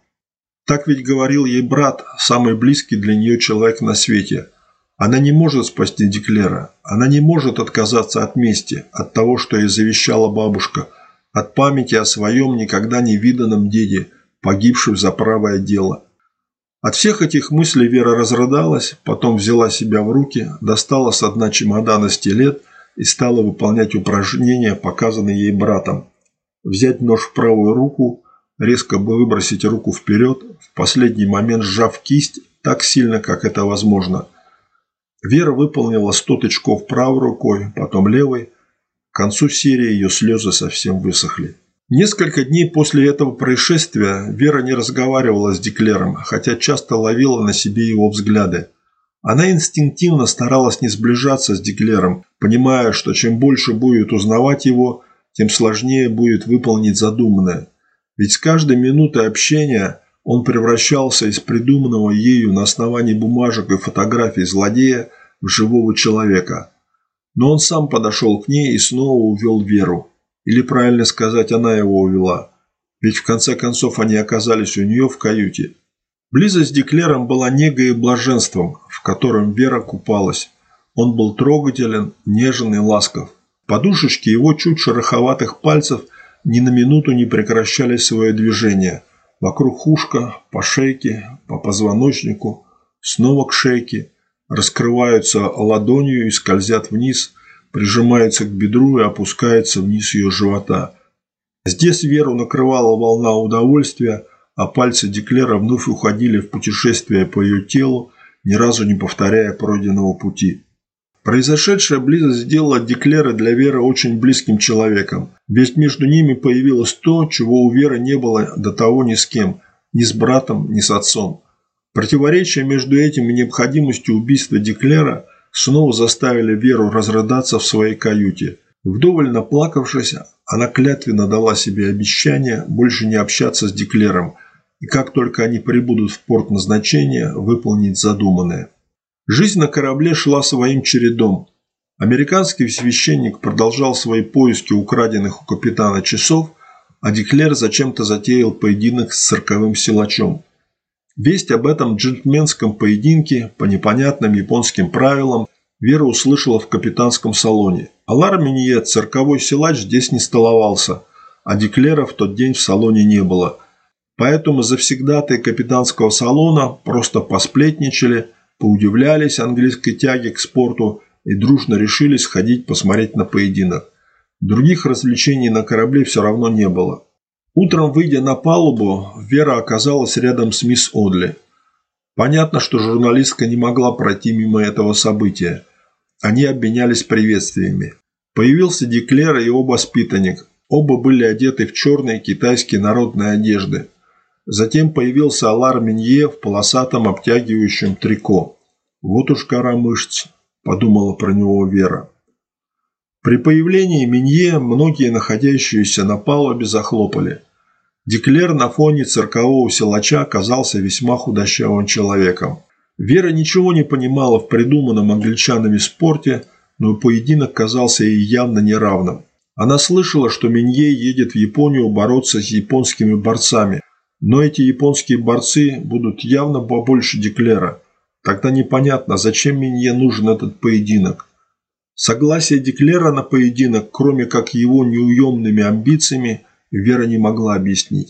Так ведь говорил ей брат, самый близкий для нее человек на свете. Она не может спасти Деклера. Она не может отказаться от мести, от того, что ей завещала бабушка, от памяти о своем никогда не виданном деде, погибшем за правое дело – от всех этих мыслей Вера разрыдалась, потом взяла себя в руки, достала с дна чемодана стилет и стала выполнять упражнения, показанные ей братом. Взять нож в правую руку, резко выбросить руку вперед, в последний момент сжав кисть так сильно, как это возможно. Вера выполнила 100 тычков правой рукой, потом левой. К концу серии ее слезы совсем высохли. Несколько дней после этого происшествия Вера не разговаривала с Деклером, хотя часто ловила на себе его взгляды. Она инстинктивно старалась не сближаться с Деклером, понимая, что чем больше будет узнавать его, тем сложнее будет выполнить задуманное. Ведь с каждой минутой общения он превращался из придуманного ею на основании бумажек и фотографий злодея в живого человека. Но он сам подошел к ней и снова увел Веру. Или, правильно сказать, она его увела. Ведь в конце концов они оказались у нее в каюте. Близость с Деклером была негой и блаженством, в котором Вера купалась. Он был трогателен, нежен и ласков. Подушечки его чуть шероховатых пальцев ни на минуту не прекращали свое движение. Вокруг ушка, по шейке, по позвоночнику, снова к шейке, раскрываются ладонью и скользят вниз, прижимается к бедру и опускается вниз ее живота. Здесь Веру накрывала волна удовольствия, а пальцы Деклера вновь уходили в путешествие по ее телу, ни разу не повторяя пройденного пути. Произошедшая близость сделала Деклера для Веры очень близким человеком, ведь между ними появилось то, чего у Веры не было до того ни с кем, ни с братом, ни с отцом. Противоречие между этим и необходимостью убийства Деклера – снова заставили Веру разрыдаться в своей каюте. Вдоволь наплакавшись, она клятвенно дала себе обещание больше не общаться с Деклером, и как только они прибудут в порт назначения, выполнить задуманное. Жизнь на корабле шла своим чередом. Американский священник продолжал свои поиски украденных у капитана часов, а Деклер зачем-то затеял поединок с цирковым силачом. Весть об этом джентльменском поединке по непонятным японским правилам Вера услышала в капитанском салоне. Алар Минье, цирковой силач, здесь не столовался, а Деклера в тот день в салоне не было. Поэтому завсегдатые капитанского салона просто посплетничали, поудивлялись английской тяге к спорту и дружно решили сходить посмотреть на поединок. Других развлечений на корабле все равно не было. Утром, выйдя на палубу, Вера оказалась рядом с мисс Одли. Понятно, что журналистка не могла пройти мимо этого события. Они обменялись приветствиями. Появился Деклер и его воспитанник. Оба были одеты в черные китайские народные одежды. Затем появился Алар Минье в полосатом обтягивающем трико. «Вот уж гора мышц», – подумала про него Вера. При появлении Минье многие находящиеся на палубе захлопали. Деклер на фоне циркового силача оказался весьма худощавым человеком. Вера ничего не понимала в придуманном англичанами спорте, но поединок казался ей явно неравным. Она слышала, что Минье едет в Японию бороться с японскими борцами, но эти японские борцы будут явно побольше Деклера. Тогда непонятно, зачем Минье нужен этот поединок. Согласие Деклера на поединок, кроме как его неуемными амбициями, Вера не могла объяснить.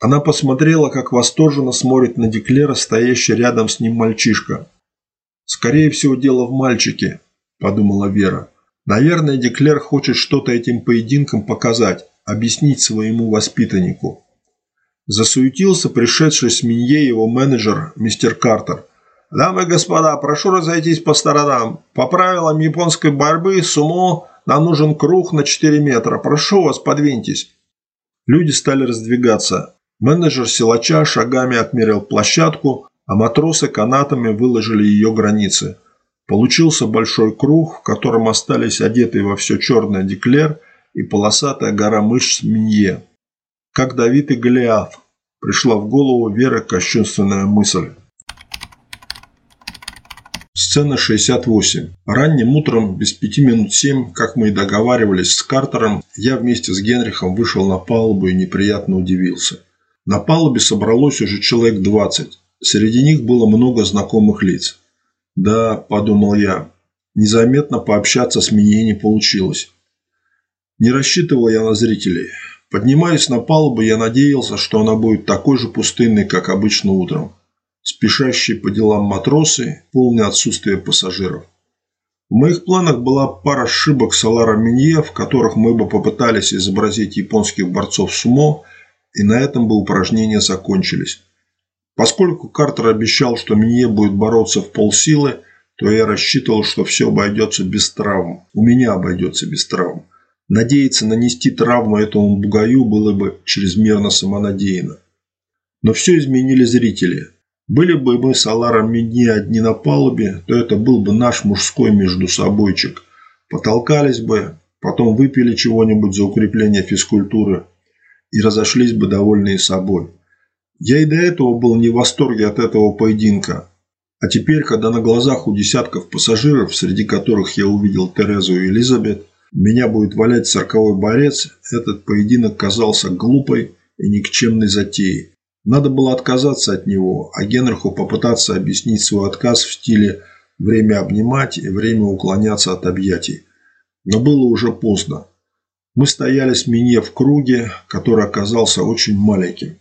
Она посмотрела, как восторженно смотрит на Деклера, стоящий рядом с ним мальчишка. «Скорее всего, дело в мальчике», – подумала Вера. «Наверное, Деклер хочет что-то этим поединком показать, объяснить своему воспитаннику». Засуетился пришедший с Минье его менеджер, мистер Картер – Дамы и господа, прошу разойтись по сторонам. По правилам японской борьбы сумо нам нужен круг на 4 метра. Прошу вас, подвиньтесь. Люди стали раздвигаться. Менеджер силача шагами отмерил площадку, а матросы канатами выложили ее границы. Получился большой круг, в котором остались одетые во все черное деклер и полосатая гора мышц Минье. Как Давид и Голиаф. Пришла в голову Веры кощунственная мысль. Сцена 68. Ранним утром, без пяти минут семь, как мы и договаривались с Картером, я вместе с Генрихом вышел на палубу и неприятно удивился. На палубе собралось уже человек 20. Среди них было много знакомых лиц. «Да», – подумал я, – незаметно пообщаться с Минье не получилось. Не рассчитывал я на зрителей. Поднимаясь на палубу, я надеялся, что она будет такой же пустынной, как обычно утром спешащие по делам матросы, полное отсутствие пассажиров. В моих планах была пара ошибок с Аларом Минье, в которых мы бы попытались изобразить японских борцов сумо, и на этом бы упражнения закончились. Поскольку Картер обещал, что Минье будет бороться в полсилы, то я рассчитывал, что все обойдется без травм. У меня обойдется без травм. Надеяться нанести травму этому бугаю было бы чрезмерно самонадеянно. Но все изменили зрители. Были бы мы с Аларом Медни одни на палубе, то это был бы наш мужской между собойчик. Потолкались бы, потом выпили чего-нибудь за укрепление физкультуры и разошлись бы довольные собой. Я и до этого был не в восторге от этого поединка. А теперь, когда на глазах у десятков пассажиров, среди которых я увидел Терезу и Элизабет, меня будет валять цирковой борец, этот поединок казался глупой и никчемной затеей. Надо было отказаться от него, а Генриху попытаться объяснить свой отказ в стиле «время обнимать и время уклоняться от объятий». Но было уже поздно. Мы стояли с Мине в круге, который оказался очень маленьким.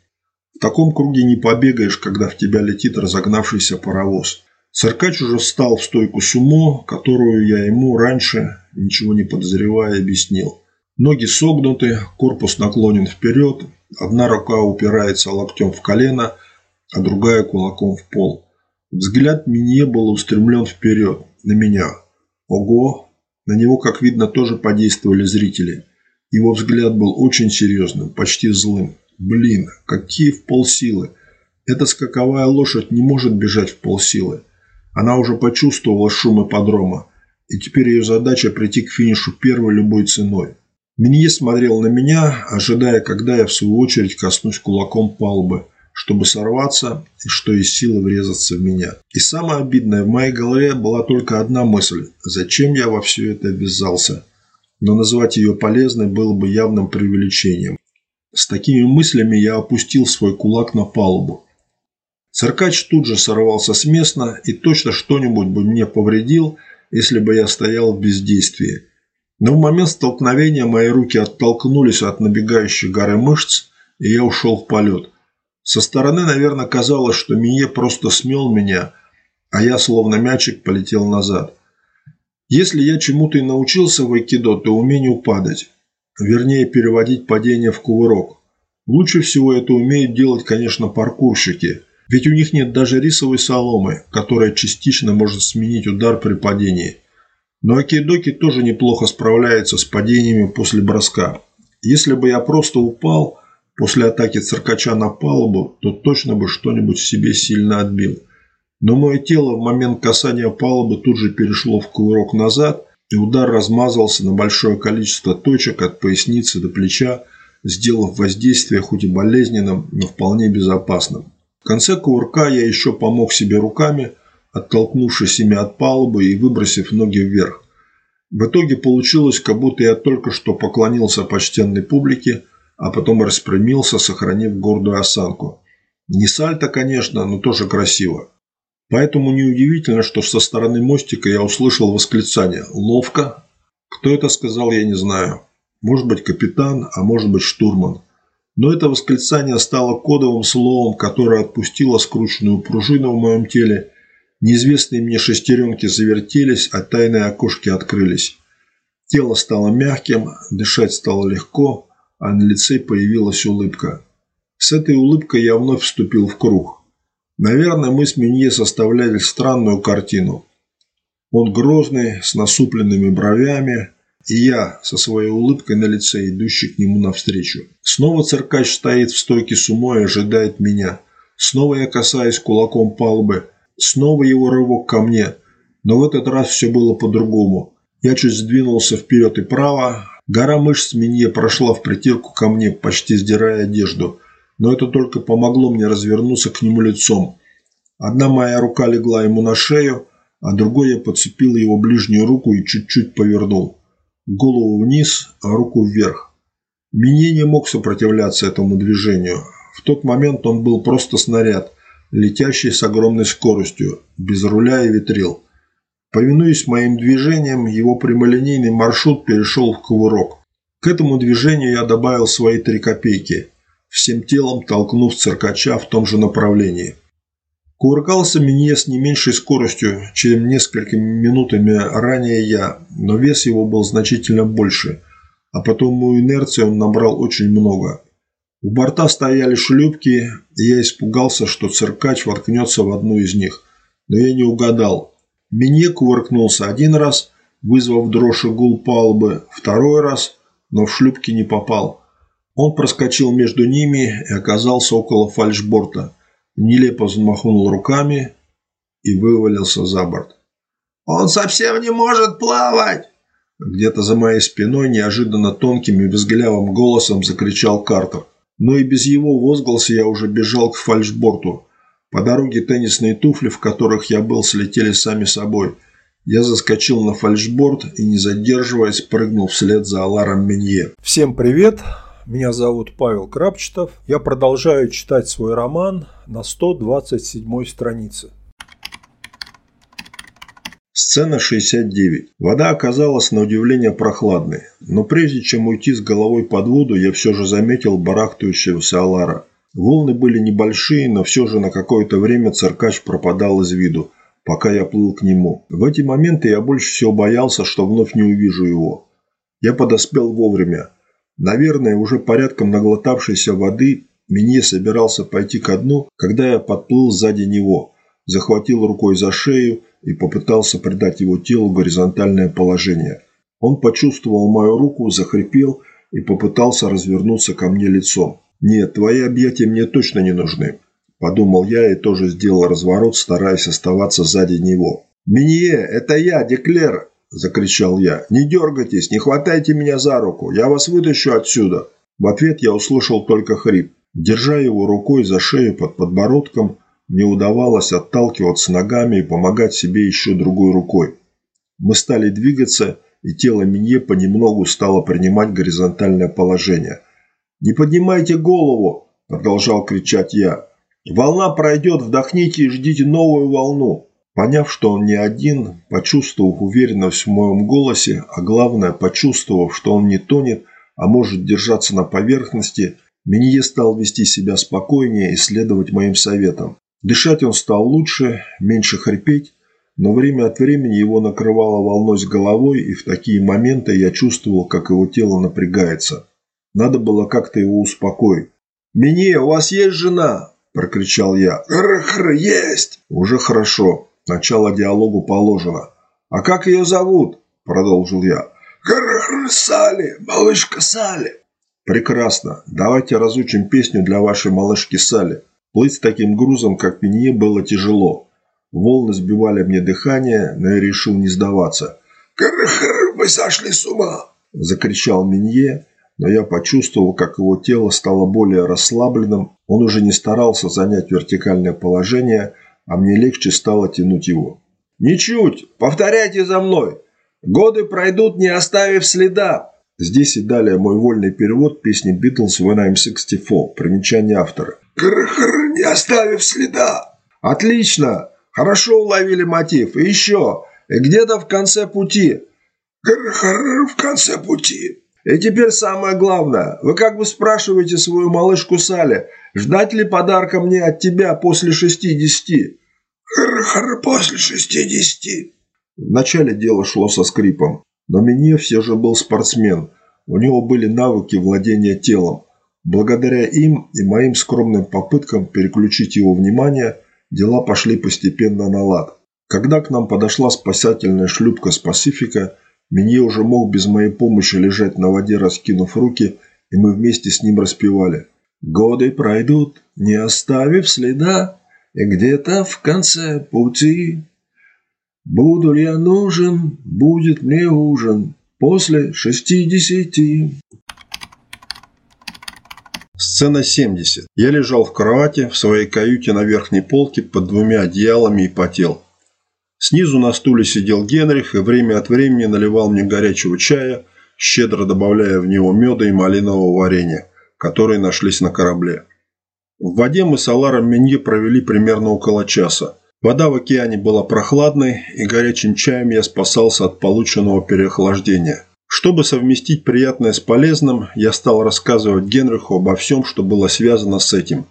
В таком круге не побегаешь, когда в тебя летит разогнавшийся паровоз. Циркач уже встал в стойку сумо, которую я ему раньше, ничего не подозревая, объяснил. Ноги согнуты, корпус наклонен вперед, Одна рука упирается локтем в колено, а другая кулаком в пол. Взгляд Минье был устремлен вперед, на меня. Ого! На него, как видно, тоже подействовали зрители. Его взгляд был очень серьезным, почти злым. Блин, какие в полсилы! Эта скаковая лошадь не может бежать в полсилы. Она уже почувствовала шум ипподрома, и теперь ее задача прийти к финишу первой любой ценой. Минье смотрел на меня, ожидая, когда я в свою очередь коснусь кулаком палубы, чтобы сорваться и что из силы врезаться в меня. И самое обидное, в моей голове была только одна мысль – зачем я во все это ввязался? Но назвать ее полезной было бы явным преувеличением. С такими мыслями я опустил свой кулак на палубу. Циркач тут же сорвался с места и точно что-нибудь бы мне повредил, если бы я стоял в бездействии. Но в момент столкновения мои руки оттолкнулись от набегающей горы мышц, и я ушел в полет. Со стороны, наверное, казалось, что Мие просто смел меня, а я, словно мячик, полетел назад. Если я чему-то и научился в айкидо, то умению падать. Вернее, переводить падение в кувырок. Лучше всего это умеют делать, конечно, паркурщики. Ведь у них нет даже рисовой соломы, которая частично может сменить удар при падении. Но акидоки тоже неплохо справляются с падениями после броска. Если бы я просто упал после атаки циркача на палубу, то точно бы что-нибудь в себе сильно отбил. Но мое тело в момент касания палубы тут же перешло в кувырок назад, и удар размазался на большое количество точек от поясницы до плеча, сделав воздействие хоть и болезненным, но вполне безопасным. В конце кувырка я еще помог себе руками, оттолкнувшись ими от палубы и выбросив ноги вверх. В итоге получилось, как будто я только что поклонился почтенной публике, а потом распрямился, сохранив гордую осанку. Не сальто, конечно, но тоже красиво. Поэтому неудивительно, что со стороны мостика я услышал восклицание «Ловко!». Кто это сказал, я не знаю. Может быть капитан, а может быть штурман. Но это восклицание стало кодовым словом, которое отпустило скрученную пружину в моем теле. Неизвестные мне шестеренки завертелись, а тайные окошки открылись. Тело стало мягким, дышать стало легко, а на лице появилась улыбка. С этой улыбкой я вновь вступил в круг. Наверное, мы с Минье составляли странную картину. Он грозный, с насупленными бровями, и я со своей улыбкой на лице, идущий к нему навстречу. Снова циркач стоит в стойке сумо и ожидает меня. Снова я касаюсь кулаком палубы. Снова его рывок ко мне. Но в этот раз все было по-другому. Я чуть сдвинулся вперед и право. Гора мышц Минье прошла в притирку ко мне, почти сдирая одежду но это только помогло мне развернуться к нему лицом. Одна моя рука легла ему на шею, а другой я подцепил его ближнюю руку и чуть-чуть повернул. Голову вниз, а руку вверх. Минье не мог сопротивляться этому движению. В тот момент он был просто снаряд, летящий с огромной скоростью, без руля и ветрил. Повинуясь моим движениям, его прямолинейный маршрут перешел в кувырок. К этому движению я добавил свои три копейки – всем телом толкнув циркача в том же направлении. Кувыркался Минье с не меньшей скоростью, чем несколькими минутами ранее я, но вес его был значительно больше, а потом мою инерцию он набрал очень много. У борта стояли шлюпки, и я испугался, что циркач воткнется в одну из них, но я не угадал. Минье кувыркнулся один раз, вызвав дрожь и гул палубы, второй раз, но в шлюпки не попал – он проскочил между ними и оказался около фальшборта, нелепо взмахнул руками и вывалился за борт. «Он совсем не может плавать!» Где-то за моей спиной неожиданно тонким и безглявым голосом закричал Картер. Но и без его возгласа я уже бежал к фальшборту. По дороге теннисные туфли, в которых я был, слетели сами собой. Я заскочил на фальшборд и, не задерживаясь, прыгнул вслед за Аларом Менье. Всем привет! Меня зовут Павел Крапчетов. Я продолжаю читать свой роман на 127 странице. Сцена 69. Вода оказалась на удивление прохладной, но прежде чем уйти с головой под воду, я все же заметил барахтающегося Алара. Волны были небольшие, но все же на какое-то время циркач пропадал из виду, пока я плыл к нему. В эти моменты я больше всего боялся, что вновь не увижу его. Я подоспел вовремя. Наверное, уже порядком наглотавшейся воды, Минье собирался пойти ко дну, когда я подплыл сзади него, захватил рукой за шею и попытался придать его телу горизонтальное положение. Он почувствовал мою руку, захрипел и попытался развернуться ко мне лицом. «Нет, твои объятия мне точно не нужны», – подумал я и тоже сделал разворот, стараясь оставаться сзади него. «Минье, это я, Деклер!» – закричал я. «Не дергайтесь, не хватайте меня за руку, я вас вытащу отсюда!» В ответ я услышал только хрип. Держа его рукой за шею под подбородком, мне удавалось отталкиваться ногами и помогать себе еще другой рукой. Мы стали двигаться, и тело Минье понемногу стало принимать горизонтальное положение. «Не поднимайте голову!» – продолжал кричать я. «Волна пройдет, вдохните и ждите новую волну!» Поняв, что он не один, почувствовав уверенность в моем голосе, а главное, почувствовав, что он не тонет, а может держаться на поверхности, Минье стал вести себя спокойнее и следовать моим советам. Дышать он стал лучше, меньше хрипеть, но время от времени его накрывало волной с головой, и в такие моменты я чувствовал, как его тело напрягается. Надо было как-то его успокоить. «Мине, у вас есть жена?» – прокричал я. «Хр-хр, есть!» «Уже хорошо. Начало диалогу положено». «А как ее зовут?» – продолжил я. «Хр-хр, Салли, малышка Салли». «Прекрасно. Давайте разучим песню для вашей малышки Салли». Плыть с таким грузом, как Минье, было тяжело. Волны сбивали мне дыхание, но я решил не сдаваться. «Хр-хр, вы сошли с ума!» – закричал Минье, но я почувствовал, как его тело стало более расслабленным. Он уже не старался занять вертикальное положение, а мне легче стало тянуть его. «Ничуть! Повторяйте за мной! Годы пройдут, не оставив следа!» Здесь и далее мой вольный перевод песни Beatles «When I'm 64», примечание автора. «Гр-гр, не оставив следа!» «Отлично! Хорошо уловили мотив. И еще, где-то в конце пути...» «Гр-гр, в конце пути!» И теперь самое главное. Вы как бы спрашиваете свою малышку Салли, ждать ли подарка мне от тебя после шестидесяти? Хр-хр, после шестидесяти. Вначале дело шло со скрипом, но мне все же был спортсмен. У него были навыки владения телом. Благодаря им и моим скромным попыткам переключить его внимание, дела пошли постепенно на лад. Когда к нам подошла спасательная шлюпка с Пасифика, Минье уже мог без моей помощи лежать на воде, раскинув руки, и мы вместе с ним распевали. «Годы пройдут, не оставив следа, и где-то в конце пути Буду ли я нужен, будет мне ужин после шестидесяти». Сцена 70. Я лежал в кровати в своей каюте на верхней полке под двумя одеялами и потел. Снизу на стуле сидел Генрих и время от времени наливал мне горячего чая, щедро добавляя в него меда и малинового варенья, которые нашлись на корабле. В воде мы с Аларом Менье провели примерно около часа. Вода в океане была прохладной, и горячим чаем я спасался от полученного переохлаждения. Чтобы совместить приятное с полезным, я стал рассказывать Генриху обо всем, что было связано с этим.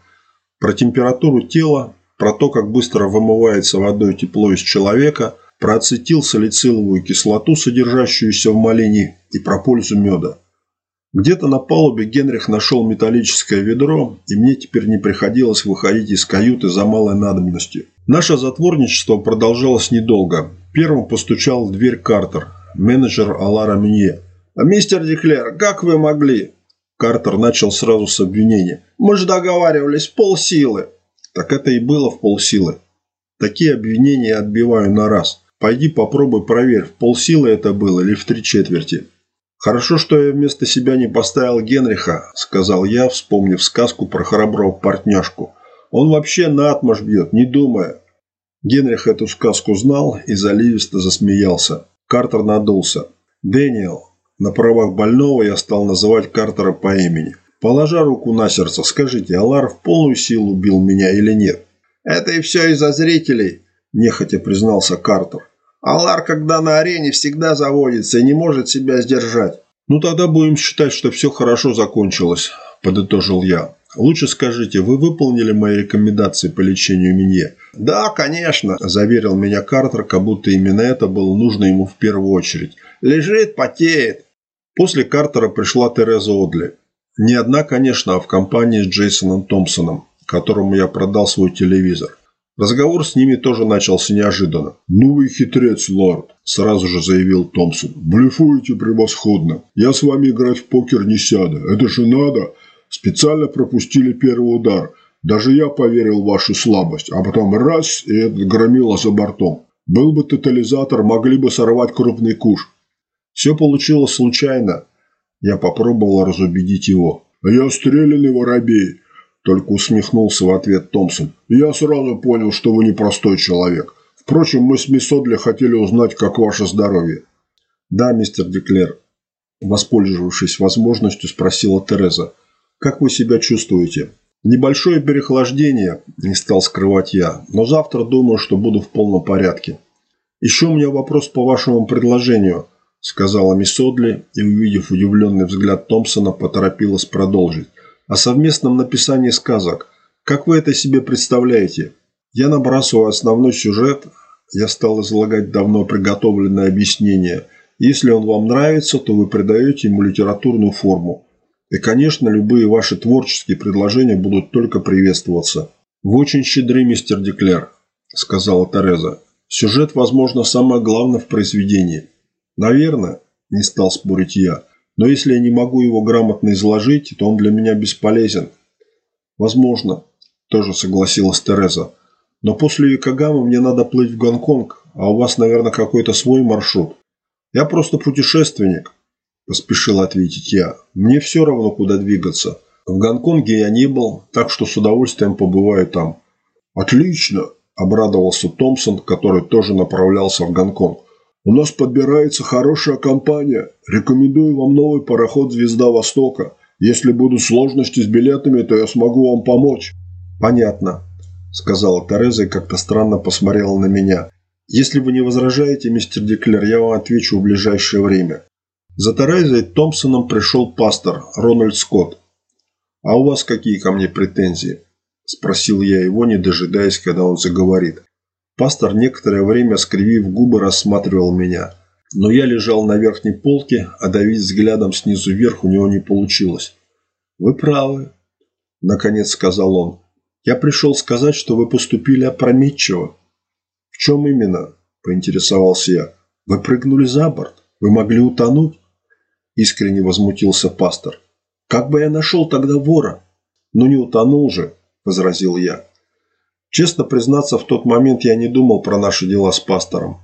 Про температуру тела, про то, как быстро вымывается водой тепло из человека, про ацетилсалициловую кислоту, содержащуюся в малине, и про пользу меда. Где-то на палубе Генрих нашел металлическое ведро, и мне теперь не приходилось выходить из каюты за малой надобностью. Наше затворничество продолжалось недолго. Первым постучал в дверь Картер, менеджер Алара Минье. «Мистер Деклер, как вы могли?» Картер начал сразу с обвинения. «Мы же договаривались, полсилы». Так это и было в полсилы. Такие обвинения отбиваю на раз. Пойди попробуй проверь, в полсилы это было или в три четверти. Хорошо, что я вместо себя не поставил Генриха, сказал я, вспомнив сказку про храброго партняшку. Он вообще на отмаш бьет, не думая. Генрих эту сказку знал и заливисто засмеялся. Картер надулся. «Дэниел». На правах больного я стал называть Картера по имени. Положа руку на сердце, скажите, Алар в полную силу убил меня или нет? Это и все из-за зрителей, нехотя признался Картер. Алар, когда на арене, всегда заводится и не может себя сдержать. Ну тогда будем считать, что все хорошо закончилось, подытожил я. Лучше скажите, вы выполнили мои рекомендации по лечению Минье? Да, конечно, заверил меня Картер, как будто именно это было нужно ему в первую очередь. Лежит, потеет. После Картера пришла Тереза Одли. Не одна, конечно, а в компании с Джейсоном Томпсоном, которому я продал свой телевизор. Разговор с ними тоже начался неожиданно. «Ну вы хитрец, лорд», – сразу же заявил Томпсон. «Блефуете превосходно. Я с вами играть в покер не сяду. Это же надо. Специально пропустили первый удар. Даже я поверил в вашу слабость. А потом раз, и это громило за бортом. Был бы тотализатор, могли бы сорвать крупный куш. Все получилось случайно. Я попробовал разубедить его. «Я стрелянный воробей», – только усмехнулся в ответ Томпсон. «Я сразу понял, что вы непростой человек. Впрочем, мы с мисс Одли хотели узнать, как ваше здоровье». «Да, мистер Деклер», – воспользовавшись возможностью, спросила Тереза. «Как вы себя чувствуете?» «Небольшое переохлаждение», – не стал скрывать я, – «но завтра думаю, что буду в полном порядке». «Еще у меня вопрос по вашему предложению», сказала мисс Одли и, увидев удивленный взгляд Томпсона, поторопилась продолжить. «О совместном написании сказок. Как вы это себе представляете? Я набрасываю основной сюжет, Я стал излагать давно приготовленное объяснение. Если он вам нравится, то вы придаете ему литературную форму. И, конечно, любые ваши творческие предложения будут только приветствоваться. «Вы очень щедры, мистер Деклер», – сказала Тереза. «Сюжет, возможно, самое главное в произведении». «Наверное», – не стал спорить я. «Но если я не могу его грамотно изложить, то он для меня бесполезен». «Возможно», – тоже согласилась Тереза. «Но после Якогама мне надо плыть в Гонконг, а у вас, наверное, какой-то свой маршрут. Я просто путешественник», – поспешил ответить я. «Мне все равно, куда двигаться. В Гонконге я не был, так что с удовольствием побываю там». «Отлично!» – обрадовался Томпсон, который тоже направлялся в Гонконг. «У нас подбирается хорошая компания. Рекомендую вам новый пароход «Звезда Востока». Если будут сложности с билетами, то я смогу вам помочь». «Понятно», – сказала Тереза и как-то странно посмотрела на меня. «Если вы не возражаете, мистер Деклер, я вам отвечу в ближайшее время». За Терезой Томпсоном пришел пастор Рональд Скотт. «А у вас какие ко мне претензии?» – спросил я его, не дожидаясь, когда он заговорит. Пастор некоторое время, скривив губы, рассматривал меня. Но я лежал на верхней полке, а давить взглядом снизу вверх у него не получилось. «Вы правы», – наконец сказал он. «Я пришел сказать, что вы поступили опрометчиво». «В чем именно?» – поинтересовался я. «Вы прыгнули за борт. Вы могли утонуть». Искренне возмутился пастор. «Как бы я нашел тогда вора?» «Ну не утонул же», – возразил я. Честно признаться, в тот момент я не думал про наши дела с пастором.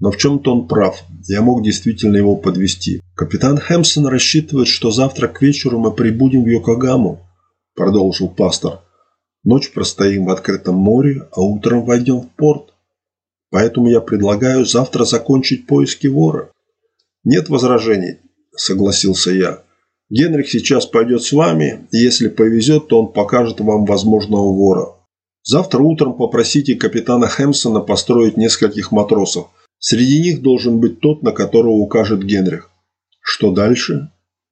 Но в чем-то он прав. Я мог действительно его подвести. Капитан Хэмсон рассчитывает, что завтра к вечеру мы прибудем в Йокогаму, продолжил пастор. Ночь простоим в открытом море, а утром войдем в порт. Поэтому я предлагаю завтра закончить поиски вора. Нет возражений, согласился я. Генрих сейчас пойдет с вами, и если повезет, то он покажет вам возможного вора. Завтра утром попросите капитана Хэмсона построить нескольких матросов. Среди них должен быть тот, на которого укажет Генрих. Что дальше?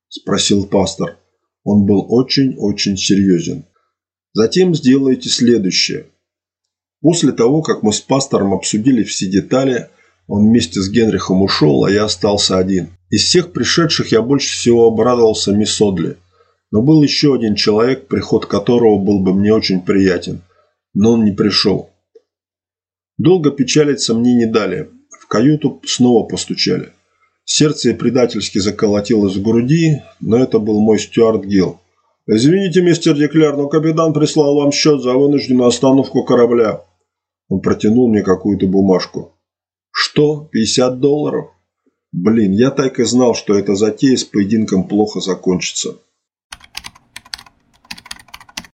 Спросил пастор. Он был очень-очень серьезен. Затем сделайте следующее. После того, как мы с пастором обсудили все детали, он вместе с Генрихом ушел, а я остался один. Из всех пришедших я больше всего обрадовался мисс Одли. Но был еще один человек, приход которого был бы мне очень приятен. Но он не пришел. Долго печалиться мне не дали. В каюту снова постучали. Сердце предательски заколотилось в груди, но это был мой Стюарт Гилл. «Извините, мистер Деклер, но капитан прислал вам счет за вынужденную остановку корабля». Он протянул мне какую-то бумажку. «Что? 50 долларов?» Блин, я так и знал, что эта затея с поединком плохо закончится.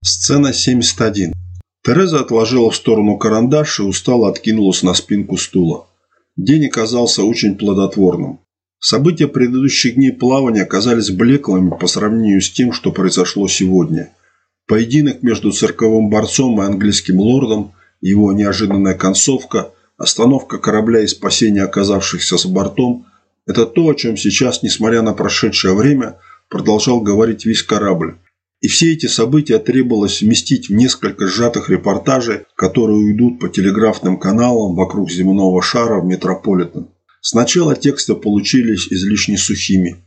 Сцена 71. Тереза отложила в сторону карандаш и устало откинулась на спинку стула. День оказался очень плодотворным. События предыдущих дней плавания оказались блеклыми по сравнению с тем, что произошло сегодня. Поединок между цирковым борцом и английским лордом, его неожиданная концовка, остановка корабля и спасение оказавшихся с бортом – это то, о чем сейчас, несмотря на прошедшее время, продолжал говорить весь корабль. И все эти события требовалось вместить в несколько сжатых репортажей, которые уйдут по телеграфным каналам вокруг земного шара в Метрополитен. Сначала тексты получились излишне сухими.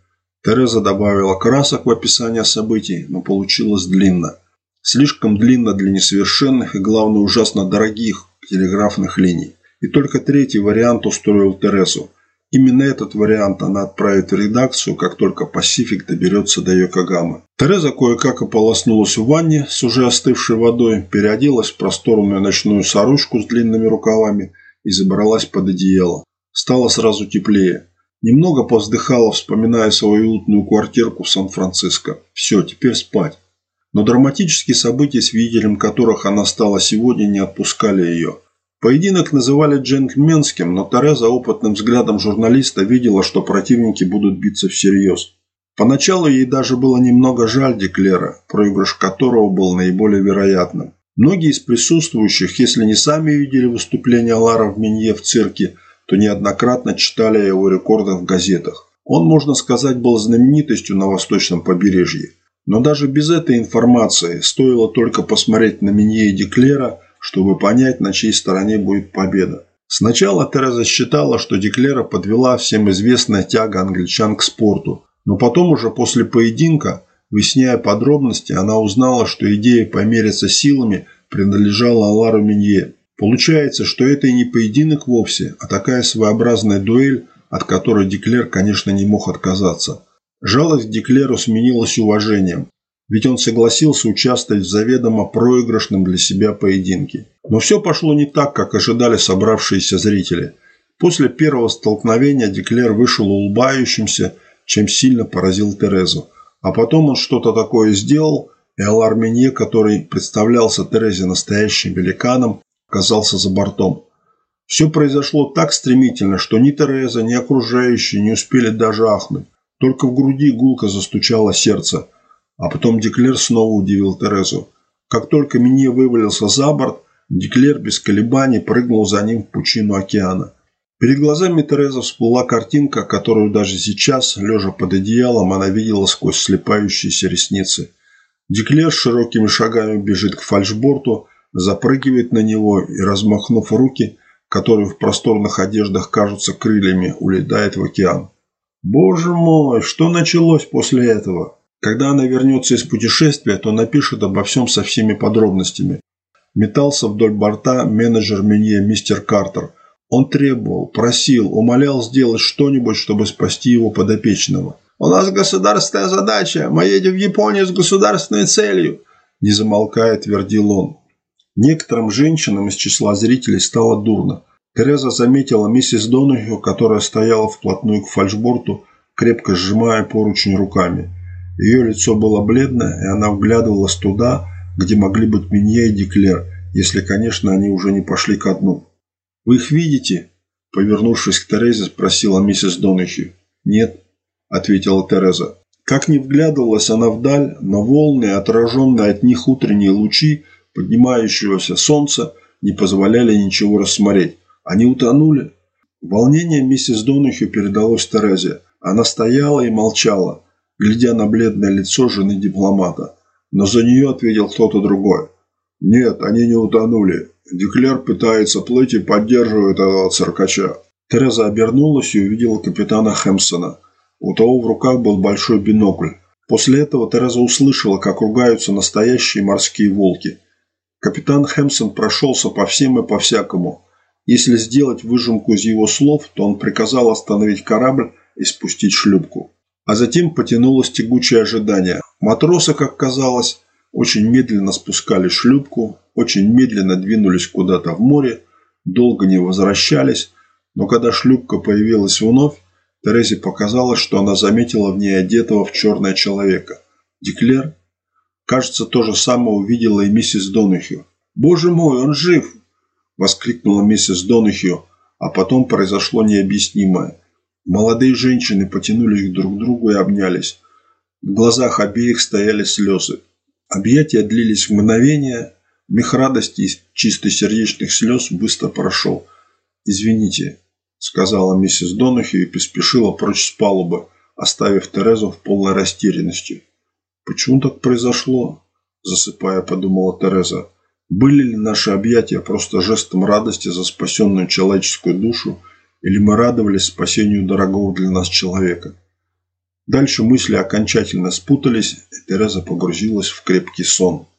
Тереза добавила красок в описание событий, но получилось длинно. Слишком длинно для несовершенных и, главное, ужасно дорогих телеграфных линий. И только третий вариант устроил Терезу. Именно этот вариант она отправит в редакцию, как только Пасифик доберется до Йокогамы. Тереза кое-как ополоснулась в ванне с уже остывшей водой, переоделась в просторную ночную сорочку с длинными рукавами и забралась под одеяло. Стало сразу теплее. Немного повздыхала, вспоминая свою уютную квартирку в Сан-Франциско. Все, теперь спать. Но драматические события, свидетелем которых она стала сегодня, не отпускали ее. Поединок называли джентльменским, но Тереза опытным взглядом журналиста видела, что противники будут биться всерьез. Поначалу ей даже было немного жаль Деклера, проигрыш которого был наиболее вероятным. Многие из присутствующих, если не сами видели выступление Лара в Минье в цирке – то неоднократно читали о его рекордах в газетах. Он, можно сказать, был знаменитостью на восточном побережье. Но даже без этой информации стоило только посмотреть на Минье и Деклера, чтобы понять, на чьей стороне будет победа. Сначала Тереза считала, что Деклера подвела всем известная тяга англичан к спорту, но потом уже после поединка, выясняя подробности, она узнала, что идея помериться силами принадлежала Алару Минье. Получается, что это и не поединок вовсе, а такая своеобразная дуэль, от которой Деклер, конечно, не мог отказаться. Жалость Деклеру сменилась уважением, ведь он согласился участвовать в заведомо проигрышном для себя поединке. Но все пошло не так, как ожидали собравшиеся зрители. После первого столкновения Деклер вышел улыбающимся, чем сильно поразил Терезу. А потом он что-то такое сделал, и Алар Менье, который представлялся Терезе настоящим великаном, оказался за бортом. Все произошло так стремительно, что ни Тереза, ни окружающие не успели даже ахнуть. Только в груди гулко застучало сердце. А потом Деклер снова удивил Терезу. Как только Минье вывалился за борт, Деклер без колебаний прыгнул за ним в пучину океана. Перед глазами Терезы всплыла картинка, которую даже сейчас, лежа под одеялом, она видела сквозь слепающиеся ресницы. Деклер широкими шагами бежит к фальшборту, запрыгивает на него и, размахнув руки, которые в просторных одеждах кажутся крыльями, улетает в океан. Боже мой, что началось после этого? Когда она вернется из путешествия, то напишет обо всем со всеми подробностями. Метался вдоль борта менеджер Менье мистер Картер. Он требовал, просил, умолял сделать что-нибудь, чтобы спасти его подопечного. «У нас государственная задача. Мы едем в Японию с государственной целью», – не замолкая, твердил он. Некоторым женщинам из числа зрителей стало дурно. Тереза заметила миссис Донахью, которая стояла вплотную к фальшборту, крепко сжимая поручень руками. Ее лицо было бледное, и она вглядывалась туда, где могли быть Минье и Деклер, если, конечно, они уже не пошли ко дну. «Вы их видите?» Повернувшись к Терезе, спросила миссис Донахью. «Нет», – ответила Тереза. Как ни вглядывалась она вдаль, но волны, отраженные от них утренние лучи поднимающегося солнца, не позволяли ничего рассмотреть. Они утонули. Волнение миссис Донахью передалось Терезе. Она стояла и молчала, глядя на бледное лицо жены дипломата. Но за нее ответил кто-то другой. «Нет, они не утонули. Деклер пытается плыть и поддерживает этого циркача». Тереза обернулась и увидела капитана Хэмпсона. У того в руках был большой бинокль. После этого Тереза услышала, как ругаются настоящие морские волки. Капитан Хэмпсон прошелся по всем и по всякому – если сделать выжимку из его слов, то он приказал остановить корабль и спустить шлюпку. А затем потянулось тягучее ожидание. Матросы, как казалось, очень медленно спускали шлюпку, очень медленно двинулись куда-то в море, долго не возвращались, но когда шлюпка появилась вновь, Терезе показалось, что она заметила в ней одетого в черное человека. Деклер, кажется, то же самое увидела и миссис Донахью. «Боже мой, он жив!» воскликнула миссис Донахью, а потом произошло необъяснимое. Молодые женщины потянулись друг к другу и обнялись. В глазах обеих стояли слезы. Объятия длились мгновение, миг радости и чистосердечных слез быстро прошел. «Извините», – сказала миссис Донахью и поспешила прочь с палубы, оставив Терезу в полной растерянности. «Почему так произошло?» – засыпая, подумала Тереза. Были ли наши объятия просто жестом радости за спасенную человеческую душу, или мы радовались спасению дорогого для нас человека? Дальше мысли окончательно спутались, и Тереза погрузилась в крепкий сон.